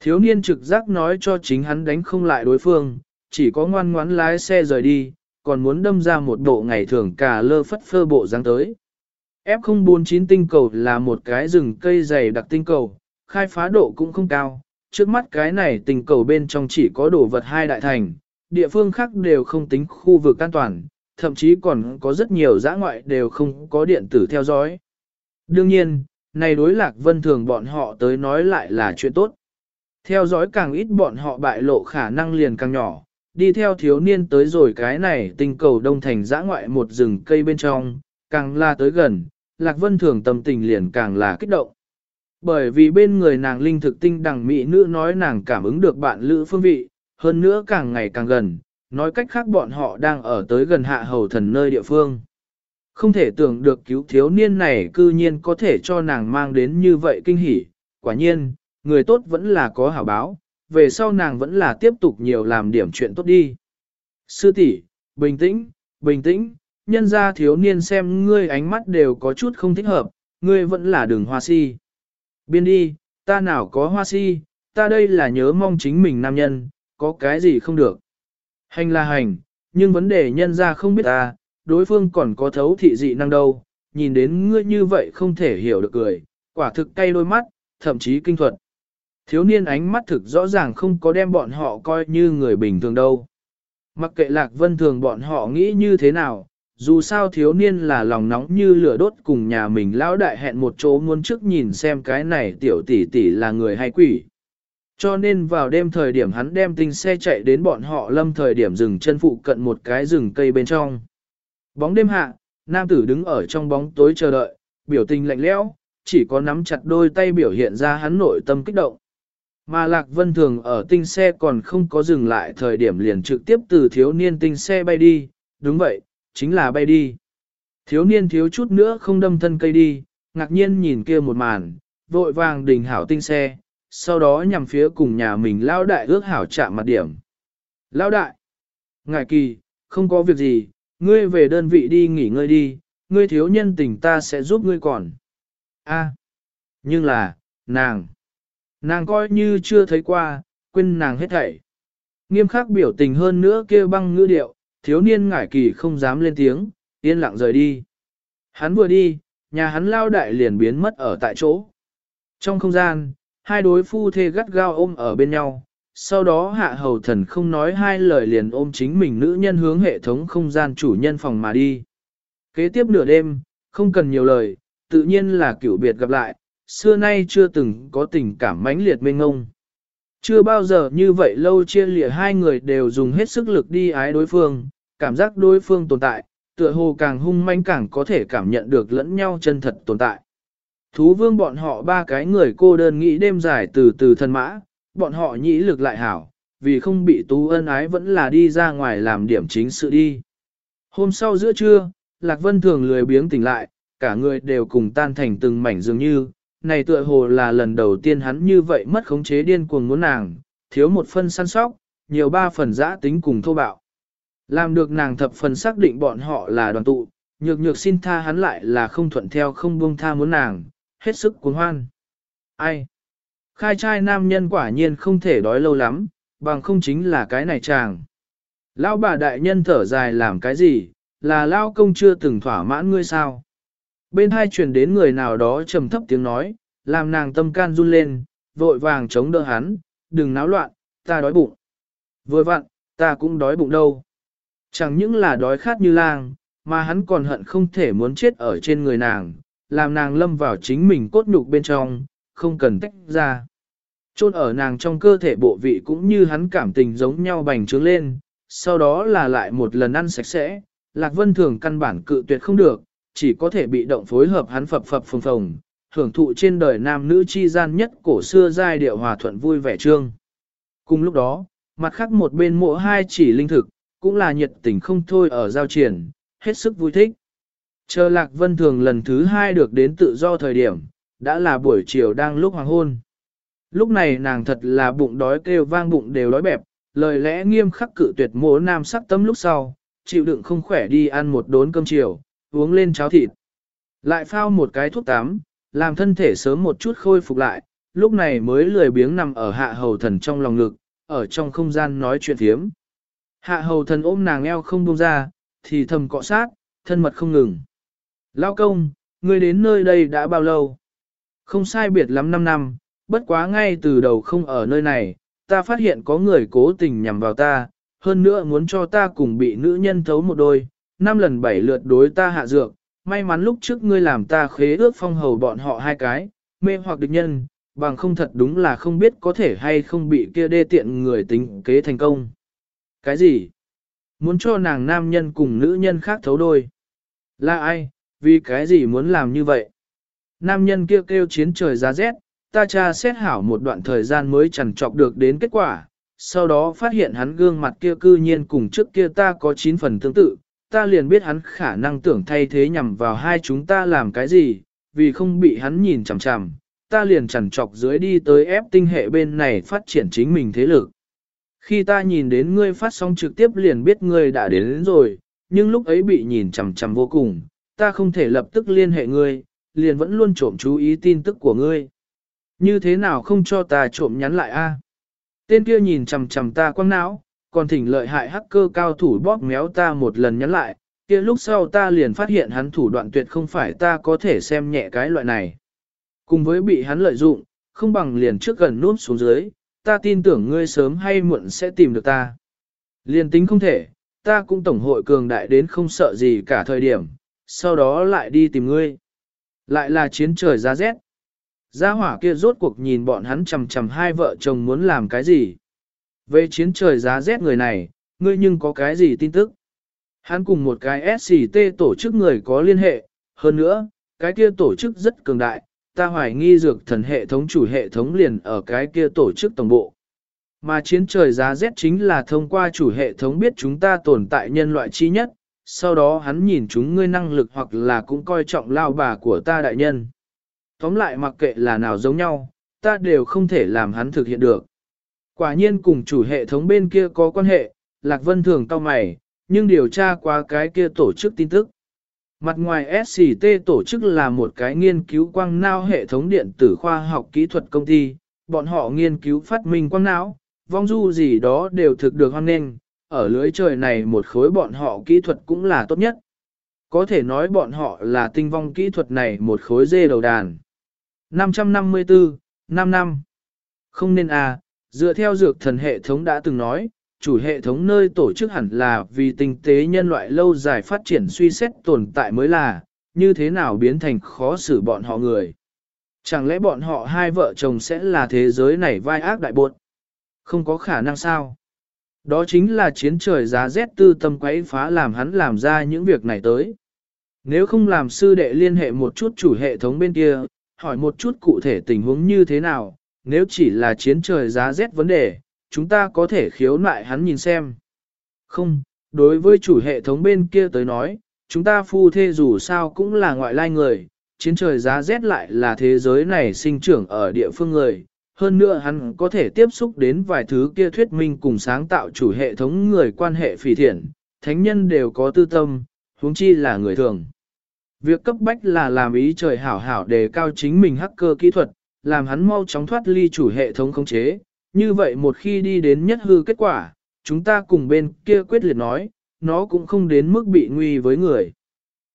Thiếu niên trực giác nói cho chính hắn đánh không lại đối phương, chỉ có ngoan ngoãn lái xe rời đi, còn muốn đâm ra một bộ ngày thường cả lơ phất phơ bộ dáng tới. F049 tinh cầu là một cái rừng cây dày đặc tinh cầu, khai phá độ cũng không cao, trước mắt cái này tinh cầu bên trong chỉ có đồ vật hai đại thành, địa phương khác đều không tính khu vực an toàn, thậm chí còn có rất nhiều giã ngoại đều không có điện tử theo dõi. Đương nhiên, này đối lạc vân thường bọn họ tới nói lại là chuyện tốt. Theo dõi càng ít bọn họ bại lộ khả năng liền càng nhỏ, đi theo thiếu niên tới rồi cái này tinh cầu đông thành giã ngoại một rừng cây bên trong, càng là tới gần, lạc vân thường tâm tình liền càng là kích động. Bởi vì bên người nàng linh thực tinh đằng mỹ nữ nói nàng cảm ứng được bạn lữ phương vị, hơn nữa càng ngày càng gần, nói cách khác bọn họ đang ở tới gần hạ hầu thần nơi địa phương. Không thể tưởng được cứu thiếu niên này cư nhiên có thể cho nàng mang đến như vậy kinh hỉ, quả nhiên, người tốt vẫn là có hảo báo, về sau nàng vẫn là tiếp tục nhiều làm điểm chuyện tốt đi. Sư tỷ, bình tĩnh, bình tĩnh, nhân ra thiếu niên xem ngươi ánh mắt đều có chút không thích hợp, ngươi vẫn là đường hoa si. Biên đi, ta nào có hoa si, ta đây là nhớ mong chính mình nam nhân, có cái gì không được. Hành là hành, nhưng vấn đề nhân ra không biết ta, đối phương còn có thấu thị dị năng đâu, nhìn đến ngươi như vậy không thể hiểu được cười, quả thực cay đôi mắt, thậm chí kinh thuật. Thiếu niên ánh mắt thực rõ ràng không có đem bọn họ coi như người bình thường đâu. Mặc kệ lạc vân thường bọn họ nghĩ như thế nào, dù sao thiếu niên là lòng nóng như lửa đốt cùng nhà mình lão đại hẹn một chỗ muốn trước nhìn xem cái này tiểu tỷ tỷ là người hay quỷ. Cho nên vào đêm thời điểm hắn đem tinh xe chạy đến bọn họ lâm thời điểm dừng chân phụ cận một cái rừng cây bên trong. Bóng đêm hạ, nam tử đứng ở trong bóng tối chờ đợi, biểu tình lạnh lẽo, chỉ có nắm chặt đôi tay biểu hiện ra hắn nội tâm kích động. Mà Lạc Vân Thường ở tinh xe còn không có dừng lại thời điểm liền trực tiếp từ thiếu niên tinh xe bay đi, đúng vậy, chính là bay đi. Thiếu niên thiếu chút nữa không đâm thân cây đi, ngạc nhiên nhìn kia một màn, vội vàng đình hảo tinh xe, sau đó nhằm phía cùng nhà mình lao đại ước hảo chạm mặt điểm. Lao đại, ngài kỳ, không có việc gì, ngươi về đơn vị đi nghỉ ngơi đi, ngươi thiếu nhân tình ta sẽ giúp ngươi còn. A, nhưng là, nàng, nàng coi như chưa thấy qua, quên nàng hết thảy. Nghiêm khắc biểu tình hơn nữa kêu băng ngữ điệu, thiếu niên ngải kỳ không dám lên tiếng, yên lặng rời đi. Hắn vừa đi, nhà hắn lao đại liền biến mất ở tại chỗ. Trong không gian, hai đối phu thê gắt gao ôm ở bên nhau, sau đó hạ hầu thần không nói hai lời liền ôm chính mình nữ nhân hướng hệ thống không gian chủ nhân phòng mà đi. Kế tiếp nửa đêm, không cần nhiều lời, tự nhiên là cửu biệt gặp lại, xưa nay chưa từng có tình cảm mãnh liệt mênh ngông. Chưa bao giờ như vậy lâu chia lịa hai người đều dùng hết sức lực đi ái đối phương, cảm giác đối phương tồn tại, tựa hồ càng hung manh càng có thể cảm nhận được lẫn nhau chân thật tồn tại. Thú vương bọn họ ba cái người cô đơn nghĩ đêm dài từ từ thân mã, bọn họ nhĩ lực lại hảo, vì không bị tú ân ái vẫn là đi ra ngoài làm điểm chính sự đi. Hôm sau giữa trưa, Lạc Vân thường lười biếng tỉnh lại, cả người đều cùng tan thành từng mảnh dường như, này tựa hồ là lần đầu tiên hắn như vậy mất khống chế điên cuồng muốn nàng, thiếu một phân săn sóc, nhiều ba phần giã tính cùng thô bạo. Làm được nàng thập phần xác định bọn họ là đoàn tụ, nhược nhược xin tha hắn lại là không thuận theo không buông tha muốn nàng, hết sức cuốn hoan. Ai? Khai trai nam nhân quả nhiên không thể đói lâu lắm, bằng không chính là cái này chàng. Lão bà đại nhân thở dài làm cái gì, là lao công chưa từng thỏa mãn ngươi sao? Bên hai truyền đến người nào đó trầm thấp tiếng nói, làm nàng tâm can run lên, vội vàng chống đỡ hắn, đừng náo loạn, ta đói bụng. Vừa vặn, ta cũng đói bụng đâu. Chẳng những là đói khát như lang, mà hắn còn hận không thể muốn chết ở trên người nàng, làm nàng lâm vào chính mình cốt nhục bên trong, không cần tách ra. Trôn ở nàng trong cơ thể bộ vị cũng như hắn cảm tình giống nhau bành trướng lên, sau đó là lại một lần ăn sạch sẽ, Lạc Vân Thường căn bản cự tuyệt không được, chỉ có thể bị động phối hợp hắn phập phập phồng phồng, hưởng thụ trên đời nam nữ chi gian nhất cổ xưa giai điệu hòa thuận vui vẻ trương. Cùng lúc đó, mặt khác một bên mộ hai chỉ linh thực, cũng là nhiệt tình không thôi ở giao triển, hết sức vui thích. Chờ Lạc Vân Thường lần thứ hai được đến tự do thời điểm, đã là buổi chiều đang lúc hoàng hôn. Lúc này nàng thật là bụng đói kêu vang bụng đều đói bẹp, lời lẽ nghiêm khắc cự tuyệt mỗ nam sắc tâm lúc sau, chịu đựng không khỏe đi ăn một đốn cơm chiều, uống lên cháo thịt. Lại phao một cái thuốc tắm, làm thân thể sớm một chút khôi phục lại, lúc này mới lười biếng nằm ở hạ hầu thần trong lòng ngực, ở trong không gian nói chuyện thiếm. Hạ hầu thần ôm nàng eo không buông ra, thì thầm cọ sát, thân mật không ngừng. Lao công, ngươi đến nơi đây đã bao lâu? Không sai biệt lắm 5 năm, bất quá ngay từ đầu không ở nơi này, ta phát hiện có người cố tình nhằm vào ta, hơn nữa muốn cho ta cùng bị nữ nhân thấu một đôi, năm lần bảy lượt đối ta hạ dược, may mắn lúc trước ngươi làm ta khế ước phong hầu bọn họ hai cái, mê hoặc địch nhân, bằng không thật đúng là không biết có thể hay không bị kia đê tiện người tính kế thành công. Cái gì? Muốn cho nàng nam nhân cùng nữ nhân khác thấu đôi. Là ai? Vì cái gì muốn làm như vậy? Nam nhân kia kêu, kêu chiến trời giá rét, ta tra xét hảo một đoạn thời gian mới chẳng chọc được đến kết quả, sau đó phát hiện hắn gương mặt kia cư nhiên cùng trước kia ta có 9 phần tương tự, ta liền biết hắn khả năng tưởng thay thế nhằm vào hai chúng ta làm cái gì, vì không bị hắn nhìn chằm chằm, ta liền chằn chọc dưới đi tới ép tinh hệ bên này phát triển chính mình thế lực. Khi ta nhìn đến ngươi phát sóng trực tiếp liền biết ngươi đã đến, đến rồi, nhưng lúc ấy bị nhìn chằm chằm vô cùng, ta không thể lập tức liên hệ ngươi, liền vẫn luôn trộm chú ý tin tức của ngươi. Như thế nào không cho ta trộm nhắn lại a? Tên kia nhìn chằm chằm ta quăng não, còn thỉnh lợi hại hacker cao thủ bóp méo ta một lần nhắn lại, kia lúc sau ta liền phát hiện hắn thủ đoạn tuyệt không phải ta có thể xem nhẹ cái loại này. Cùng với bị hắn lợi dụng, không bằng liền trước gần nút xuống dưới, ta tin tưởng ngươi sớm hay muộn sẽ tìm được ta. Liền tính không thể, ta cũng tổng hội cường đại đến không sợ gì cả thời điểm, sau đó lại đi tìm ngươi. Lại là chiến trời giá rét. Gia hỏa kia rốt cuộc nhìn bọn hắn chầm chầm hai vợ chồng muốn làm cái gì. Về chiến trời giá rét người này, ngươi nhưng có cái gì tin tức? Hắn cùng một cái SCT tổ chức người có liên hệ, hơn nữa, cái kia tổ chức rất cường đại, ta hoài nghi dược thần hệ thống chủ hệ thống liền ở cái kia tổ chức tổng bộ. Mà chiến trời giá rét chính là thông qua chủ hệ thống biết chúng ta tồn tại nhân loại chi nhất, sau đó hắn nhìn chúng ngươi năng lực hoặc là cũng coi trọng lao bà của ta đại nhân. Tóm lại mặc kệ là nào giống nhau, ta đều không thể làm hắn thực hiện được. Quả nhiên cùng chủ hệ thống bên kia có quan hệ, Lạc Vân thường cao mày, nhưng điều tra qua cái kia tổ chức tin tức. Mặt ngoài SCT tổ chức là một cái nghiên cứu quang não hệ thống điện tử khoa học kỹ thuật công ty, bọn họ nghiên cứu phát minh quang não, vong du gì đó đều thực được hoan nghênh, ở lưới trời này một khối bọn họ kỹ thuật cũng là tốt nhất. Có thể nói bọn họ là tinh vong kỹ thuật này một khối dê đầu đàn. 554, 5 năm. Không nên à, dựa theo dược thần hệ thống đã từng nói, chủ hệ thống nơi tổ chức hẳn là vì tinh tế nhân loại lâu dài phát triển suy xét tồn tại mới là, như thế nào biến thành khó xử bọn họ người. Chẳng lẽ bọn họ hai vợ chồng sẽ là thế giới này vai ác đại buộc? Không có khả năng sao? Đó chính là chiến trời giá rét tư tâm quấy phá làm hắn làm ra những việc này tới. Nếu không làm sư đệ liên hệ một chút chủ hệ thống bên kia, hỏi một chút cụ thể tình huống như thế nào, nếu chỉ là chiến trời giá rét vấn đề, chúng ta có thể khiếu nại hắn nhìn xem. Không, đối với chủ hệ thống bên kia tới nói, chúng ta phu thê dù sao cũng là ngoại lai người, chiến trời giá rét lại là thế giới này sinh trưởng ở địa phương người. Hơn nữa hắn có thể tiếp xúc đến vài thứ kia thuyết minh cùng sáng tạo chủ hệ thống người quan hệ phỉ thiện, thánh nhân đều có tư tâm, huống chi là người thường. Việc cấp bách là làm ý trời hảo hảo đề cao chính mình hacker kỹ thuật, làm hắn mau chóng thoát ly chủ hệ thống khống chế. Như vậy một khi đi đến nhất hư kết quả, chúng ta cùng bên kia quyết liệt nói, nó cũng không đến mức bị nguy với người.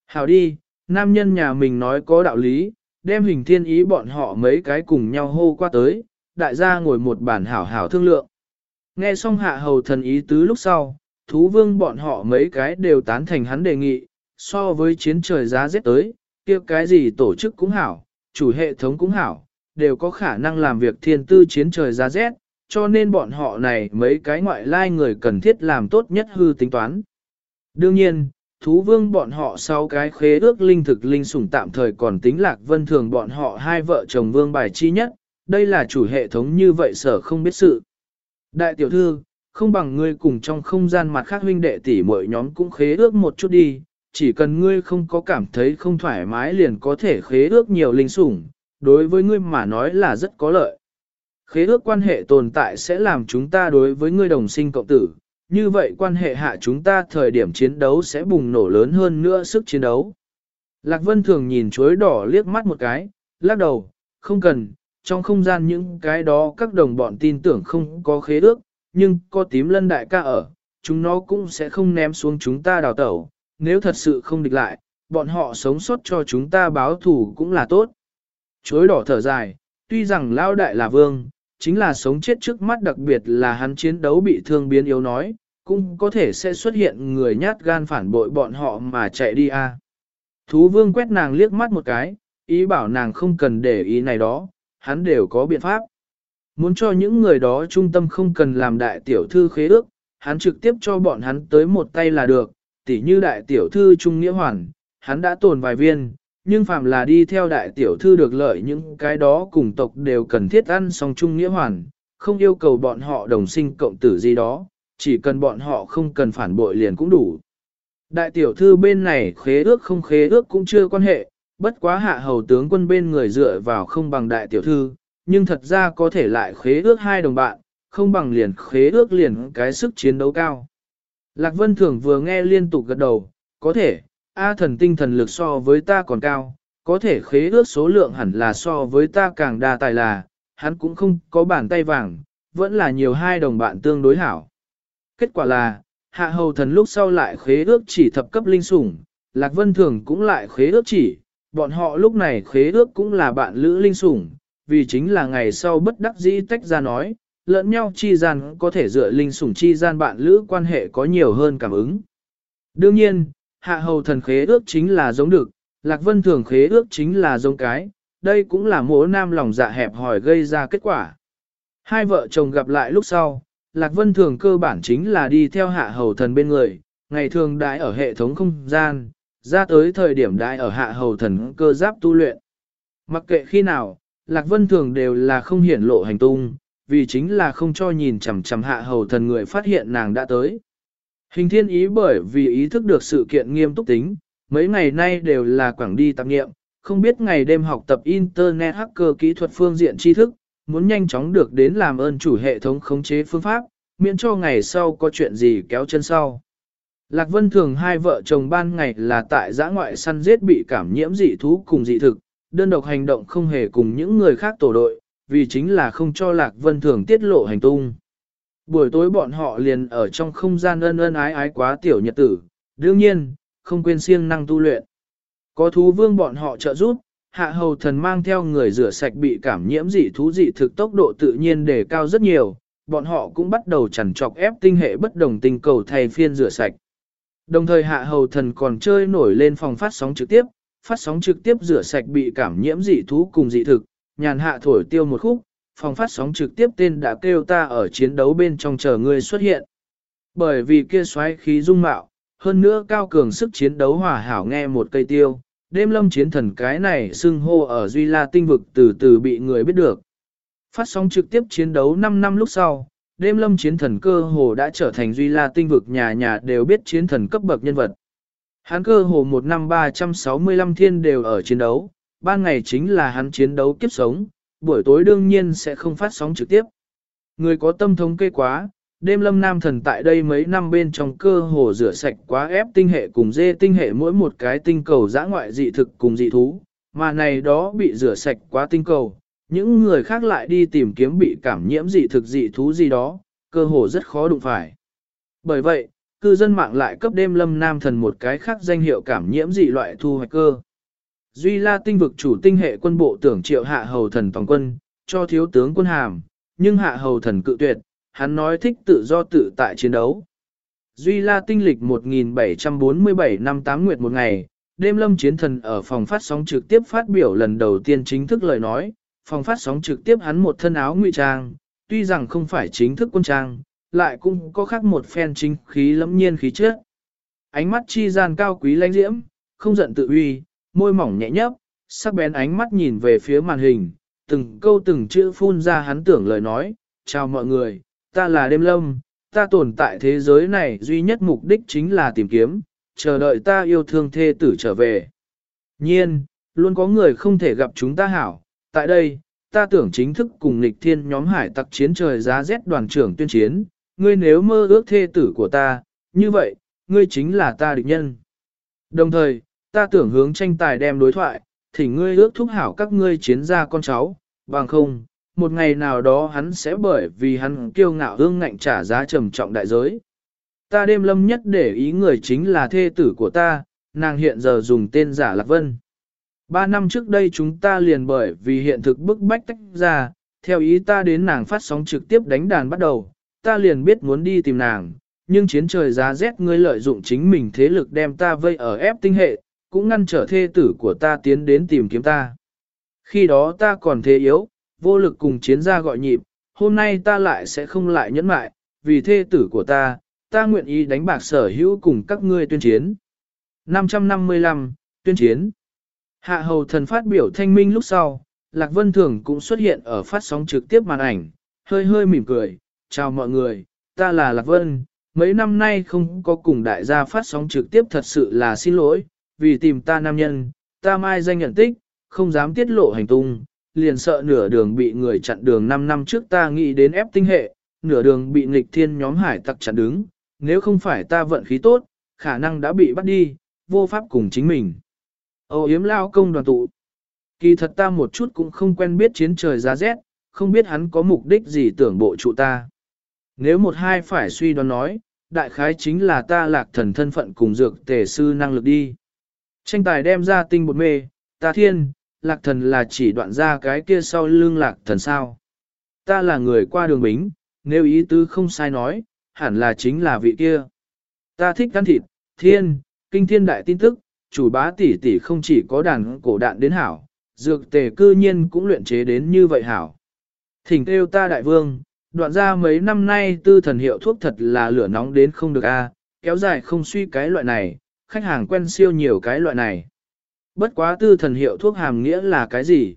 Hảo đi, nam nhân nhà mình nói có đạo lý, đem hình thiên ý bọn họ mấy cái cùng nhau hô qua tới, đại gia ngồi một bản hảo hảo thương lượng. Nghe xong hạ hầu thần ý tứ lúc sau, thú vương bọn họ mấy cái đều tán thành hắn đề nghị, so với chiến trời giá rét tới, kia cái gì tổ chức cũng hảo, chủ hệ thống cũng hảo, đều có khả năng làm việc thiên tư chiến trời giá rét, cho nên bọn họ này mấy cái ngoại lai người cần thiết làm tốt nhất hư tính toán. Đương nhiên, thú vương bọn họ sau cái khế ước linh thực linh sủng tạm thời còn tính lạc vân thường bọn họ hai vợ chồng vương bài chi nhất, đây là chủ hệ thống như vậy sở không biết sự. Đại tiểu thư, không bằng ngươi cùng trong không gian mặt khác huynh đệ tỷ mỗi nhóm cũng khế ước một chút đi, chỉ cần ngươi không có cảm thấy không thoải mái liền có thể khế ước nhiều linh sủng, đối với ngươi mà nói là rất có lợi. Khế ước quan hệ tồn tại sẽ làm chúng ta đối với ngươi đồng sinh cộng tử, như vậy quan hệ hạ chúng ta thời điểm chiến đấu sẽ bùng nổ lớn hơn nữa sức chiến đấu. Lạc Vân thường nhìn chuối đỏ liếc mắt một cái, lắc đầu, không cần, trong không gian những cái đó các đồng bọn tin tưởng không có khế ước, nhưng có tím lân đại ca ở, chúng nó cũng sẽ không ném xuống chúng ta đào tẩu, nếu thật sự không địch lại, bọn họ sống sót cho chúng ta báo thù cũng là tốt. Chối đỏ thở dài, tuy rằng lao đại là vương, chính là sống chết trước mắt đặc biệt là hắn chiến đấu bị thương biến yếu nói, cũng có thể sẽ xuất hiện người nhát gan phản bội bọn họ mà chạy đi a. Thú vương quét nàng liếc mắt một cái, ý bảo nàng không cần để ý này đó, hắn đều có biện pháp. Muốn cho những người đó trung tâm không cần làm đại tiểu thư khế ước, hắn trực tiếp cho bọn hắn tới một tay là được, tỉ như đại tiểu thư Trung Nghĩa Hoàn, hắn đã tồn vài viên, nhưng phạm là đi theo đại tiểu thư được lợi những cái đó cùng tộc đều cần thiết ăn song chung Nghĩa Hoàn, không yêu cầu bọn họ đồng sinh cộng tử gì đó, chỉ cần bọn họ không cần phản bội liền cũng đủ. Đại tiểu thư bên này khế ước không khế ước cũng chưa quan hệ, bất quá hạ hầu tướng quân bên người dựa vào không bằng đại tiểu thư, nhưng thật ra có thể lại khế ước hai đồng bạn, không bằng liền khế ước liền cái sức chiến đấu cao. Lạc Vân Thường vừa nghe liên tục gật đầu, có thể, A thần tinh thần lực so với ta còn cao, có thể khế ước số lượng hẳn là so với ta càng đa tài là, hắn cũng không có bàn tay vàng, vẫn là nhiều hai đồng bạn tương đối hảo. Kết quả là, hạ hầu thần lúc sau lại khế ước chỉ thập cấp linh sủng, Lạc Vân Thường cũng lại khế ước chỉ, bọn họ lúc này khế ước cũng là bạn lữ linh sủng, vì chính là ngày sau bất đắc dĩ tách ra nói, lẫn nhau chi gian có thể dựa linh sủng chi gian bạn lữ quan hệ có nhiều hơn cảm ứng. Đương nhiên, hạ hầu thần khế ước chính là giống được, Lạc Vân Thường khế ước chính là giống cái, đây cũng là mỗi nam lòng dạ hẹp hỏi gây ra kết quả. Hai vợ chồng gặp lại lúc sau, Lạc Vân Thường cơ bản chính là đi theo hạ hầu thần bên người, ngày thường đãi ở hệ thống không gian, ra tới thời điểm đãi ở hạ hầu thần cơ giáp tu luyện. Mặc kệ khi nào, Lạc Vân Thường đều là không hiển lộ hành tung, vì chính là không cho nhìn chằm chằm hạ hầu thần người phát hiện nàng đã tới. Hình thiên ý bởi vì ý thức được sự kiện nghiêm túc tính, mấy ngày nay đều là quảng đi tạp nghiệm, không biết ngày đêm học tập Internet hacker kỹ thuật phương diện tri thức, muốn nhanh chóng được đến làm ơn chủ hệ thống khống chế phương pháp, miễn cho ngày sau có chuyện gì kéo chân sau. Lạc Vân Thường hai vợ chồng ban ngày là tại giã ngoại săn giết bị cảm nhiễm dị thú cùng dị thực, đơn độc hành động không hề cùng những người khác tổ đội, vì chính là không cho Lạc Vân Thường tiết lộ hành tung. Buổi tối bọn họ liền ở trong không gian ân ân ái ái quá tiểu nhật tử, đương nhiên, không quên siêng năng tu luyện. Có thú vương bọn họ trợ giúp, hạ hầu thần mang theo người rửa sạch bị cảm nhiễm dị thú dị thực tốc độ tự nhiên đề cao rất nhiều, bọn họ cũng bắt đầu chằn chọc ép tinh hệ bất đồng tinh cầu thay phiên rửa sạch. Đồng thời hạ hầu thần còn chơi nổi lên phòng phát sóng trực tiếp, phát sóng trực tiếp rửa sạch bị cảm nhiễm dị thú cùng dị thực, nhàn hạ thổi tiêu một khúc, phòng phát sóng trực tiếp tên đã kêu ta ở chiến đấu bên trong chờ ngươi xuất hiện. Bởi vì kia xoáy khí dung mạo, hơn nữa cao cường sức chiến đấu hòa hảo nghe một cây tiêu, đêm lâm chiến thần cái này xưng hô ở Duy La tinh vực từ từ bị người biết được. Phát sóng trực tiếp chiến đấu 5 năm lúc sau, đêm lâm chiến thần cơ hồ đã trở thành Duy La tinh vực nhà nhà đều biết chiến thần cấp bậc nhân vật. Hắn cơ hồ một năm 365 thiên đều ở chiến đấu, ban ngày chính là hắn chiến đấu kiếp sống, buổi tối đương nhiên sẽ không phát sóng trực tiếp. Người có tâm thống kê quá, đêm lâm nam thần tại đây mấy năm bên trong cơ hồ rửa sạch quá ép tinh hệ cùng dê tinh hệ mỗi một cái tinh cầu giã ngoại dị thực cùng dị thú, mà này đó bị rửa sạch quá tinh cầu, những người khác lại đi tìm kiếm bị cảm nhiễm dị thực dị thú gì đó, cơ hồ rất khó đụng phải. Bởi vậy, cư dân mạng lại cấp đêm lâm nam thần một cái khác danh hiệu cảm nhiễm dị loại thu hoạch cơ. Duy la tinh vực chủ tinh hệ quân bộ tưởng triệu hạ hầu thần toàn quân, cho thiếu tướng quân hàm, nhưng hạ hầu thần cự tuyệt, hắn nói thích tự do tự tại chiến đấu. Duy la tinh lịch 1747 năm 8 nguyệt một ngày, đêm lâm chiến thần ở phòng phát sóng trực tiếp phát biểu lần đầu tiên chính thức lời nói, phòng phát sóng trực tiếp hắn một thân áo ngụy trang, tuy rằng không phải chính thức quân trang, lại cũng có khác một phen chính khí lẫm nhiên khí chất. Ánh mắt chi gian cao quý lãnh diễm, không giận tự uy, môi mỏng nhẹ nhấp, sắc bén ánh mắt nhìn về phía màn hình, từng câu từng chữ phun ra hắn tưởng lời nói, chào mọi người, ta là đêm lâm, ta tồn tại thế giới này duy nhất mục đích chính là tìm kiếm, chờ đợi ta yêu thương thê tử trở về. Nhiên, luôn có người không thể gặp chúng ta hảo, tại đây, ta tưởng chính thức cùng Nịch thiên nhóm hải tặc chiến trời giá rét đoàn trưởng tuyên chiến, ngươi nếu mơ ước thê tử của ta, như vậy, ngươi chính là ta địch nhân. Đồng thời, ta tưởng hướng tranh tài đem đối thoại, thì ngươi ước thúc hảo các ngươi chiến gia con cháu, bằng không, một ngày nào đó hắn sẽ bởi vì hắn kiêu ngạo hương ngạnh trả giá trầm trọng đại giới. Ta đêm lâm nhất để ý người chính là thê tử của ta, nàng hiện giờ dùng tên giả Lạc Vân. Ba năm trước đây chúng ta liền bởi vì hiện thực bức bách tách ra, theo ý ta đến nàng phát sóng trực tiếp đánh đàn bắt đầu, ta liền biết muốn đi tìm nàng, nhưng chiến trời giá rét ngươi lợi dụng chính mình thế lực đem ta vây ở ép tinh hệ, cũng ngăn trở thê tử của ta tiến đến tìm kiếm ta. Khi đó ta còn thế yếu, vô lực cùng chiến gia gọi nhịp, hôm nay ta lại sẽ không lại nhẫn mại, vì thê tử của ta, ta nguyện ý đánh bạc sở hữu cùng các ngươi tuyên chiến. 555, tuyên chiến. Hạ hầu thần phát biểu thanh minh lúc sau, Lạc Vân Thường cũng xuất hiện ở phát sóng trực tiếp màn ảnh, hơi hơi mỉm cười, chào mọi người, ta là Lạc Vân, mấy năm nay không có cùng đại gia phát sóng trực tiếp thật sự là xin lỗi, vì tìm ta nam nhân, ta mai danh nhận tích, không dám tiết lộ hành tung, liền sợ nửa đường bị người chặn đường 5 năm trước ta nghĩ đến ép tinh hệ, nửa đường bị nghịch thiên nhóm hải tặc chặn đứng, nếu không phải ta vận khí tốt, khả năng đã bị bắt đi, vô pháp cùng chính mình. Âu yếm lao công đoàn tụ. Kỳ thật ta một chút cũng không quen biết chiến trời giá rét, không biết hắn có mục đích gì tưởng bộ trụ ta. Nếu một hai phải suy đoán nói, đại khái chính là ta lạc thần thân phận cùng dược tề sư năng lực đi. Tranh tài đem ra tinh bột mê, ta thiên, lạc thần là chỉ đoạn ra cái kia sau lưng lạc thần sao. Ta là người qua đường bính, nếu ý tứ không sai nói, hẳn là chính là vị kia. Ta thích ăn thịt, thiên, kinh thiên đại tin tức, chủ bá tỷ tỷ không chỉ có đàn cổ đạn đến hảo, dược tề cư nhiên cũng luyện chế đến như vậy hảo. Thỉnh kêu ta đại vương, đoạn ra mấy năm nay tư thần hiệu thuốc thật là lửa nóng đến không được a, kéo dài không suy cái loại này, khách hàng quen siêu nhiều cái loại này. Bất quá tư thần hiệu thuốc hàm nghĩa là cái gì?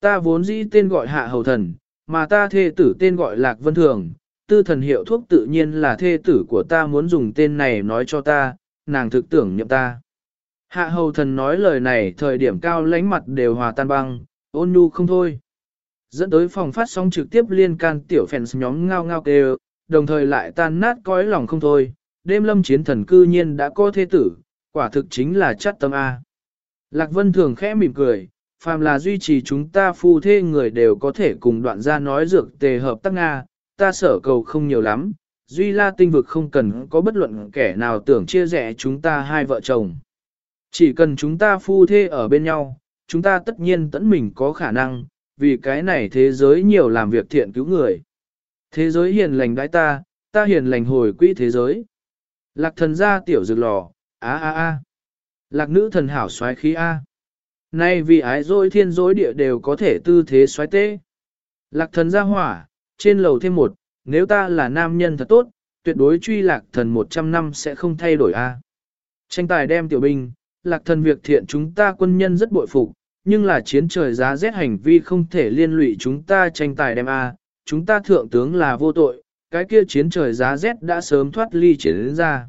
Ta vốn dĩ tên gọi hạ hầu thần, mà ta thê tử tên gọi lạc vân thường, tư thần hiệu thuốc tự nhiên là thê tử của ta muốn dùng tên này nói cho ta, nàng thực tưởng nhậm ta. Hạ hầu thần nói lời này thời điểm cao lánh mặt đều hòa tan băng, ôn nhu không thôi. Dẫn tới phòng phát sóng trực tiếp liên can tiểu fans nhóm ngao ngao kêu, đồng thời lại tan nát cõi lòng không thôi, đêm lâm chiến thần cư nhiên đã có thế tử, quả thực chính là chất tâm A. Lạc Vân thường khẽ mỉm cười, phàm là duy trì chúng ta phu thê người đều có thể cùng đoạn ra nói dược tề hợp tác Nga, ta sở cầu không nhiều lắm, duy la tinh vực không cần có bất luận kẻ nào tưởng chia rẽ chúng ta hai vợ chồng. Chỉ cần chúng ta phu thê ở bên nhau, chúng ta tất nhiên tẫn mình có khả năng, vì cái này thế giới nhiều làm việc thiện cứu người. Thế giới hiền lành đãi ta, ta hiền lành hồi quỹ thế giới. Lạc thần gia tiểu dược lò, á á á. Lạc nữ thần hảo xoáy khí A. Nay vì ái dối thiên dối địa đều có thể tư thế xoáy tê. Lạc thần gia hỏa, trên lầu thêm một, nếu ta là nam nhân thật tốt, tuyệt đối truy lạc thần 100 năm sẽ không thay đổi A. Tranh tài đem tiểu binh, lạc thần việc thiện chúng ta quân nhân rất bội phục, nhưng là chiến trời giá rét hành vi không thể liên lụy chúng ta tranh tài đem A, chúng ta thượng tướng là vô tội, cái kia chiến trời giá rét đã sớm thoát ly triển ra.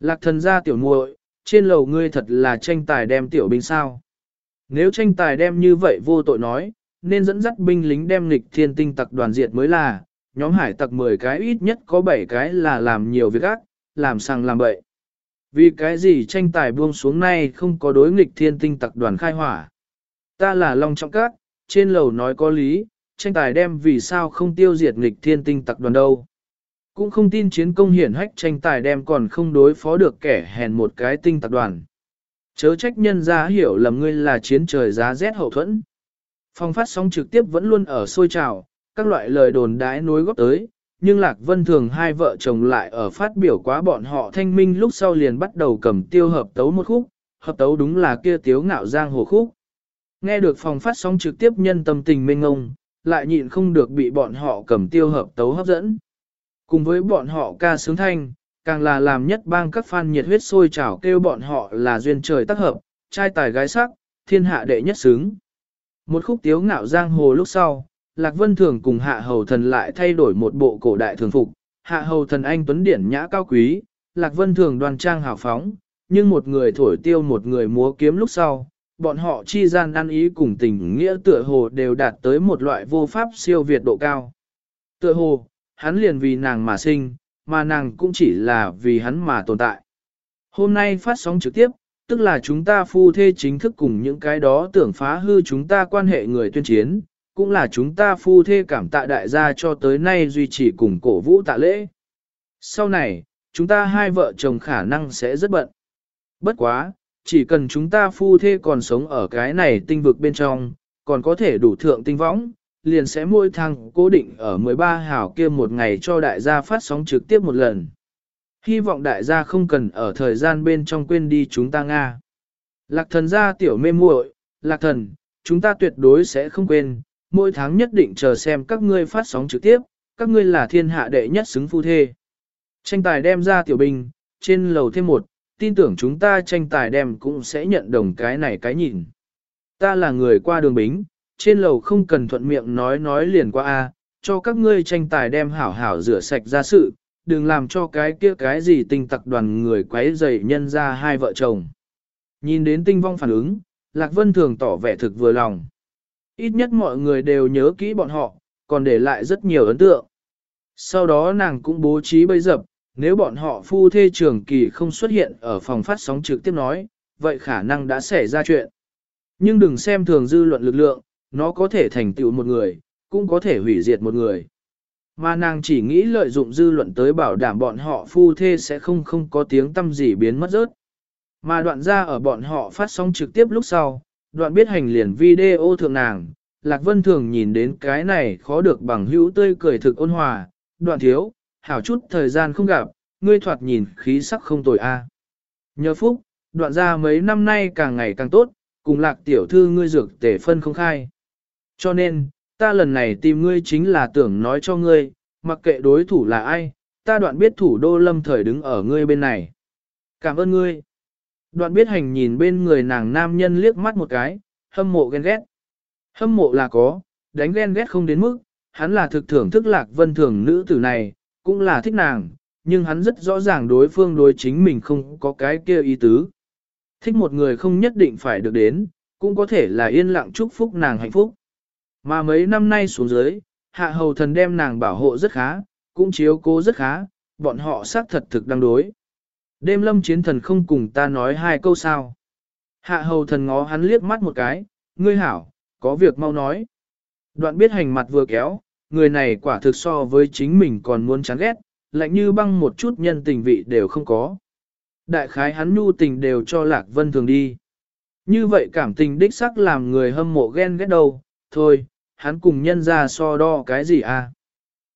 Lạc thần gia tiểu muội, trên lầu ngươi thật là tranh tài đem tiểu binh sao. Nếu tranh tài đem như vậy vô tội nói, nên dẫn dắt binh lính đem nghịch thiên tinh tặc đoàn diệt mới là, nhóm hải tặc 10 cái ít nhất có 7 cái là làm nhiều việc ác, làm sang làm bậy. Vì cái gì tranh tài buông xuống nay không có đối nghịch thiên tinh tặc đoàn khai hỏa. Ta là Long Trọng Các, trên lầu nói có lý, tranh tài đem vì sao không tiêu diệt nghịch thiên tinh tặc đoàn đâu. Cũng không tin chiến công hiển hách tranh tài đem còn không đối phó được kẻ hèn một cái tinh tặc đoàn. Chớ trách nhân ra hiểu lầm ngươi là chiến trời giá rét hậu thuẫn. Phong phát sóng trực tiếp vẫn luôn ở sôi trào, các loại lời đồn đái nối góp tới, nhưng Lạc Vân Thường hai vợ chồng lại ở phát biểu quá bọn họ thanh minh lúc sau liền bắt đầu cầm tiêu hợp tấu một khúc, hợp tấu đúng là kia tiếu ngạo giang hồ khúc. Nghe được phòng phát sóng trực tiếp nhân tâm tình mênh ngông, lại nhịn không được bị bọn họ cầm tiêu hợp tấu hấp dẫn. Cùng với bọn họ ca sướng thanh, càng là làm nhất bang các fan nhiệt huyết sôi trào kêu bọn họ là duyên trời tác hợp, trai tài gái sắc, thiên hạ đệ nhất xứng. Một khúc tiếu ngạo giang hồ lúc sau, Lạc Vân Thường cùng Hạ Hầu Thần lại thay đổi một bộ cổ đại thường phục, Hạ Hầu Thần anh tuấn điển nhã cao quý, Lạc Vân Thường đoan trang hào phóng, nhưng một người thổi tiêu một người múa kiếm lúc sau, bọn họ chi gian ăn ý cùng tình nghĩa tựa hồ đều đạt tới một loại vô pháp siêu việt độ cao. Tựa hồ, hắn liền vì nàng mà sinh, mà nàng cũng chỉ là vì hắn mà tồn tại. Hôm nay phát sóng trực tiếp, tức là chúng ta phu thê chính thức cùng những cái đó tưởng phá hư chúng ta quan hệ người tuyên chiến, cũng là chúng ta phu thê cảm tạ đại gia cho tới nay duy trì cùng cổ vũ tạ lễ. Sau này, chúng ta hai vợ chồng khả năng sẽ rất bận. Bất quá, chỉ cần chúng ta phu thê còn sống ở cái này tinh vực bên trong, còn có thể đủ thượng tinh võng, liền sẽ mỗi thăng cố định ở 13 hảo kia một ngày cho đại gia phát sóng trực tiếp một lần. Hy vọng đại gia không cần ở thời gian bên trong quên đi chúng ta Nga. Lạc thần gia tiểu mê muội, lạc thần, chúng ta tuyệt đối sẽ không quên, mỗi tháng nhất định chờ xem các ngươi phát sóng trực tiếp, các ngươi là thiên hạ đệ nhất xứng phu thê. Tranh tài đem ra tiểu bình trên lầu thêm một, tin tưởng chúng ta tranh tài đem cũng sẽ nhận đồng cái này cái nhìn. Ta là người qua đường bính, trên lầu không cần thuận miệng nói nói liền qua a, cho các ngươi tranh tài đem hảo hảo rửa sạch ra sự, đừng làm cho cái kia cái gì tinh tặc đoàn người quấy dày nhân ra hai vợ chồng. Nhìn đến tinh vong phản ứng, Lạc Vân thường tỏ vẻ thực vừa lòng. Ít nhất mọi người đều nhớ kỹ bọn họ, còn để lại rất nhiều ấn tượng. Sau đó nàng cũng bố trí bây dập, nếu bọn họ phu thê trường kỳ không xuất hiện ở phòng phát sóng trực tiếp nói, vậy khả năng đã xảy ra chuyện. Nhưng đừng xem thường dư luận lực lượng, nó có thể thành tựu một người, cũng có thể hủy diệt một người. Mà nàng chỉ nghĩ lợi dụng dư luận tới bảo đảm bọn họ phu thê sẽ không không có tiếng tâm gì biến mất rớt. Mà đoạn ra ở bọn họ phát sóng trực tiếp lúc sau, đoạn biết hành liền video thượng nàng, Lạc Vân thường nhìn đến cái này khó được bằng hữu tươi cười thực ôn hòa, đoạn thiếu, hảo chút thời gian không gặp, ngươi thoạt nhìn khí sắc không tồi a. À. Nhờ phúc, đoạn ra mấy năm nay càng ngày càng tốt, cùng lạc tiểu thư ngươi dược tể phân không khai. Cho nên, ta lần này tìm ngươi chính là tưởng nói cho ngươi, mặc kệ đối thủ là ai, ta đoạn biết thủ đô lâm thời đứng ở ngươi bên này. Cảm ơn ngươi. Đoạn biết hành nhìn bên người nàng nam nhân liếc mắt một cái, hâm mộ ghen ghét. Hâm mộ là có, đánh ghen ghét không đến mức, hắn là thực thưởng thức lạc vân thường nữ tử này, cũng là thích nàng, nhưng hắn rất rõ ràng đối phương đối chính mình không có cái kia ý tứ. Thích một người không nhất định phải được đến, cũng có thể là yên lặng chúc phúc nàng hạnh phúc. Mà mấy năm nay xuống dưới, hạ hầu thần đem nàng bảo hộ rất khá, cũng chiếu cố rất khá, bọn họ xác thật thực đang đối. Đêm lâm chiến thần không cùng ta nói hai câu sao. Hạ hầu thần ngó hắn liếc mắt một cái, ngươi hảo, có việc mau nói. Đoạn biết hành mặt vừa kéo, người này quả thực so với chính mình còn muốn chán ghét, lạnh như băng một chút nhân tình vị đều không có. Đại khái hắn nhu tình đều cho Lạc Vân Thường đi. Như vậy cảm tình đích sắc làm người hâm mộ ghen ghét đâu, thôi, hắn cùng nhân ra so đo cái gì à.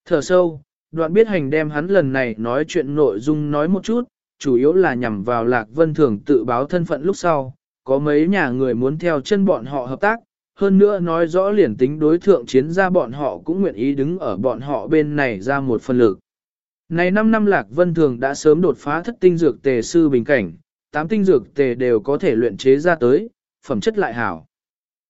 Thở sâu, đoạn biết hành đem hắn lần này nói chuyện nội dung nói một chút, chủ yếu là nhằm vào Lạc Vân Thường tự báo thân phận lúc sau, có mấy nhà người muốn theo chân bọn họ hợp tác, hơn nữa nói rõ liền tính đối thượng chiến ra bọn họ cũng nguyện ý đứng ở bọn họ bên này ra một phần lực. Này 5 năm Lạc Vân Thường đã sớm đột phá thất tinh dược tề sư bình cảnh, 8 tinh dược tề đều có thể luyện chế ra tới, phẩm chất lại hảo.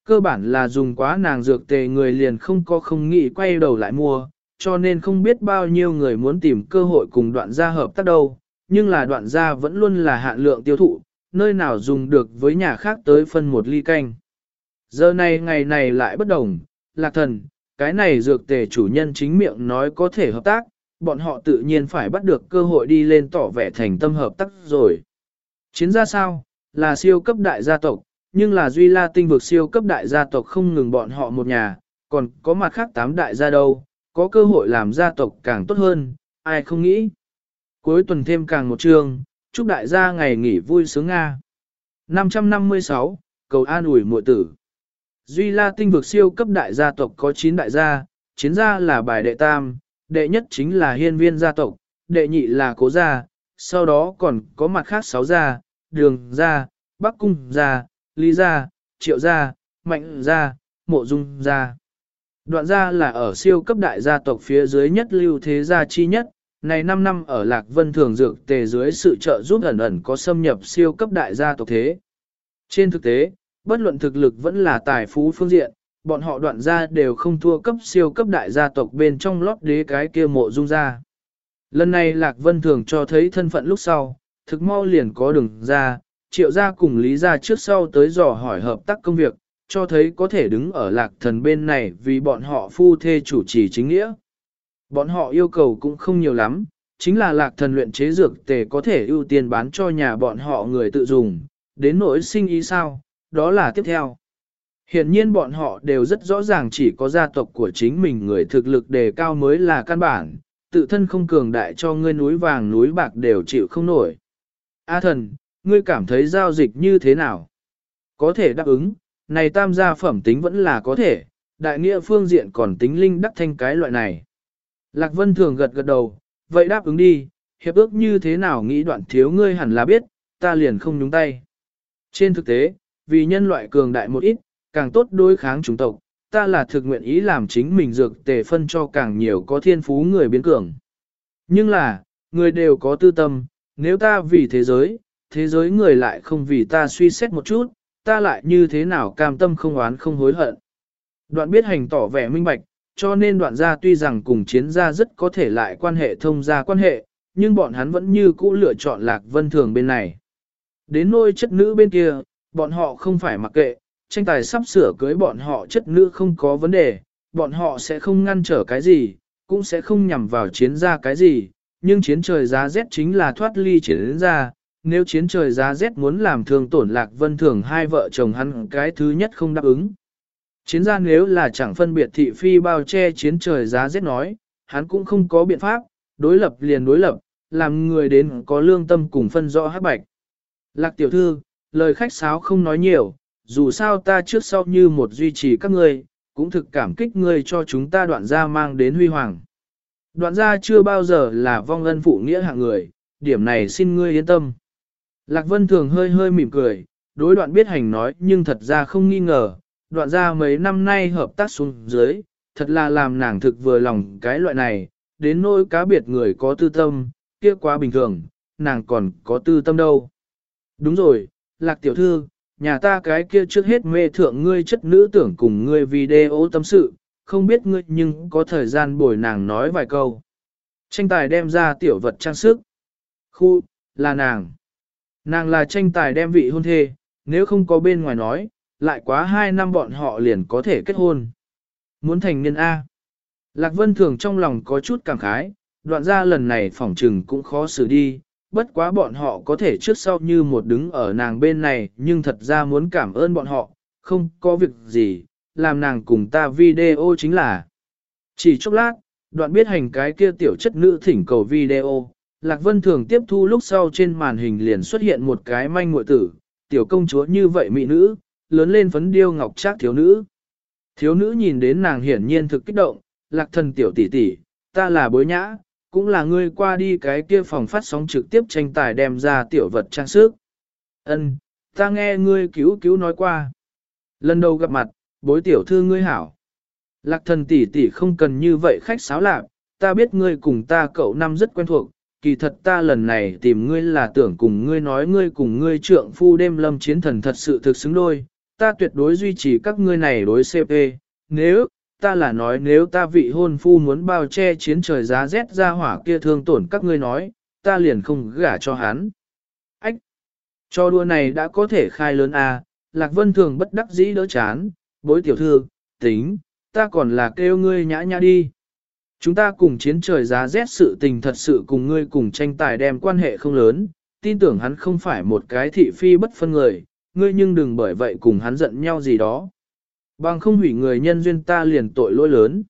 Cơ bản là dùng quá nàng dược tề người liền không có không nghĩ quay đầu lại mua, cho nên không biết bao nhiêu người muốn tìm cơ hội cùng đoạn gia hợp tác đâu, nhưng là đoạn gia vẫn luôn là hạn lượng tiêu thụ, nơi nào dùng được với nhà khác tới phân một ly canh. Giờ này ngày này lại bất đồng, lạc thần, cái này dược tề chủ nhân chính miệng nói có thể hợp tác, bọn họ tự nhiên phải bắt được cơ hội đi lên tỏ vẻ thành tâm hợp tác rồi. Chiến ra sao, là siêu cấp đại gia tộc, nhưng là Duy La tinh vực siêu cấp đại gia tộc không ngừng bọn họ một nhà, còn có mặt khác tám đại gia đâu, có cơ hội làm gia tộc càng tốt hơn, ai không nghĩ. Cuối tuần thêm càng một chương, chúc đại gia ngày nghỉ vui sướng Nga. 556, cầu an ủi muội tử. Duy La tinh vực siêu cấp đại gia tộc có 9 đại gia, chiến gia là bài đệ tam, đệ nhất chính là hiên viên gia tộc, đệ nhị là cố gia, sau đó còn có mặt khác 6 gia, đường gia, bắc cung gia, lý gia, triệu gia, mạnh gia, mộ dung gia. Đoạn gia là ở siêu cấp đại gia tộc phía dưới nhất lưu thế gia chi nhất, này 5 năm ở Lạc Vân Thường Dược tề dưới sự trợ giúp ẩn ẩn có xâm nhập siêu cấp đại gia tộc thế. Trên thực tế, bất luận thực lực vẫn là tài phú phương diện, bọn họ đoạn ra đều không thua cấp siêu cấp đại gia tộc bên trong lót đế cái kia mộ dung ra. Lần này Lạc Vân Thường cho thấy thân phận lúc sau, thực mau liền có đường ra, triệu gia cùng lý gia trước sau tới dò hỏi hợp tác công việc, cho thấy có thể đứng ở lạc thần bên này vì bọn họ phu thê chủ trì chính nghĩa. Bọn họ yêu cầu cũng không nhiều lắm, chính là lạc thần luyện chế dược tề có thể ưu tiên bán cho nhà bọn họ người tự dùng, đến nỗi sinh ý sao, đó là tiếp theo. Hiện nhiên bọn họ đều rất rõ ràng chỉ có gia tộc của chính mình người thực lực đề cao mới là căn bản, tự thân không cường đại cho ngươi núi vàng núi bạc đều chịu không nổi. A thần, ngươi cảm thấy giao dịch như thế nào? Có thể đáp ứng, này tam gia phẩm tính vẫn là có thể, đại nghĩa phương diện còn tính linh đắc thanh cái loại này. Lạc Vân thường gật gật đầu, vậy đáp ứng đi, hiệp ước như thế nào nghĩ đoạn thiếu ngươi hẳn là biết, ta liền không nhúng tay. Trên thực tế, vì nhân loại cường đại một ít, càng tốt đối kháng chủng tộc, ta là thực nguyện ý làm chính mình dược tề phân cho càng nhiều có thiên phú người biến cường. Nhưng là, người đều có tư tâm, nếu ta vì thế giới, thế giới người lại không vì ta suy xét một chút, ta lại như thế nào cam tâm không oán không hối hận. Đoạn biết hành tỏ vẻ minh bạch, cho nên đoạn gia tuy rằng cùng chiến gia rất có thể lại quan hệ thông gia quan hệ, nhưng bọn hắn vẫn như cũ lựa chọn lạc vân thường bên này. Đến nôi chất nữ bên kia, Bọn họ không phải mặc kệ, tranh tài sắp sửa cưới bọn họ chất nữ không có vấn đề, bọn họ sẽ không ngăn trở cái gì, cũng sẽ không nhằm vào chiến ra cái gì, nhưng chiến trời giá rét chính là thoát ly chiến ra, nếu chiến trời giá rét muốn làm thương tổn lạc vân thường hai vợ chồng hắn cái thứ nhất không đáp ứng. Chiến gia nếu là chẳng phân biệt thị phi bao che chiến trời giá rét nói, hắn cũng không có biện pháp, đối lập liền đối lập, làm người đến có lương tâm cùng phân rõ hát bạch. Lạc tiểu thư, lời khách sáo không nói nhiều, dù sao ta trước sau như một duy trì các ngươi, cũng thực cảm kích ngươi cho chúng ta đoạn gia mang đến huy hoàng. Đoạn gia chưa bao giờ là vong ân phụ nghĩa hạng người, điểm này xin ngươi yên tâm. Lạc Vân Thường hơi hơi mỉm cười, đối đoạn biết hành nói nhưng thật ra không nghi ngờ, đoạn gia mấy năm nay hợp tác xuống dưới, thật là làm nàng thực vừa lòng cái loại này, đến nỗi cá biệt người có tư tâm, kia quá bình thường, nàng còn có tư tâm đâu. Đúng rồi, Lạc Tiểu Thư, nhà ta cái kia trước hết mê thượng ngươi chất nữ tưởng cùng ngươi video tâm sự, không biết ngươi nhưng có thời gian bồi nàng nói vài câu. Tranh tài đem ra tiểu vật trang sức. Khu, là nàng. Nàng là tranh tài đem vị hôn thê, nếu không có bên ngoài nói, lại quá hai năm bọn họ liền có thể kết hôn. Muốn thành niên A. Lạc Vân Thường trong lòng có chút cảm khái, đoạn ra lần này phỏng trừng cũng khó xử đi, bất quá bọn họ có thể trước sau như một đứng ở nàng bên này nhưng thật ra muốn cảm ơn bọn họ, không có việc gì, làm nàng cùng ta video chính là. Chỉ chốc lát, đoạn biết hành cái kia tiểu chất nữ thỉnh cầu video, Lạc Vân thường tiếp thu lúc sau trên màn hình liền xuất hiện một cái manh muội tử, tiểu công chúa như vậy mỹ nữ, lớn lên phấn điêu ngọc trác thiếu nữ. Thiếu nữ nhìn đến nàng hiển nhiên thực kích động, Lạc thần tiểu tỷ tỷ, ta là bối nhã, cũng là ngươi qua đi cái kia phòng phát sóng trực tiếp tranh tài đem ra tiểu vật trang sức. Ân, ta nghe ngươi cứu cứu nói qua. Lần đầu gặp mặt, bối tiểu thư ngươi hảo. Lạc thần tỷ tỷ không cần như vậy khách sáo lạc, ta biết ngươi cùng ta cậu năm rất quen thuộc, kỳ thật ta lần này tìm ngươi là tưởng cùng ngươi nói ngươi cùng ngươi trượng phu đêm lâm chiến thần thật sự thực xứng đôi, ta tuyệt đối duy trì các ngươi này đối CP, nếu, ta là nói nếu ta vị hôn phu muốn bao che chiến trời giá rét ra hỏa kia thương tổn các ngươi nói, ta liền không gả cho hắn. Ách! Cho đua này đã có thể khai lớn à, Lạc Vân thường bất đắc dĩ đỡ chán, bối tiểu thư, tính, ta còn là kêu ngươi nhã nhã đi. Chúng ta cùng chiến trời giá rét sự tình thật sự cùng ngươi cùng tranh tài đem quan hệ không lớn, tin tưởng hắn không phải một cái thị phi bất phân người, ngươi nhưng đừng bởi vậy cùng hắn giận nhau gì đó. Bằng không hủy người nhân duyên ta liền tội lỗi lớn.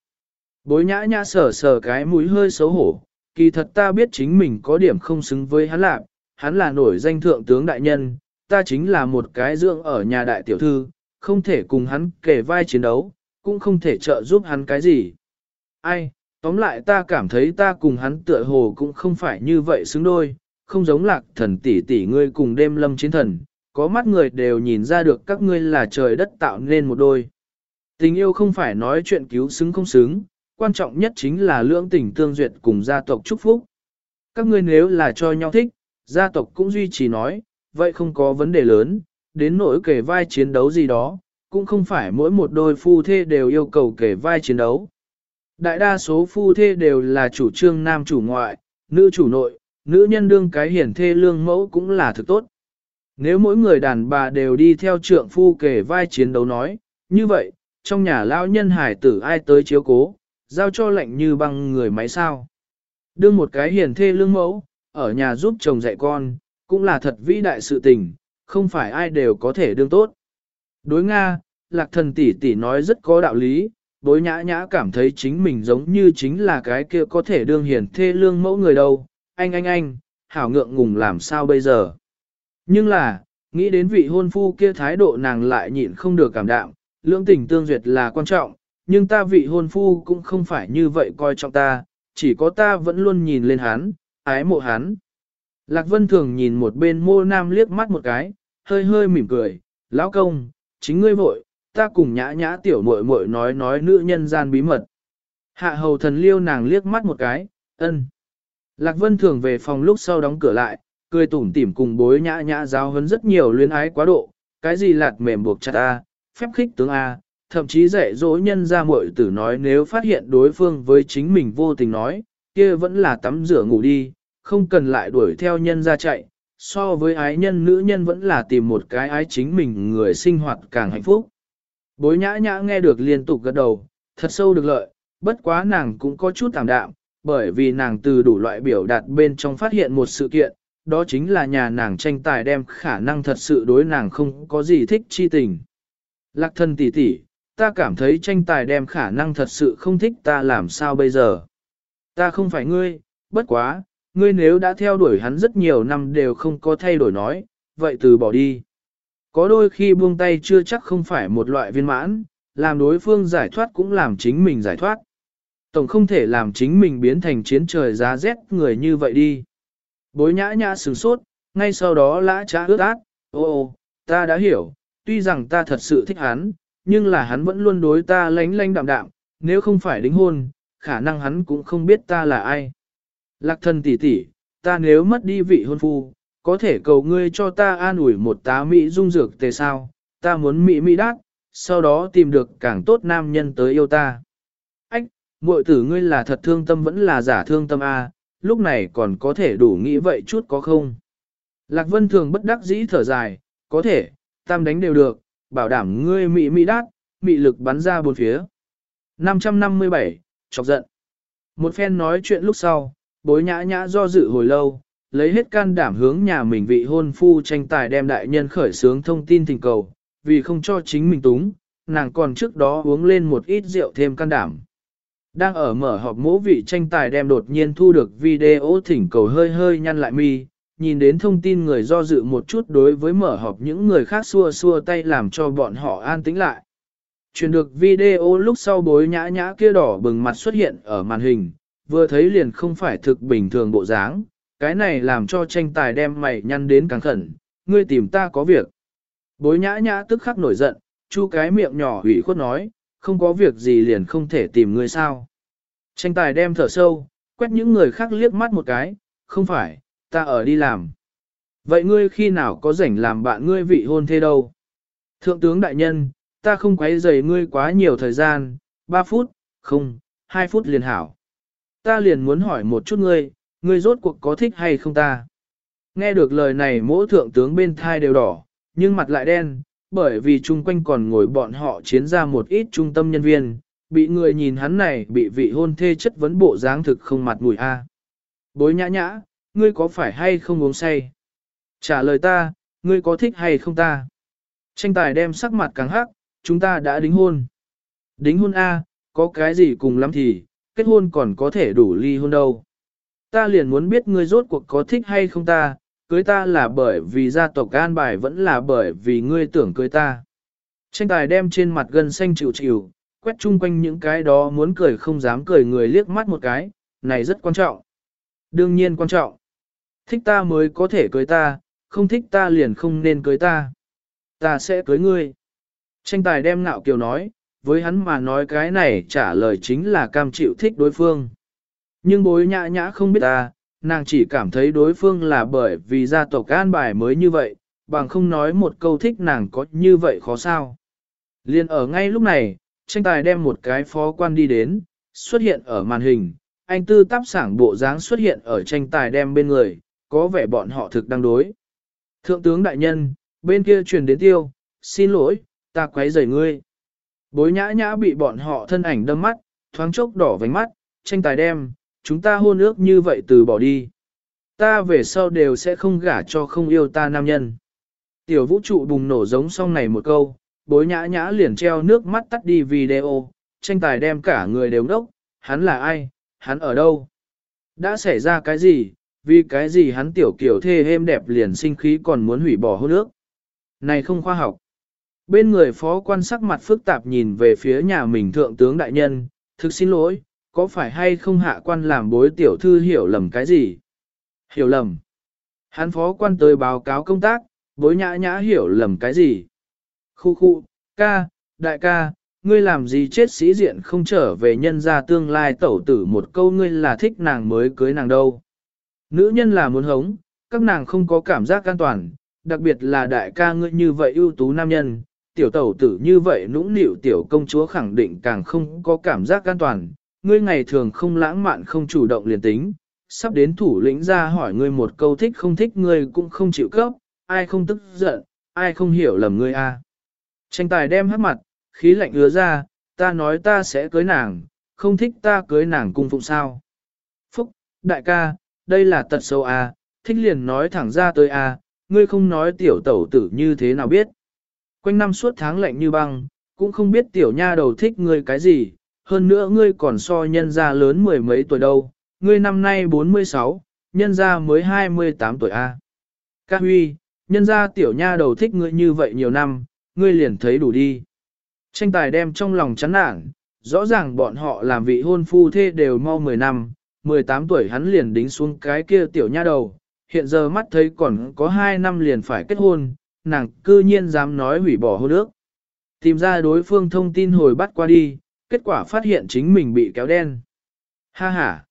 Bối nhã nhã sờ sờ cái mũi hơi xấu hổ, kỳ thật ta biết chính mình có điểm không xứng với hắn lạc, hắn là nổi danh thượng tướng đại nhân, ta chính là một cái dưỡng ở nhà đại tiểu thư, không thể cùng hắn kể vai chiến đấu, cũng không thể trợ giúp hắn cái gì. Ai, tóm lại ta cảm thấy ta cùng hắn tựa hồ cũng không phải như vậy xứng đôi, không giống lạc thần tỷ tỷ ngươi cùng đêm lâm chiến thần, có mắt người đều nhìn ra được các ngươi là trời đất tạo nên một đôi. Tình yêu không phải nói chuyện cứu xứng không xứng, quan trọng nhất chính là lưỡng tình tương duyệt cùng gia tộc chúc phúc. Các ngươi nếu là cho nhau thích, gia tộc cũng duy trì nói, vậy không có vấn đề lớn, đến nỗi kể vai chiến đấu gì đó, cũng không phải mỗi một đôi phu thê đều yêu cầu kể vai chiến đấu. Đại đa số phu thê đều là chủ trương nam chủ ngoại, nữ chủ nội, nữ nhân đương cái hiển thê lương mẫu cũng là thực tốt. Nếu mỗi người đàn bà đều đi theo trượng phu kể vai chiến đấu nói, như vậy, trong nhà lão nhân hải tử ai tới chiếu cố, giao cho lệnh như băng người máy sao. Đương một cái hiền thê lương mẫu, ở nhà giúp chồng dạy con, cũng là thật vĩ đại sự tình, không phải ai đều có thể đương tốt. Đối Nga, lạc thần tỷ tỷ nói rất có đạo lý, bối nhã nhã cảm thấy chính mình giống như chính là cái kia có thể đương hiền thê lương mẫu người đâu, anh anh anh, hảo ngượng ngùng làm sao bây giờ. Nhưng là, nghĩ đến vị hôn phu kia thái độ nàng lại nhịn không được cảm đạm, lưỡng tình tương duyệt là quan trọng, nhưng ta vị hôn phu cũng không phải như vậy coi trọng ta, chỉ có ta vẫn luôn nhìn lên hắn, ái mộ hắn. Lạc Vân thường nhìn một bên mô nam liếc mắt một cái, hơi hơi mỉm cười, lão công, chính ngươi vội, ta cùng nhã nhã tiểu muội muội nói nói nữ nhân gian bí mật. Hạ hầu thần liêu nàng liếc mắt một cái, ân. Lạc Vân thường về phòng lúc sau đóng cửa lại, cười tủm tỉm cùng bối nhã nhã giáo hấn rất nhiều luyến ái quá độ, cái gì lạt mềm buộc chặt ta, phép khích tướng A, thậm chí dạy dỗ nhân ra muội tử nói nếu phát hiện đối phương với chính mình vô tình nói, kia vẫn là tắm rửa ngủ đi, không cần lại đuổi theo nhân ra chạy, so với ái nhân nữ nhân vẫn là tìm một cái ái chính mình người sinh hoạt càng hạnh phúc. Bối nhã nhã nghe được liên tục gật đầu, thật sâu được lợi, bất quá nàng cũng có chút tạm đạm, bởi vì nàng từ đủ loại biểu đạt bên trong phát hiện một sự kiện, đó chính là nhà nàng tranh tài đem khả năng thật sự đối nàng không có gì thích chi tình. Lạc thân tỷ tỷ, ta cảm thấy tranh tài đem khả năng thật sự không thích ta làm sao bây giờ. Ta không phải ngươi, bất quá, ngươi nếu đã theo đuổi hắn rất nhiều năm đều không có thay đổi nói, vậy từ bỏ đi. Có đôi khi buông tay chưa chắc không phải một loại viên mãn, làm đối phương giải thoát cũng làm chính mình giải thoát. Tổng không thể làm chính mình biến thành chiến trời giá rét người như vậy đi. Bối nhã nhã sửng sốt, ngay sau đó lã trá ướt át, ô ô, ta đã hiểu, tuy rằng ta thật sự thích hắn, nhưng là hắn vẫn luôn đối ta lánh lánh đạm đạm, nếu không phải đính hôn, khả năng hắn cũng không biết ta là ai. Lạc thân tỷ tỷ, ta nếu mất đi vị hôn phu, có thể cầu ngươi cho ta an ủi một tá mỹ dung dược tề sao, ta muốn mỹ mỹ đát, sau đó tìm được càng tốt nam nhân tới yêu ta. Ách, muội tử ngươi là thật thương tâm vẫn là giả thương tâm a, lúc này còn có thể đủ nghĩ vậy chút có không? Lạc Vân thường bất đắc dĩ thở dài, có thể, tam đánh đều được, bảo đảm ngươi mỹ mỹ đát, mỹ lực bắn ra bốn phía. 557, chọc giận. Một phen nói chuyện lúc sau, bối nhã nhã do dự hồi lâu, lấy hết can đảm hướng nhà mình vị hôn phu tranh tài đem đại nhân khởi sướng thông tin tình cầu, vì không cho chính mình túng, nàng còn trước đó uống lên một ít rượu thêm can đảm. Đang ở mở họp mỗ vị tranh tài đem đột nhiên thu được video thỉnh cầu hơi hơi nhăn lại mi, nhìn đến thông tin người do dự một chút đối với mở họp những người khác xua xua tay làm cho bọn họ an tĩnh lại. Truyền được video lúc sau bối nhã nhã kia đỏ bừng mặt xuất hiện ở màn hình, vừa thấy liền không phải thực bình thường bộ dáng, cái này làm cho tranh tài đem mày nhăn đến càng khẩn, ngươi tìm ta có việc. Bối nhã nhã tức khắc nổi giận, chu cái miệng nhỏ hủy khuất nói, không có việc gì liền không thể tìm ngươi sao. Tranh tài đem thở sâu, quét những người khác liếc mắt một cái, không phải, ta ở đi làm. Vậy ngươi khi nào có rảnh làm bạn ngươi vị hôn thê đâu? Thượng tướng đại nhân, ta không quấy rầy ngươi quá nhiều thời gian, 3 phút, không, 2 phút liền hảo. Ta liền muốn hỏi một chút ngươi, ngươi rốt cuộc có thích hay không ta? Nghe được lời này mỗi thượng tướng bên thai đều đỏ, nhưng mặt lại đen, bởi vì chung quanh còn ngồi bọn họ chiến ra một ít trung tâm nhân viên, bị người nhìn hắn này bị vị hôn thê chất vấn bộ dáng thực không mặt mùi a. Bối nhã nhã, ngươi có phải hay không uống say? Trả lời ta, ngươi có thích hay không ta? Tranh tài đem sắc mặt càng hắc, chúng ta đã đính hôn. Đính hôn A, có cái gì cùng lắm thì, kết hôn còn có thể đủ ly hôn đâu. Ta liền muốn biết ngươi rốt cuộc có thích hay không ta, cưới ta là bởi vì gia tộc an bài vẫn là bởi vì ngươi tưởng cưới ta. Tranh tài đem trên mặt gần xanh chịu chịu, quét chung quanh những cái đó muốn cười không dám cười người liếc mắt một cái, này rất quan trọng. Đương nhiên quan trọng. Thích ta mới có thể cưới ta, không thích ta liền không nên cưới ta. Ta sẽ cưới ngươi. Tranh tài đem ngạo kiều nói, với hắn mà nói cái này trả lời chính là cam chịu thích đối phương. Nhưng bối nhã nhã không biết ta, nàng chỉ cảm thấy đối phương là bởi vì gia tộc an bài mới như vậy, bằng không nói một câu thích nàng có như vậy khó sao. Liên ở ngay lúc này, tranh tài đem một cái phó quan đi đến, xuất hiện ở màn hình, anh tư táp sảng bộ dáng xuất hiện ở tranh tài đem bên người, có vẻ bọn họ thực đang đối. Thượng tướng đại nhân, bên kia truyền đến tiêu, xin lỗi, ta quấy rầy ngươi. Bối nhã nhã bị bọn họ thân ảnh đâm mắt, thoáng chốc đỏ vành mắt, tranh tài đem, chúng ta hôn ước như vậy từ bỏ đi. Ta về sau đều sẽ không gả cho không yêu ta nam nhân. Tiểu vũ trụ bùng nổ giống song này một câu, bối nhã nhã liền treo nước mắt tắt đi video, tranh tài đem cả người đều đốc, hắn là ai, hắn ở đâu? Đã xảy ra cái gì, vì cái gì hắn tiểu kiểu thê êm đẹp liền sinh khí còn muốn hủy bỏ hôn ước? Này không khoa học. Bên người phó quan sắc mặt phức tạp nhìn về phía nhà mình thượng tướng đại nhân, thực xin lỗi, có phải hay không hạ quan làm bối tiểu thư hiểu lầm cái gì? Hiểu lầm. Hắn phó quan tới báo cáo công tác, bối nhã nhã hiểu lầm cái gì? Khu khu, ca, đại ca, ngươi làm gì chết sĩ diện không trở về nhân ra tương lai tẩu tử một câu ngươi là thích nàng mới cưới nàng đâu. Nữ nhân là muốn hống, các nàng không có cảm giác an toàn, đặc biệt là đại ca ngươi như vậy ưu tú nam nhân, tiểu tẩu tử như vậy nũng nịu tiểu công chúa khẳng định càng không có cảm giác an toàn, ngươi ngày thường không lãng mạn không chủ động liền tính, sắp đến thủ lĩnh ra hỏi ngươi một câu thích không thích ngươi cũng không chịu cấp, ai không tức giận, ai không hiểu lầm ngươi a. Tranh tài đem hát mặt, khí lạnh ứa ra, ta nói ta sẽ cưới nàng, không thích ta cưới nàng cung phụng sao. Phúc, đại ca, đây là tật sâu a, à, thích liền nói thẳng ra tới a, ngươi không nói tiểu tẩu tử như thế nào biết. Quanh năm suốt tháng lạnh như băng, cũng không biết tiểu nha đầu thích ngươi cái gì, hơn nữa ngươi còn so nhân gia lớn mười mấy tuổi đâu, ngươi năm nay 46, nhân gia mới 28 tuổi à. A. Các huy, nhân gia tiểu nha đầu thích ngươi như vậy nhiều năm, ngươi liền thấy đủ đi. Tranh tài đem trong lòng chán nản, rõ ràng bọn họ làm vị hôn phu thê đều mau 10 năm, 18 tuổi hắn liền đính xuống cái kia tiểu nha đầu, hiện giờ mắt thấy còn có 2 năm liền phải kết hôn, nàng cư nhiên dám nói hủy bỏ hôn ước. Tìm ra đối phương thông tin hồi bắt qua đi, kết quả phát hiện chính mình bị kéo đen. Ha ha!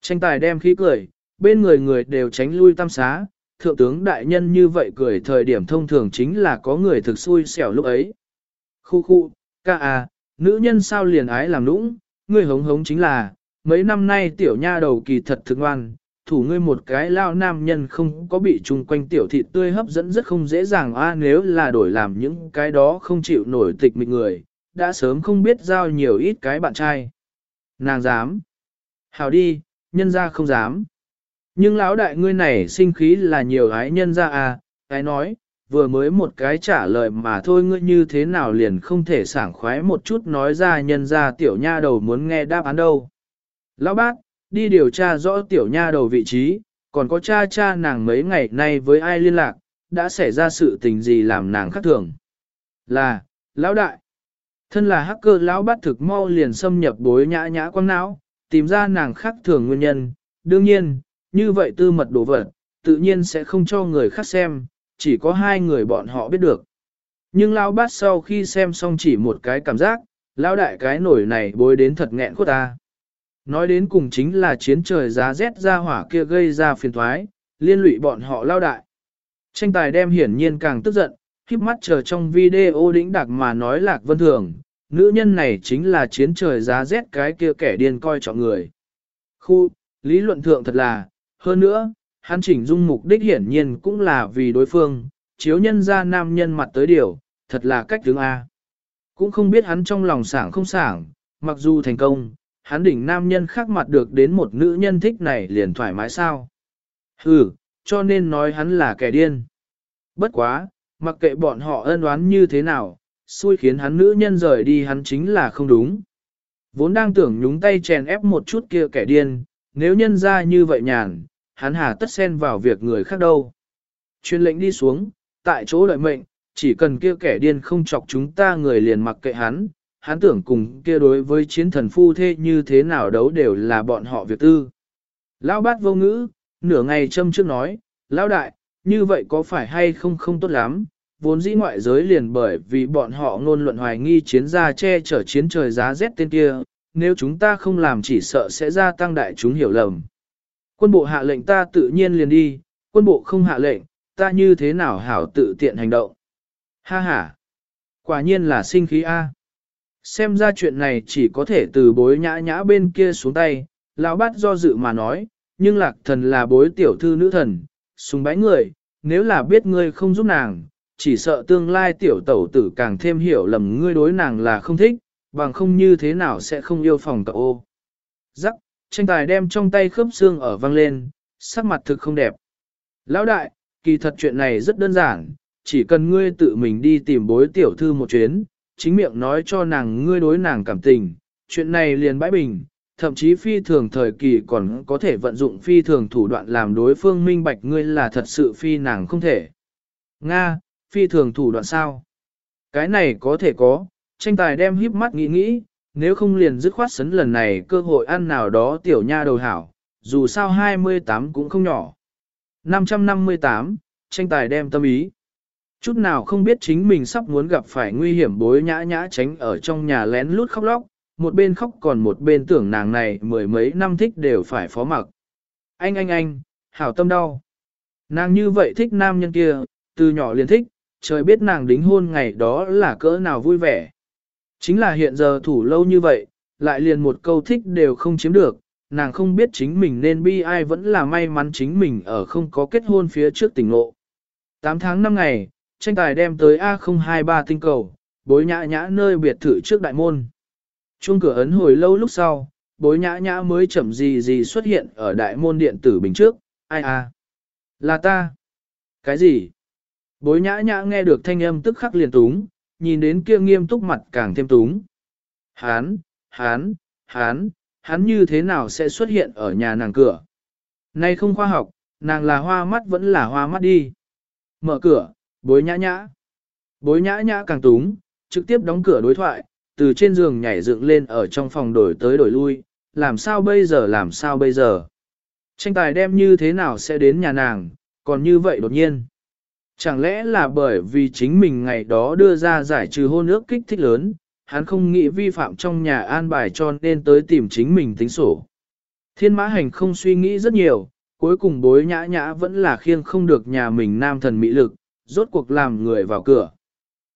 Tranh tài đem khí cười, bên người người đều tránh lui tam xá, thượng tướng đại nhân như vậy cười thời điểm thông thường chính là có người thực xui xẻo lúc ấy. Khu khu, ca à, nữ nhân sao liền ái làm nũng, người hống hống chính là, mấy năm nay tiểu nha đầu kỳ thật thực ngoan, thủ ngươi một cái lao nam nhân không có bị chung quanh tiểu thịt tươi hấp dẫn rất không dễ dàng a nếu là đổi làm những cái đó không chịu nổi tịch mịch người, đã sớm không biết giao nhiều ít cái bạn trai. Nàng dám. Hào đi, nhân ra không dám. Nhưng lão đại ngươi này sinh khí là nhiều gái nhân ra à, cái nói, vừa mới một cái trả lời mà thôi ngươi như thế nào liền không thể sảng khoái một chút nói ra nhân ra tiểu nha đầu muốn nghe đáp án đâu. Lão bác, đi điều tra rõ tiểu nha đầu vị trí, còn có cha cha nàng mấy ngày nay với ai liên lạc, đã xảy ra sự tình gì làm nàng khác thường. Là, lão đại. Thân là hacker lão bác thực mau liền xâm nhập bối nhã nhã quăng não, tìm ra nàng khác thường nguyên nhân. Đương nhiên, như vậy tư mật đồ vật, tự nhiên sẽ không cho người khác xem, chỉ có hai người bọn họ biết được. Nhưng lão bát sau khi xem xong chỉ một cái cảm giác, lão đại cái nổi này bối đến thật nghẹn khuất ta. Nói đến cùng chính là chiến trời giá rét ra hỏa kia gây ra phiền thoái, liên lụy bọn họ lao đại. Tranh tài đem hiển nhiên càng tức giận, khiếp mắt chờ trong video đĩnh đặc mà nói lạc vân thường, nữ nhân này chính là chiến trời giá rét cái kia kẻ điên coi trọng người. Khu, lý luận thượng thật là, hơn nữa, hắn chỉnh dung mục đích hiển nhiên cũng là vì đối phương, chiếu nhân ra nam nhân mặt tới điều, thật là cách tướng A. Cũng không biết hắn trong lòng sảng không sảng, mặc dù thành công, hắn đỉnh nam nhân khác mặt được đến một nữ nhân thích này liền thoải mái sao. Ừ, cho nên nói hắn là kẻ điên. Bất quá, mặc kệ bọn họ ân oán như thế nào, xui khiến hắn nữ nhân rời đi hắn chính là không đúng. Vốn đang tưởng nhúng tay chèn ép một chút kia kẻ điên, nếu nhân ra như vậy nhàn, hắn hà tất xen vào việc người khác đâu. Chuyên lệnh đi xuống, tại chỗ đợi mệnh, chỉ cần kia kẻ điên không chọc chúng ta người liền mặc kệ hắn, hắn tưởng cùng kia đối với chiến thần phu thế như thế nào đấu đều là bọn họ việc tư. Lão bát vô ngữ, nửa ngày châm trước nói, Lão đại, như vậy có phải hay không không tốt lắm, vốn dĩ ngoại giới liền bởi vì bọn họ ngôn luận hoài nghi chiến gia che chở chiến trời giá rét tên kia, nếu chúng ta không làm chỉ sợ sẽ gia tăng đại chúng hiểu lầm. Quân bộ hạ lệnh ta tự nhiên liền đi, quân bộ không hạ lệnh, ta như thế nào hảo tự tiện hành động. Ha ha, quả nhiên là sinh khí A. Xem ra chuyện này chỉ có thể từ bối nhã nhã bên kia xuống tay, lão bát do dự mà nói, nhưng lạc thần là bối tiểu thư nữ thần, sùng bái người, nếu là biết ngươi không giúp nàng, chỉ sợ tương lai tiểu tẩu tử càng thêm hiểu lầm ngươi đối nàng là không thích, bằng không như thế nào sẽ không yêu phòng cậu ô. Giắc, tranh tài đem trong tay khớp xương ở văng lên, sắc mặt thực không đẹp. Lão đại, kỳ thật chuyện này rất đơn giản, chỉ cần ngươi tự mình đi tìm bối tiểu thư một chuyến, chính miệng nói cho nàng ngươi đối nàng cảm tình, chuyện này liền bãi bình, thậm chí phi thường thời kỳ còn có thể vận dụng phi thường thủ đoạn làm đối phương minh bạch ngươi là thật sự phi nàng không thể. Nga, phi thường thủ đoạn sao? Cái này có thể có, tranh tài đem híp mắt nghĩ nghĩ, nếu không liền dứt khoát sấn lần này cơ hội ăn nào đó tiểu nha đầu hảo, dù sao 28 cũng không nhỏ. 558, tranh tài đem tâm ý. Chút nào không biết chính mình sắp muốn gặp phải nguy hiểm bối nhã nhã tránh ở trong nhà lén lút khóc lóc, một bên khóc còn một bên tưởng nàng này mười mấy năm thích đều phải phó mặc. Anh anh anh, hảo tâm đau. Nàng như vậy thích nam nhân kia, từ nhỏ liền thích, trời biết nàng đính hôn ngày đó là cỡ nào vui vẻ. Chính là hiện giờ thủ lâu như vậy, lại liền một câu thích đều không chiếm được, nàng không biết chính mình nên bi ai vẫn là may mắn chính mình ở không có kết hôn phía trước tỉnh ngộ. 8 tháng 5 ngày, tranh tài đem tới A023 tinh cầu, bối nhã nhã nơi biệt thự trước đại môn. Chuông cửa ấn hồi lâu lúc sau, bối nhã nhã mới chậm gì gì xuất hiện ở đại môn điện tử bình trước, ai à? Là ta. Cái gì? Bối nhã nhã nghe được thanh âm tức khắc liền túng, nhìn đến kia nghiêm túc mặt càng thêm túng. Hán, hán, hán, hắn như thế nào sẽ xuất hiện ở nhà nàng cửa? Nay không khoa học, nàng là hoa mắt vẫn là hoa mắt đi. Mở cửa, bối nhã nhã. Bối nhã nhã càng túng, trực tiếp đóng cửa đối thoại, từ trên giường nhảy dựng lên ở trong phòng đổi tới đổi lui, làm sao bây giờ làm sao bây giờ. Tranh tài đem như thế nào sẽ đến nhà nàng, còn như vậy đột nhiên. Chẳng lẽ là bởi vì chính mình ngày đó đưa ra giải trừ hôn ước kích thích lớn, hắn không nghĩ vi phạm trong nhà an bài cho nên tới tìm chính mình tính sổ. Thiên mã hành không suy nghĩ rất nhiều, cuối cùng bối nhã nhã vẫn là khiêng không được nhà mình nam thần mỹ lực, rốt cuộc làm người vào cửa.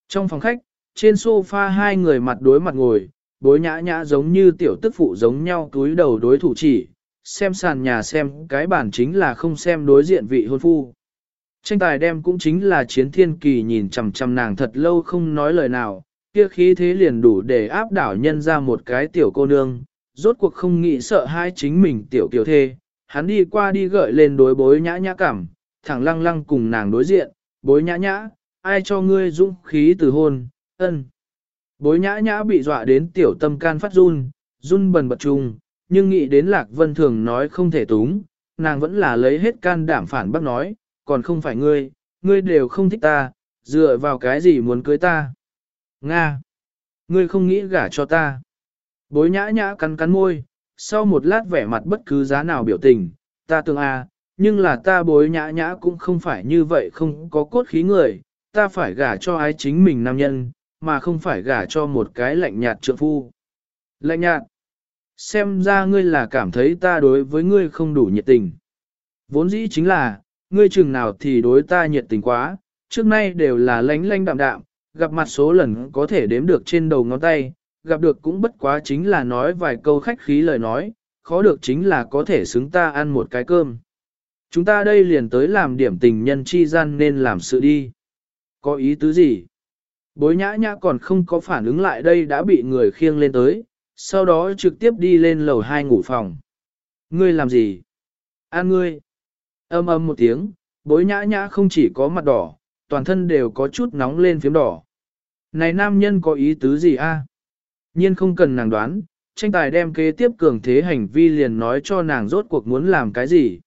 Trong phòng khách, trên sofa hai người mặt đối mặt ngồi, bối nhã nhã giống như tiểu tức phụ giống nhau túi đầu đối thủ chỉ, xem sàn nhà xem cái bản chính là không xem đối diện vị hôn phu. Tranh tài đem cũng chính là chiến thiên kỳ nhìn chằm chằm nàng thật lâu không nói lời nào, kia khí thế liền đủ để áp đảo nhân ra một cái tiểu cô nương, rốt cuộc không nghĩ sợ hai chính mình tiểu tiểu thê. Hắn đi qua đi gợi lên đối bối nhã nhã cảm, thẳng lăng lăng cùng nàng đối diện, bối nhã nhã, ai cho ngươi dũng khí từ hôn, ân. Bối nhã nhã bị dọa đến tiểu tâm can phát run, run bần bật trùng, nhưng nghĩ đến Lạc Vân Thường nói không thể túng, nàng vẫn là lấy hết can đảm phản bác nói, còn không phải ngươi, ngươi đều không thích ta, dựa vào cái gì muốn cưới ta. Nga! Ngươi không nghĩ gả cho ta. Bối nhã nhã cắn cắn môi, sau một lát vẻ mặt bất cứ giá nào biểu tình, ta tưởng à, nhưng là ta bối nhã nhã cũng không phải như vậy không có cốt khí người, ta phải gả cho ái chính mình nam nhân, mà không phải gả cho một cái lạnh nhạt trượng phu. Lạnh nhạt! Xem ra ngươi là cảm thấy ta đối với ngươi không đủ nhiệt tình. Vốn dĩ chính là, ngươi chừng nào thì đối ta nhiệt tình quá, trước nay đều là lánh lánh đạm đạm, gặp mặt số lần có thể đếm được trên đầu ngón tay, gặp được cũng bất quá chính là nói vài câu khách khí lời nói, khó được chính là có thể xứng ta ăn một cái cơm. Chúng ta đây liền tới làm điểm tình nhân chi gian nên làm sự đi. Có ý tứ gì? Bối nhã nhã còn không có phản ứng lại đây đã bị người khiêng lên tới, sau đó trực tiếp đi lên lầu hai ngủ phòng. Ngươi làm gì? An ngươi. Âm âm một tiếng, bối nhã nhã không chỉ có mặt đỏ, toàn thân đều có chút nóng lên phím đỏ. Này nam nhân có ý tứ gì a? Nhiên không cần nàng đoán, tranh tài đem kế tiếp cường thế hành vi liền nói cho nàng rốt cuộc muốn làm cái gì.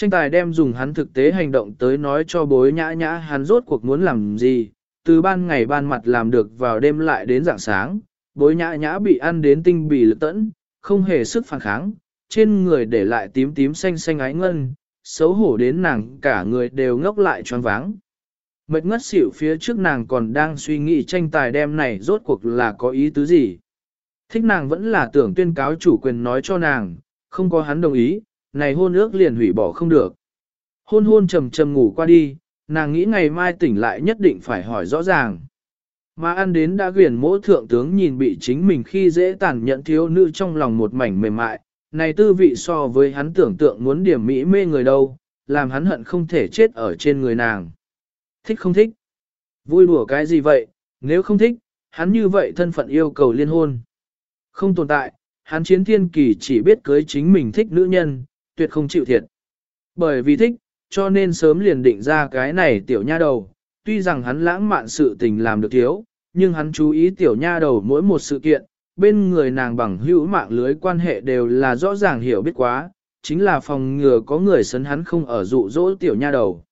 Tranh tài đem dùng hắn thực tế hành động tới nói cho bối nhã nhã hắn rốt cuộc muốn làm gì, từ ban ngày ban mặt làm được vào đêm lại đến dạng sáng, bối nhã nhã bị ăn đến tinh bì lực tẫn, không hề sức phản kháng, trên người để lại tím tím xanh xanh ái ngân, xấu hổ đến nàng cả người đều ngốc lại choáng váng. Mệt ngất xỉu phía trước nàng còn đang suy nghĩ tranh tài đem này rốt cuộc là có ý tứ gì. Thích nàng vẫn là tưởng tuyên cáo chủ quyền nói cho nàng, không có hắn đồng ý, này hôn ước liền hủy bỏ không được. Hôn hôn trầm trầm ngủ qua đi, nàng nghĩ ngày mai tỉnh lại nhất định phải hỏi rõ ràng. Mà ăn đến đã quyền mỗi thượng tướng nhìn bị chính mình khi dễ tàn nhẫn thiếu nữ trong lòng một mảnh mềm mại, này tư vị so với hắn tưởng tượng muốn điểm mỹ mê người đâu, làm hắn hận không thể chết ở trên người nàng. Thích không thích? Vui đùa cái gì vậy, nếu không thích, hắn như vậy thân phận yêu cầu liên hôn. Không tồn tại, hắn chiến thiên kỳ chỉ biết cưới chính mình thích nữ nhân, tuyệt không chịu thiệt. Bởi vì thích, cho nên sớm liền định ra cái này tiểu nha đầu, tuy rằng hắn lãng mạn sự tình làm được thiếu, nhưng hắn chú ý tiểu nha đầu mỗi một sự kiện, bên người nàng bằng hữu mạng lưới quan hệ đều là rõ ràng hiểu biết quá, chính là phòng ngừa có người sấn hắn không ở dụ dỗ tiểu nha đầu.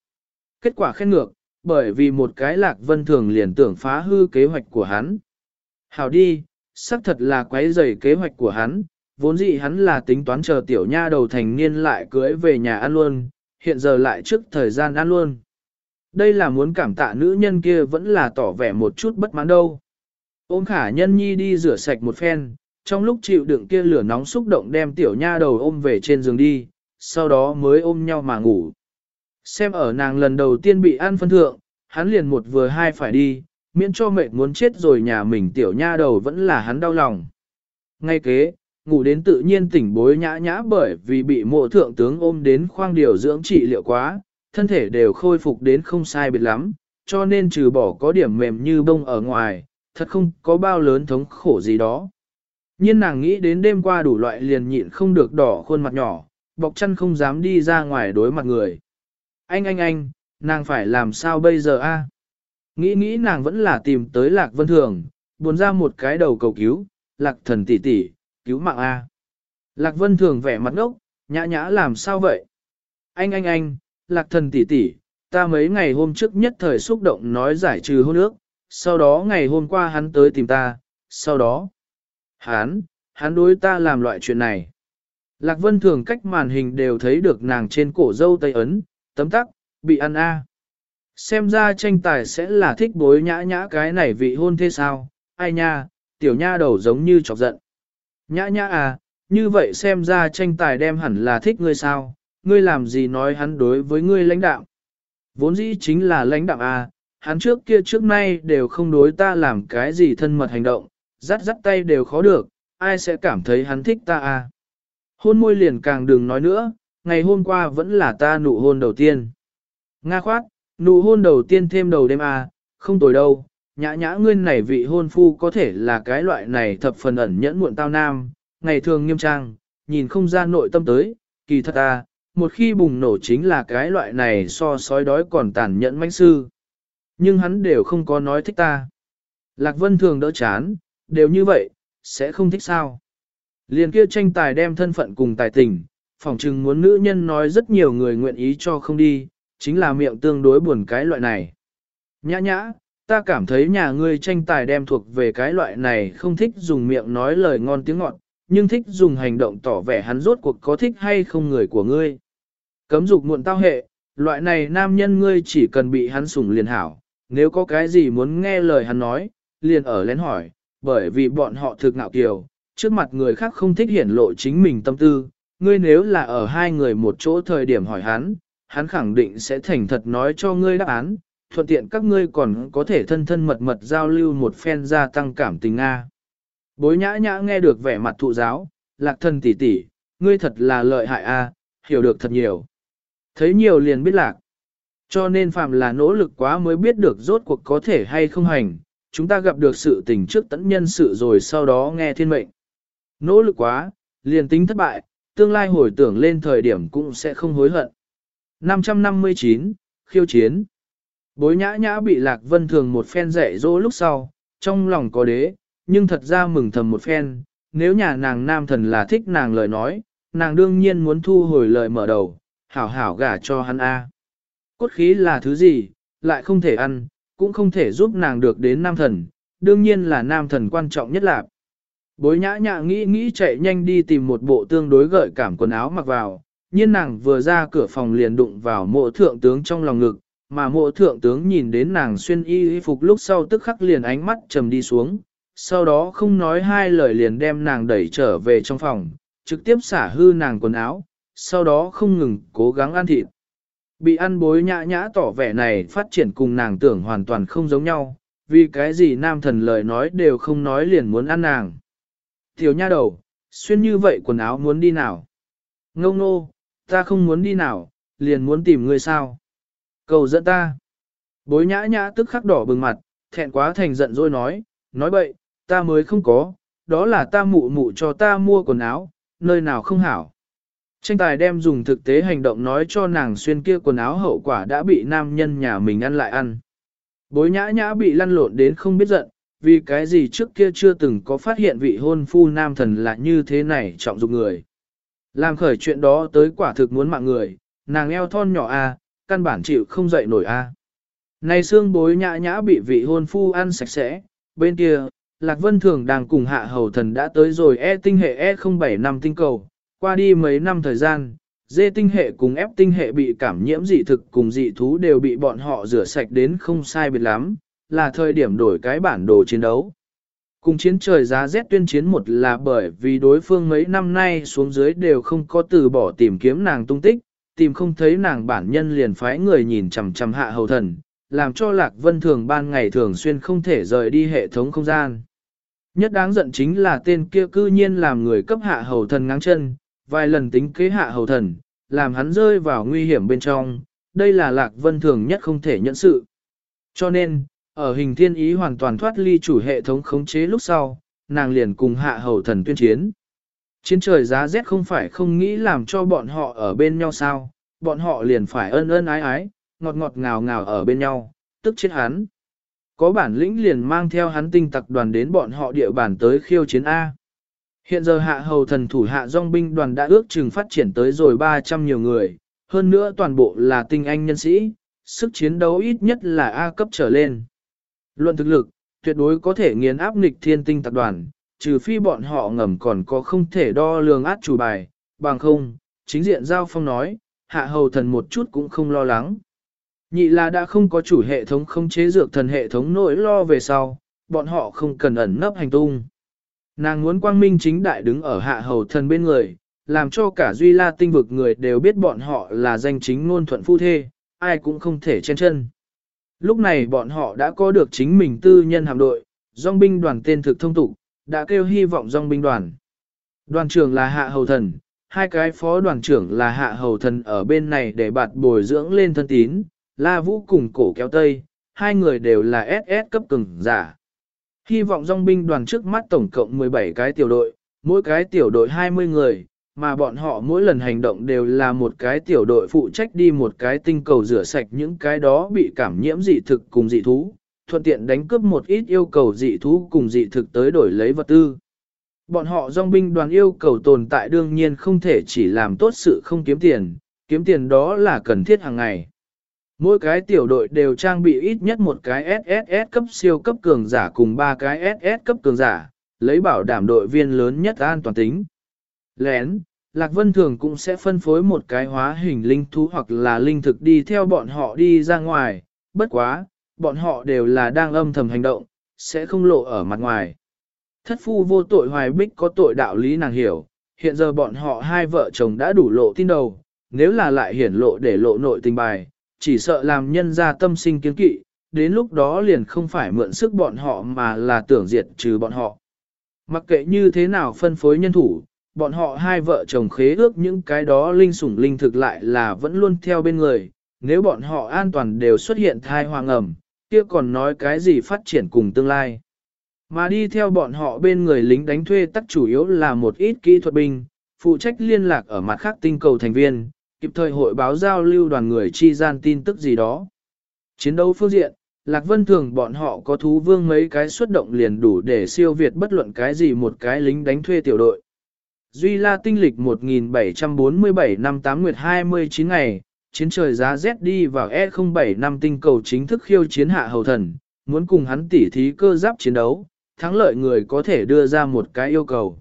Kết quả khen ngược, bởi vì một cái lạc vân thường liền tưởng phá hư kế hoạch của hắn. Hảo đi, xác thật là quấy rầy kế hoạch của hắn, vốn dĩ hắn là tính toán chờ tiểu nha đầu thành niên lại cưới về nhà ăn luôn, hiện giờ lại trước thời gian ăn luôn. Đây là muốn cảm tạ nữ nhân kia vẫn là tỏ vẻ một chút bất mãn đâu. Ôm khả nhân nhi đi rửa sạch một phen, trong lúc chịu đựng kia lửa nóng xúc động đem tiểu nha đầu ôm về trên giường đi, sau đó mới ôm nhau mà ngủ. Xem ở nàng lần đầu tiên bị ăn phân thượng, hắn liền một vừa hai phải đi, miễn cho mệt muốn chết rồi nhà mình tiểu nha đầu vẫn là hắn đau lòng. Ngay kế, ngủ đến tự nhiên tỉnh bối nhã nhã bởi vì bị mộ thượng tướng ôm đến khoang điều dưỡng trị liệu quá, thân thể đều khôi phục đến không sai biệt lắm, cho nên trừ bỏ có điểm mềm như bông ở ngoài, thật không có bao lớn thống khổ gì đó. nhiên nàng nghĩ đến đêm qua đủ loại liền nhịn không được đỏ khuôn mặt nhỏ, bọc chăn không dám đi ra ngoài đối mặt người. Anh anh anh, nàng phải làm sao bây giờ a? Nghĩ nghĩ nàng vẫn là tìm tới Lạc Vân Thường, buồn ra một cái đầu cầu cứu, Lạc thần tỷ tỷ, cứu mạng a. Lạc Vân Thường vẻ mặt ngốc, nhã nhã làm sao vậy? Anh anh anh, Lạc thần tỷ tỷ, ta mấy ngày hôm trước nhất thời xúc động nói giải trừ hôn ước, sau đó ngày hôm qua hắn tới tìm ta, sau đó, hắn, hắn đối ta làm loại chuyện này. Lạc Vân thường cách màn hình đều thấy được nàng trên cổ dâu tây ấn, tấm tắc, bị ăn a. Xem ra tranh tài sẽ là thích bối nhã nhã cái này vị hôn thế sao, ai nha, tiểu nha đầu giống như chọc giận. Nhã nhã à, như vậy xem ra tranh tài đem hẳn là thích ngươi sao, ngươi làm gì nói hắn đối với ngươi lãnh đạo. Vốn dĩ chính là lãnh đạo à, hắn trước kia trước nay đều không đối ta làm cái gì thân mật hành động, rắt rắt tay đều khó được, ai sẽ cảm thấy hắn thích ta à. Hôn môi liền càng đừng nói nữa, ngày hôm qua vẫn là ta nụ hôn đầu tiên. Nga khoát, nụ hôn đầu tiên thêm đầu đêm à, không tồi đâu, nhã nhã ngươi này vị hôn phu có thể là cái loại này thập phần ẩn nhẫn muộn tao nam, ngày thường nghiêm trang, nhìn không ra nội tâm tới, kỳ thật à, một khi bùng nổ chính là cái loại này so sói đói còn tàn nhẫn mãnh sư. Nhưng hắn đều không có nói thích ta. Lạc Vân thường đỡ chán, đều như vậy, sẽ không thích sao. Liền kia tranh tài đem thân phận cùng tài tình, phỏng chừng muốn nữ nhân nói rất nhiều người nguyện ý cho không đi, chính là miệng tương đối buồn cái loại này. Nhã nhã, ta cảm thấy nhà ngươi tranh tài đem thuộc về cái loại này không thích dùng miệng nói lời ngon tiếng ngọt, nhưng thích dùng hành động tỏ vẻ hắn rốt cuộc có thích hay không người của ngươi. Cấm dục muộn tao hệ, loại này nam nhân ngươi chỉ cần bị hắn sủng liền hảo, nếu có cái gì muốn nghe lời hắn nói, liền ở lén hỏi, bởi vì bọn họ thực ngạo kiều, trước mặt người khác không thích hiển lộ chính mình tâm tư, ngươi nếu là ở hai người một chỗ thời điểm hỏi hắn, hắn khẳng định sẽ thành thật nói cho ngươi đáp án, thuận tiện các ngươi còn có thể thân thân mật mật giao lưu một phen gia tăng cảm tình Nga. Bối nhã nhã nghe được vẻ mặt thụ giáo, lạc thân tỷ tỷ, ngươi thật là lợi hại a, hiểu được thật nhiều. Thấy nhiều liền biết lạc. Cho nên phạm là nỗ lực quá mới biết được rốt cuộc có thể hay không hành, chúng ta gặp được sự tình trước tẫn nhân sự rồi sau đó nghe thiên mệnh. Nỗ lực quá, liền tính thất bại, tương lai hồi tưởng lên thời điểm cũng sẽ không hối hận. 559, khiêu chiến. Bối nhã nhã bị lạc vân thường một phen dạy dỗ lúc sau, trong lòng có đế, nhưng thật ra mừng thầm một phen, nếu nhà nàng nam thần là thích nàng lời nói, nàng đương nhiên muốn thu hồi lời mở đầu, hảo hảo gả cho hắn A. Cốt khí là thứ gì, lại không thể ăn, cũng không thể giúp nàng được đến nam thần, đương nhiên là nam thần quan trọng nhất là. Bối nhã nhã nghĩ nghĩ chạy nhanh đi tìm một bộ tương đối gợi cảm quần áo mặc vào, nhiên nàng vừa ra cửa phòng liền đụng vào mộ thượng tướng trong lòng ngực, mà mộ thượng tướng nhìn đến nàng xuyên y y phục lúc sau tức khắc liền ánh mắt trầm đi xuống, sau đó không nói hai lời liền đem nàng đẩy trở về trong phòng, trực tiếp xả hư nàng quần áo, sau đó không ngừng cố gắng ăn thịt. Bị ăn bối nhã nhã tỏ vẻ này phát triển cùng nàng tưởng hoàn toàn không giống nhau, vì cái gì nam thần lời nói đều không nói liền muốn ăn nàng. Tiểu nha đầu, xuyên như vậy quần áo muốn đi nào? Ngông nô, ta không muốn đi nào, liền muốn tìm người sao? Cầu dẫn ta. Bối nhã nhã tức khắc đỏ bừng mặt, thẹn quá thành giận rồi nói, nói bậy, ta mới không có, đó là ta mụ mụ cho ta mua quần áo, nơi nào không hảo. Tranh tài đem dùng thực tế hành động nói cho nàng xuyên kia quần áo hậu quả đã bị nam nhân nhà mình ăn lại ăn. Bối nhã nhã bị lăn lộn đến không biết giận, vì cái gì trước kia chưa từng có phát hiện vị hôn phu nam thần là như thế này trọng dụng người. Làm khởi chuyện đó tới quả thực muốn mạng người, nàng eo thon nhỏ a, căn bản chịu không dậy nổi a. Này xương bối nhã nhã bị vị hôn phu ăn sạch sẽ, bên kia, Lạc Vân Thường đang cùng hạ hầu thần đã tới rồi E tinh hệ E07 năm tinh cầu, qua đi mấy năm thời gian, dê tinh hệ cùng ép tinh hệ bị cảm nhiễm dị thực cùng dị thú đều bị bọn họ rửa sạch đến không sai biệt lắm, là thời điểm đổi cái bản đồ chiến đấu. Cùng chiến trời giá rét tuyên chiến một là bởi vì đối phương mấy năm nay xuống dưới đều không có từ bỏ tìm kiếm nàng tung tích, tìm không thấy nàng bản nhân liền phái người nhìn chằm chằm hạ hầu thần, làm cho Lạc Vân Thường ban ngày thường xuyên không thể rời đi hệ thống không gian. Nhất đáng giận chính là tên kia cư nhiên làm người cấp hạ hầu thần ngang chân, vài lần tính kế hạ hầu thần, làm hắn rơi vào nguy hiểm bên trong, đây là lạc vân thường nhất không thể nhận sự. Cho nên, ở hình thiên ý hoàn toàn thoát ly chủ hệ thống khống chế lúc sau, nàng liền cùng hạ hầu thần tuyên chiến. Chiến trời giá rét không phải không nghĩ làm cho bọn họ ở bên nhau sao, bọn họ liền phải ân ân ái ái, ngọt ngọt ngào ngào ở bên nhau, tức chết hắn. Có bản lĩnh liền mang theo hắn tinh tặc đoàn đến bọn họ địa bàn tới khiêu chiến A. Hiện giờ hạ hầu thần thủ hạ dòng binh đoàn đã ước chừng phát triển tới rồi 300 nhiều người, hơn nữa toàn bộ là tinh anh nhân sĩ, sức chiến đấu ít nhất là A cấp trở lên. Luận thực lực, tuyệt đối có thể nghiền áp nghịch thiên tinh tập đoàn, trừ phi bọn họ ngầm còn có không thể đo lường át chủ bài, bằng không, chính diện giao phong nói, hạ hầu thần một chút cũng không lo lắng. Nhị là đã không có chủ hệ thống không chế dược thần hệ thống nỗi lo về sau, bọn họ không cần ẩn nấp hành tung. Nàng muốn quang minh chính đại đứng ở hạ hầu thần bên người, làm cho cả Duy La tinh vực người đều biết bọn họ là danh chính ngôn thuận phu thê, ai cũng không thể chen chân. Lúc này bọn họ đã có được chính mình tư nhân hạm đội, dòng binh đoàn tên thực thông tục, đã kêu hy vọng dòng binh đoàn. Đoàn trưởng là hạ hầu thần, hai cái phó đoàn trưởng là hạ hầu thần ở bên này để bạt bồi dưỡng lên thân tín, la vũ cùng cổ kéo tây, hai người đều là SS cấp cường giả. Hy vọng dòng binh đoàn trước mắt tổng cộng 17 cái tiểu đội, mỗi cái tiểu đội 20 người, mà bọn họ mỗi lần hành động đều là một cái tiểu đội phụ trách đi một cái tinh cầu rửa sạch những cái đó bị cảm nhiễm dị thực cùng dị thú, thuận tiện đánh cướp một ít yêu cầu dị thú cùng dị thực tới đổi lấy vật tư. Bọn họ dòng binh đoàn yêu cầu tồn tại đương nhiên không thể chỉ làm tốt sự không kiếm tiền, kiếm tiền đó là cần thiết hàng ngày. Mỗi cái tiểu đội đều trang bị ít nhất một cái SSS cấp siêu cấp cường giả cùng ba cái SS cấp cường giả, lấy bảo đảm đội viên lớn nhất an toàn tính. Lén, Lạc Vân Thường cũng sẽ phân phối một cái hóa hình linh thú hoặc là linh thực đi theo bọn họ đi ra ngoài, bất quá, bọn họ đều là đang âm thầm hành động, sẽ không lộ ở mặt ngoài. Thất phu vô tội hoài bích có tội đạo lý nàng hiểu, hiện giờ bọn họ hai vợ chồng đã đủ lộ tin đầu, nếu là lại hiển lộ để lộ nội tình bài, chỉ sợ làm nhân ra tâm sinh kiến kỵ, đến lúc đó liền không phải mượn sức bọn họ mà là tưởng diệt trừ bọn họ. Mặc kệ như thế nào phân phối nhân thủ, bọn họ hai vợ chồng khế ước những cái đó linh sủng linh thực lại là vẫn luôn theo bên người, nếu bọn họ an toàn đều xuất hiện thai hoàng ẩm, kia còn nói cái gì phát triển cùng tương lai. Mà đi theo bọn họ bên người lính đánh thuê tắc chủ yếu là một ít kỹ thuật binh, phụ trách liên lạc ở mặt khác tinh cầu thành viên, kịp thời hội báo giao lưu đoàn người chi gian tin tức gì đó. Chiến đấu phương diện, Lạc Vân Thường bọn họ có thú vương mấy cái xuất động liền đủ để siêu việt bất luận cái gì một cái lính đánh thuê tiểu đội. Duy La tinh lịch 1747 năm 8 nguyệt 29 ngày, chiến trời giá rét đi vào E07 năm tinh cầu chính thức khiêu chiến hạ hầu thần, muốn cùng hắn tỉ thí cơ giáp chiến đấu, thắng lợi người có thể đưa ra một cái yêu cầu.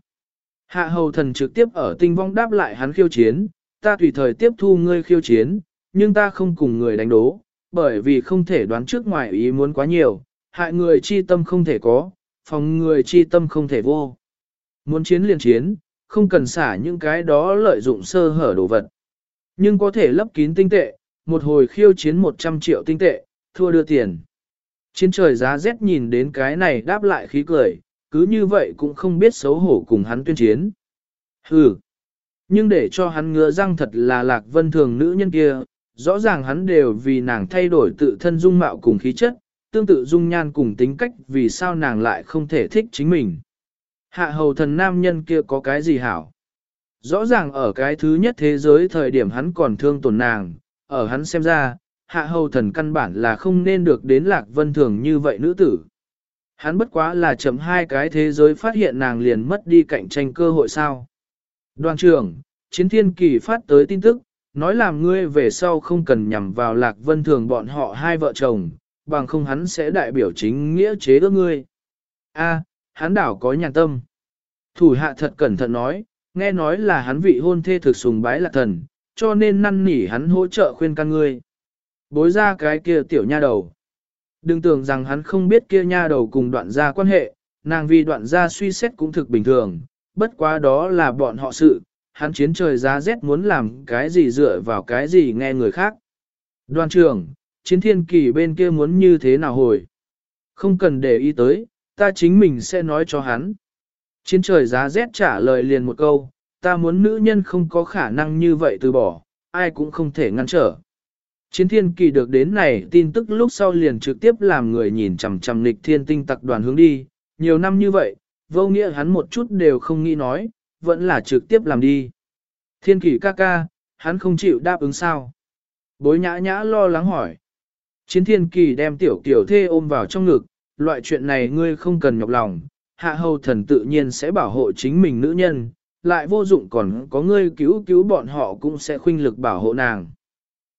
Hạ hầu thần trực tiếp ở tinh vong đáp lại hắn khiêu chiến, ta tùy thời tiếp thu ngươi khiêu chiến, nhưng ta không cùng người đánh đố, bởi vì không thể đoán trước ngoài ý muốn quá nhiều, hại người chi tâm không thể có, phòng người chi tâm không thể vô. Muốn chiến liền chiến, không cần xả những cái đó lợi dụng sơ hở đồ vật. Nhưng có thể lấp kín tinh tệ, một hồi khiêu chiến 100 triệu tinh tệ, thua đưa tiền. Chiến trời giá rét nhìn đến cái này đáp lại khí cười, cứ như vậy cũng không biết xấu hổ cùng hắn tuyên chiến. Hừ. Nhưng để cho hắn ngựa răng thật là lạc vân thường nữ nhân kia, rõ ràng hắn đều vì nàng thay đổi tự thân dung mạo cùng khí chất, tương tự dung nhan cùng tính cách vì sao nàng lại không thể thích chính mình. Hạ hầu thần nam nhân kia có cái gì hảo? Rõ ràng ở cái thứ nhất thế giới thời điểm hắn còn thương tổn nàng, ở hắn xem ra, hạ hầu thần căn bản là không nên được đến lạc vân thường như vậy nữ tử. Hắn bất quá là chấm hai cái thế giới phát hiện nàng liền mất đi cạnh tranh cơ hội sao. Đoàn trưởng, chiến thiên kỳ phát tới tin tức, nói làm ngươi về sau không cần nhằm vào lạc vân thường bọn họ hai vợ chồng, bằng không hắn sẽ đại biểu chính nghĩa chế đỡ ngươi. A, hắn đảo có nhàn tâm. Thủ hạ thật cẩn thận nói, nghe nói là hắn vị hôn thê thực sùng bái lạc thần, cho nên năn nỉ hắn hỗ trợ khuyên can ngươi. Bối ra cái kia tiểu nha đầu. Đừng tưởng rằng hắn không biết kia nha đầu cùng đoạn gia quan hệ, nàng vì đoạn gia suy xét cũng thực bình thường, bất quá đó là bọn họ sự, hắn chiến trời giá rét muốn làm cái gì dựa vào cái gì nghe người khác. Đoàn trưởng, chiến thiên kỳ bên kia muốn như thế nào hồi? Không cần để ý tới, ta chính mình sẽ nói cho hắn. Chiến trời giá rét trả lời liền một câu, ta muốn nữ nhân không có khả năng như vậy từ bỏ, ai cũng không thể ngăn trở. Chiến thiên kỳ được đến này tin tức lúc sau liền trực tiếp làm người nhìn chằm chằm lịch thiên tinh tặc đoàn hướng đi, nhiều năm như vậy, vô nghĩa hắn một chút đều không nghĩ nói, vẫn là trực tiếp làm đi. Thiên kỳ ca ca, hắn không chịu đáp ứng sao. Bối nhã nhã lo lắng hỏi. Chiến thiên kỳ đem tiểu kiểu thê ôm vào trong ngực, loại chuyện này ngươi không cần nhọc lòng, hạ hầu thần tự nhiên sẽ bảo hộ chính mình nữ nhân, lại vô dụng còn có ngươi cứu cứu bọn họ cũng sẽ khuynh lực bảo hộ nàng.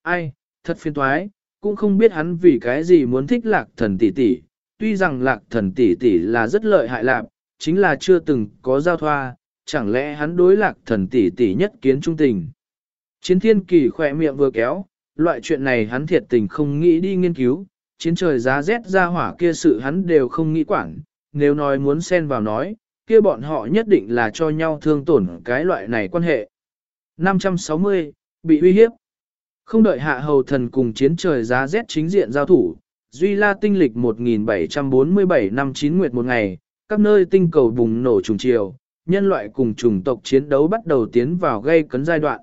Ai, thật phiền toái, cũng không biết hắn vì cái gì muốn thích lạc thần tỷ tỷ, tuy rằng lạc thần tỷ tỷ là rất lợi hại lạc, chính là chưa từng có giao thoa, chẳng lẽ hắn đối lạc thần tỷ tỷ nhất kiến trung tình. Chiến thiên kỳ khỏe miệng vừa kéo, loại chuyện này hắn thiệt tình không nghĩ đi nghiên cứu, chiến trời giá rét ra hỏa kia sự hắn đều không nghĩ quản, nếu nói muốn xen vào nói, kia bọn họ nhất định là cho nhau thương tổn cái loại này quan hệ. 560, bị uy hiếp. Không đợi hạ hầu thần cùng chiến trời giá rét chính diện giao thủ, Duy La tinh lịch 1747 năm 9 nguyệt một ngày, các nơi tinh cầu bùng nổ trùng chiều, nhân loại cùng chủng tộc chiến đấu bắt đầu tiến vào gây cấn giai đoạn.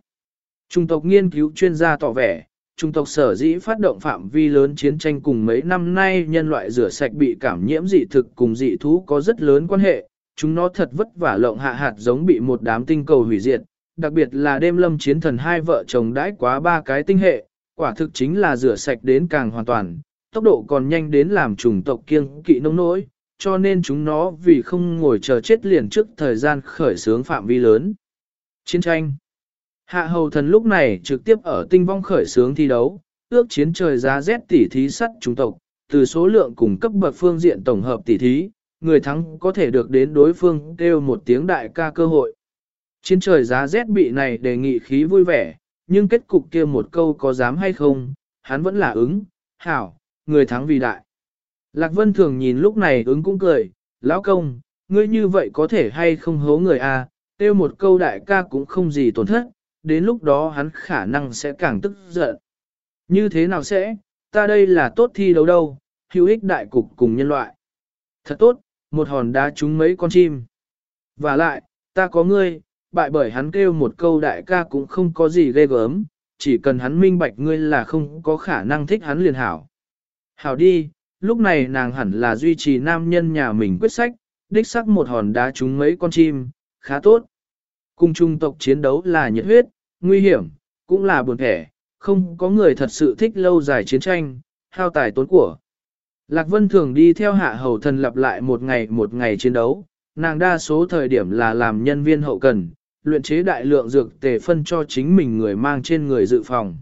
Chủng tộc nghiên cứu chuyên gia tỏ vẻ, chủng tộc sở dĩ phát động phạm vi lớn chiến tranh cùng mấy năm nay nhân loại rửa sạch bị cảm nhiễm dị thực cùng dị thú có rất lớn quan hệ, chúng nó thật vất vả lộng hạ hạt giống bị một đám tinh cầu hủy diệt, đặc biệt là đêm lâm chiến thần hai vợ chồng đãi quá ba cái tinh hệ, quả thực chính là rửa sạch đến càng hoàn toàn, tốc độ còn nhanh đến làm chủng tộc kiêng kỵ nông nỗi, cho nên chúng nó vì không ngồi chờ chết liền trước thời gian khởi xướng phạm vi lớn. Chiến tranh Hạ hầu thần lúc này trực tiếp ở tinh vong khởi sướng thi đấu, ước chiến trời giá rét tỉ thí sắt chủng tộc, từ số lượng cùng cấp bậc phương diện tổng hợp tỉ thí, người thắng có thể được đến đối phương kêu một tiếng đại ca cơ hội. Chiến trời giá rét bị này đề nghị khí vui vẻ, nhưng kết cục kia một câu có dám hay không, hắn vẫn là ứng, hảo, người thắng vì đại. Lạc Vân thường nhìn lúc này ứng cũng cười, lão công, ngươi như vậy có thể hay không hố người a? À, tiêu một câu đại ca cũng không gì tổn thất, đến lúc đó hắn khả năng sẽ càng tức giận. Như thế nào sẽ, ta đây là tốt thi đấu đâu, hữu ích đại cục cùng nhân loại. Thật tốt, một hòn đá trúng mấy con chim. Và lại, ta có ngươi, bại bởi hắn kêu một câu đại ca cũng không có gì ghê gớm, chỉ cần hắn minh bạch ngươi là không có khả năng thích hắn liền hảo. Hảo đi, lúc này nàng hẳn là duy trì nam nhân nhà mình quyết sách, đích sắc một hòn đá trúng mấy con chim, khá tốt. Cùng trung tộc chiến đấu là nhiệt huyết, nguy hiểm, cũng là buồn thẻ, không có người thật sự thích lâu dài chiến tranh, hao tài tốn của. Lạc Vân thường đi theo hạ hầu thần lặp lại một ngày một ngày chiến đấu, nàng đa số thời điểm là làm nhân viên hậu cần, luyện chế đại lượng dược tề phân cho chính mình người mang trên người dự phòng.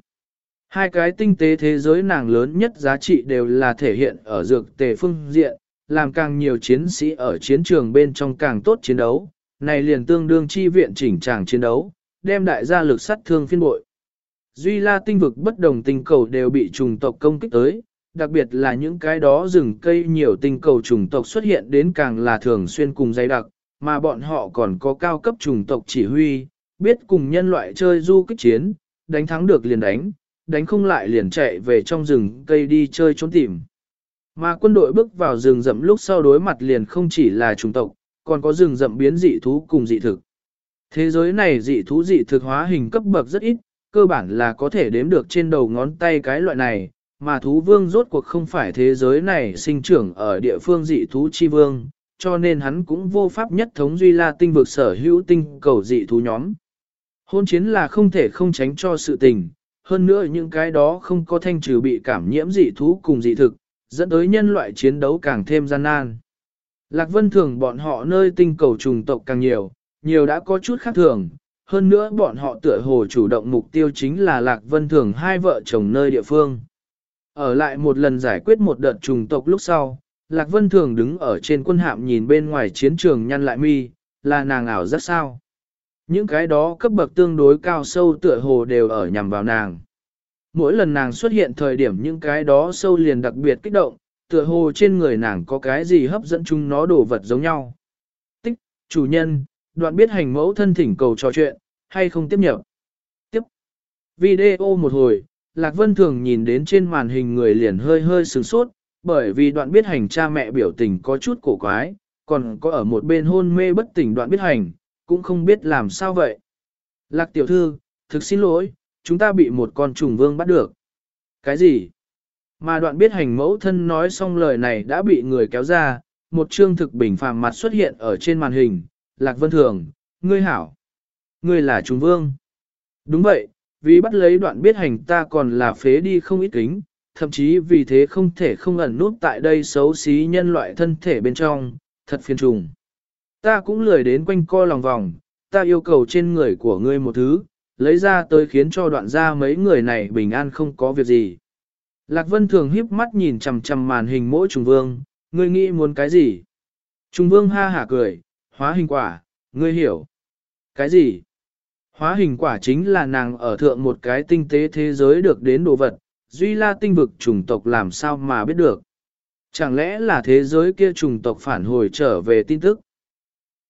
Hai cái tinh tế thế giới nàng lớn nhất giá trị đều là thể hiện ở dược tề phương diện, làm càng nhiều chiến sĩ ở chiến trường bên trong càng tốt chiến đấu, này liền tương đương chi viện chỉnh tràng chiến đấu, đem đại gia lực sát thương phiên bội. Duy la tinh vực bất đồng tinh cầu đều bị trùng tộc công kích tới, đặc biệt là những cái đó rừng cây nhiều tinh cầu trùng tộc xuất hiện đến càng là thường xuyên cùng dày đặc, mà bọn họ còn có cao cấp trùng tộc chỉ huy, biết cùng nhân loại chơi du kích chiến, đánh thắng được liền đánh, đánh không lại liền chạy về trong rừng cây đi chơi trốn tìm. Mà quân đội bước vào rừng rậm lúc sau đối mặt liền không chỉ là trùng tộc, còn có rừng rậm biến dị thú cùng dị thực. Thế giới này dị thú dị thực hóa hình cấp bậc rất ít, cơ bản là có thể đếm được trên đầu ngón tay cái loại này, mà thú vương rốt cuộc không phải thế giới này sinh trưởng ở địa phương dị thú chi vương, cho nên hắn cũng vô pháp nhất thống duy la tinh vực sở hữu tinh cầu dị thú nhóm. Hôn chiến là không thể không tránh cho sự tình, hơn nữa những cái đó không có thanh trừ bị cảm nhiễm dị thú cùng dị thực, dẫn tới nhân loại chiến đấu càng thêm gian nan. Lạc Vân thường bọn họ nơi tinh cầu trùng tộc càng nhiều, nhiều đã có chút khác thường, hơn nữa bọn họ tựa hồ chủ động mục tiêu chính là Lạc Vân thường hai vợ chồng nơi địa phương. Ở lại một lần giải quyết một đợt trùng tộc lúc sau, Lạc Vân thường đứng ở trên quân hạm nhìn bên ngoài chiến trường nhăn lại mi, là nàng ảo rất sao. Những cái đó cấp bậc tương đối cao sâu tựa hồ đều ở nhằm vào nàng. Mỗi lần nàng xuất hiện thời điểm những cái đó sâu liền đặc biệt kích động, tựa hồ trên người nàng có cái gì hấp dẫn chúng nó đổ vật giống nhau. Tích, chủ nhân, đoạn biết hành mẫu thân thỉnh cầu trò chuyện, hay không tiếp nhập. Tiếp. Video một hồi, Lạc Vân thường nhìn đến trên màn hình người liền hơi hơi sửng sốt, bởi vì đoạn biết hành cha mẹ biểu tình có chút cổ quái, còn có ở một bên hôn mê bất tỉnh đoạn biết hành, cũng không biết làm sao vậy. Lạc tiểu thư, thực xin lỗi, chúng ta bị một con trùng vương bắt được. Cái gì? Mà đoạn biết hành mẫu thân nói xong lời này đã bị người kéo ra, một trương thực bình phàm mặt xuất hiện ở trên màn hình. Lạc Vân Thường, ngươi hảo. Ngươi là Trung vương. Đúng vậy, vì bắt lấy đoạn biết hành ta còn là phế đi không ít kính, thậm chí vì thế không thể không ẩn nút tại đây xấu xí nhân loại thân thể bên trong, thật phiền trùng. Ta cũng lười đến quanh co lòng vòng, ta yêu cầu trên người của ngươi một thứ, lấy ra tới khiến cho đoạn ra mấy người này bình an không có việc gì. Lạc Vân thường híp mắt nhìn chằm chằm màn hình mỗi trùng vương, ngươi nghĩ muốn cái gì? Trùng vương ha hả cười, hóa hình quả, ngươi hiểu. Cái gì? Hóa hình quả chính là nàng ở thượng một cái tinh tế thế giới được đến đồ vật, duy la tinh vực chủng tộc làm sao mà biết được. Chẳng lẽ là thế giới kia chủng tộc phản hồi trở về tin tức?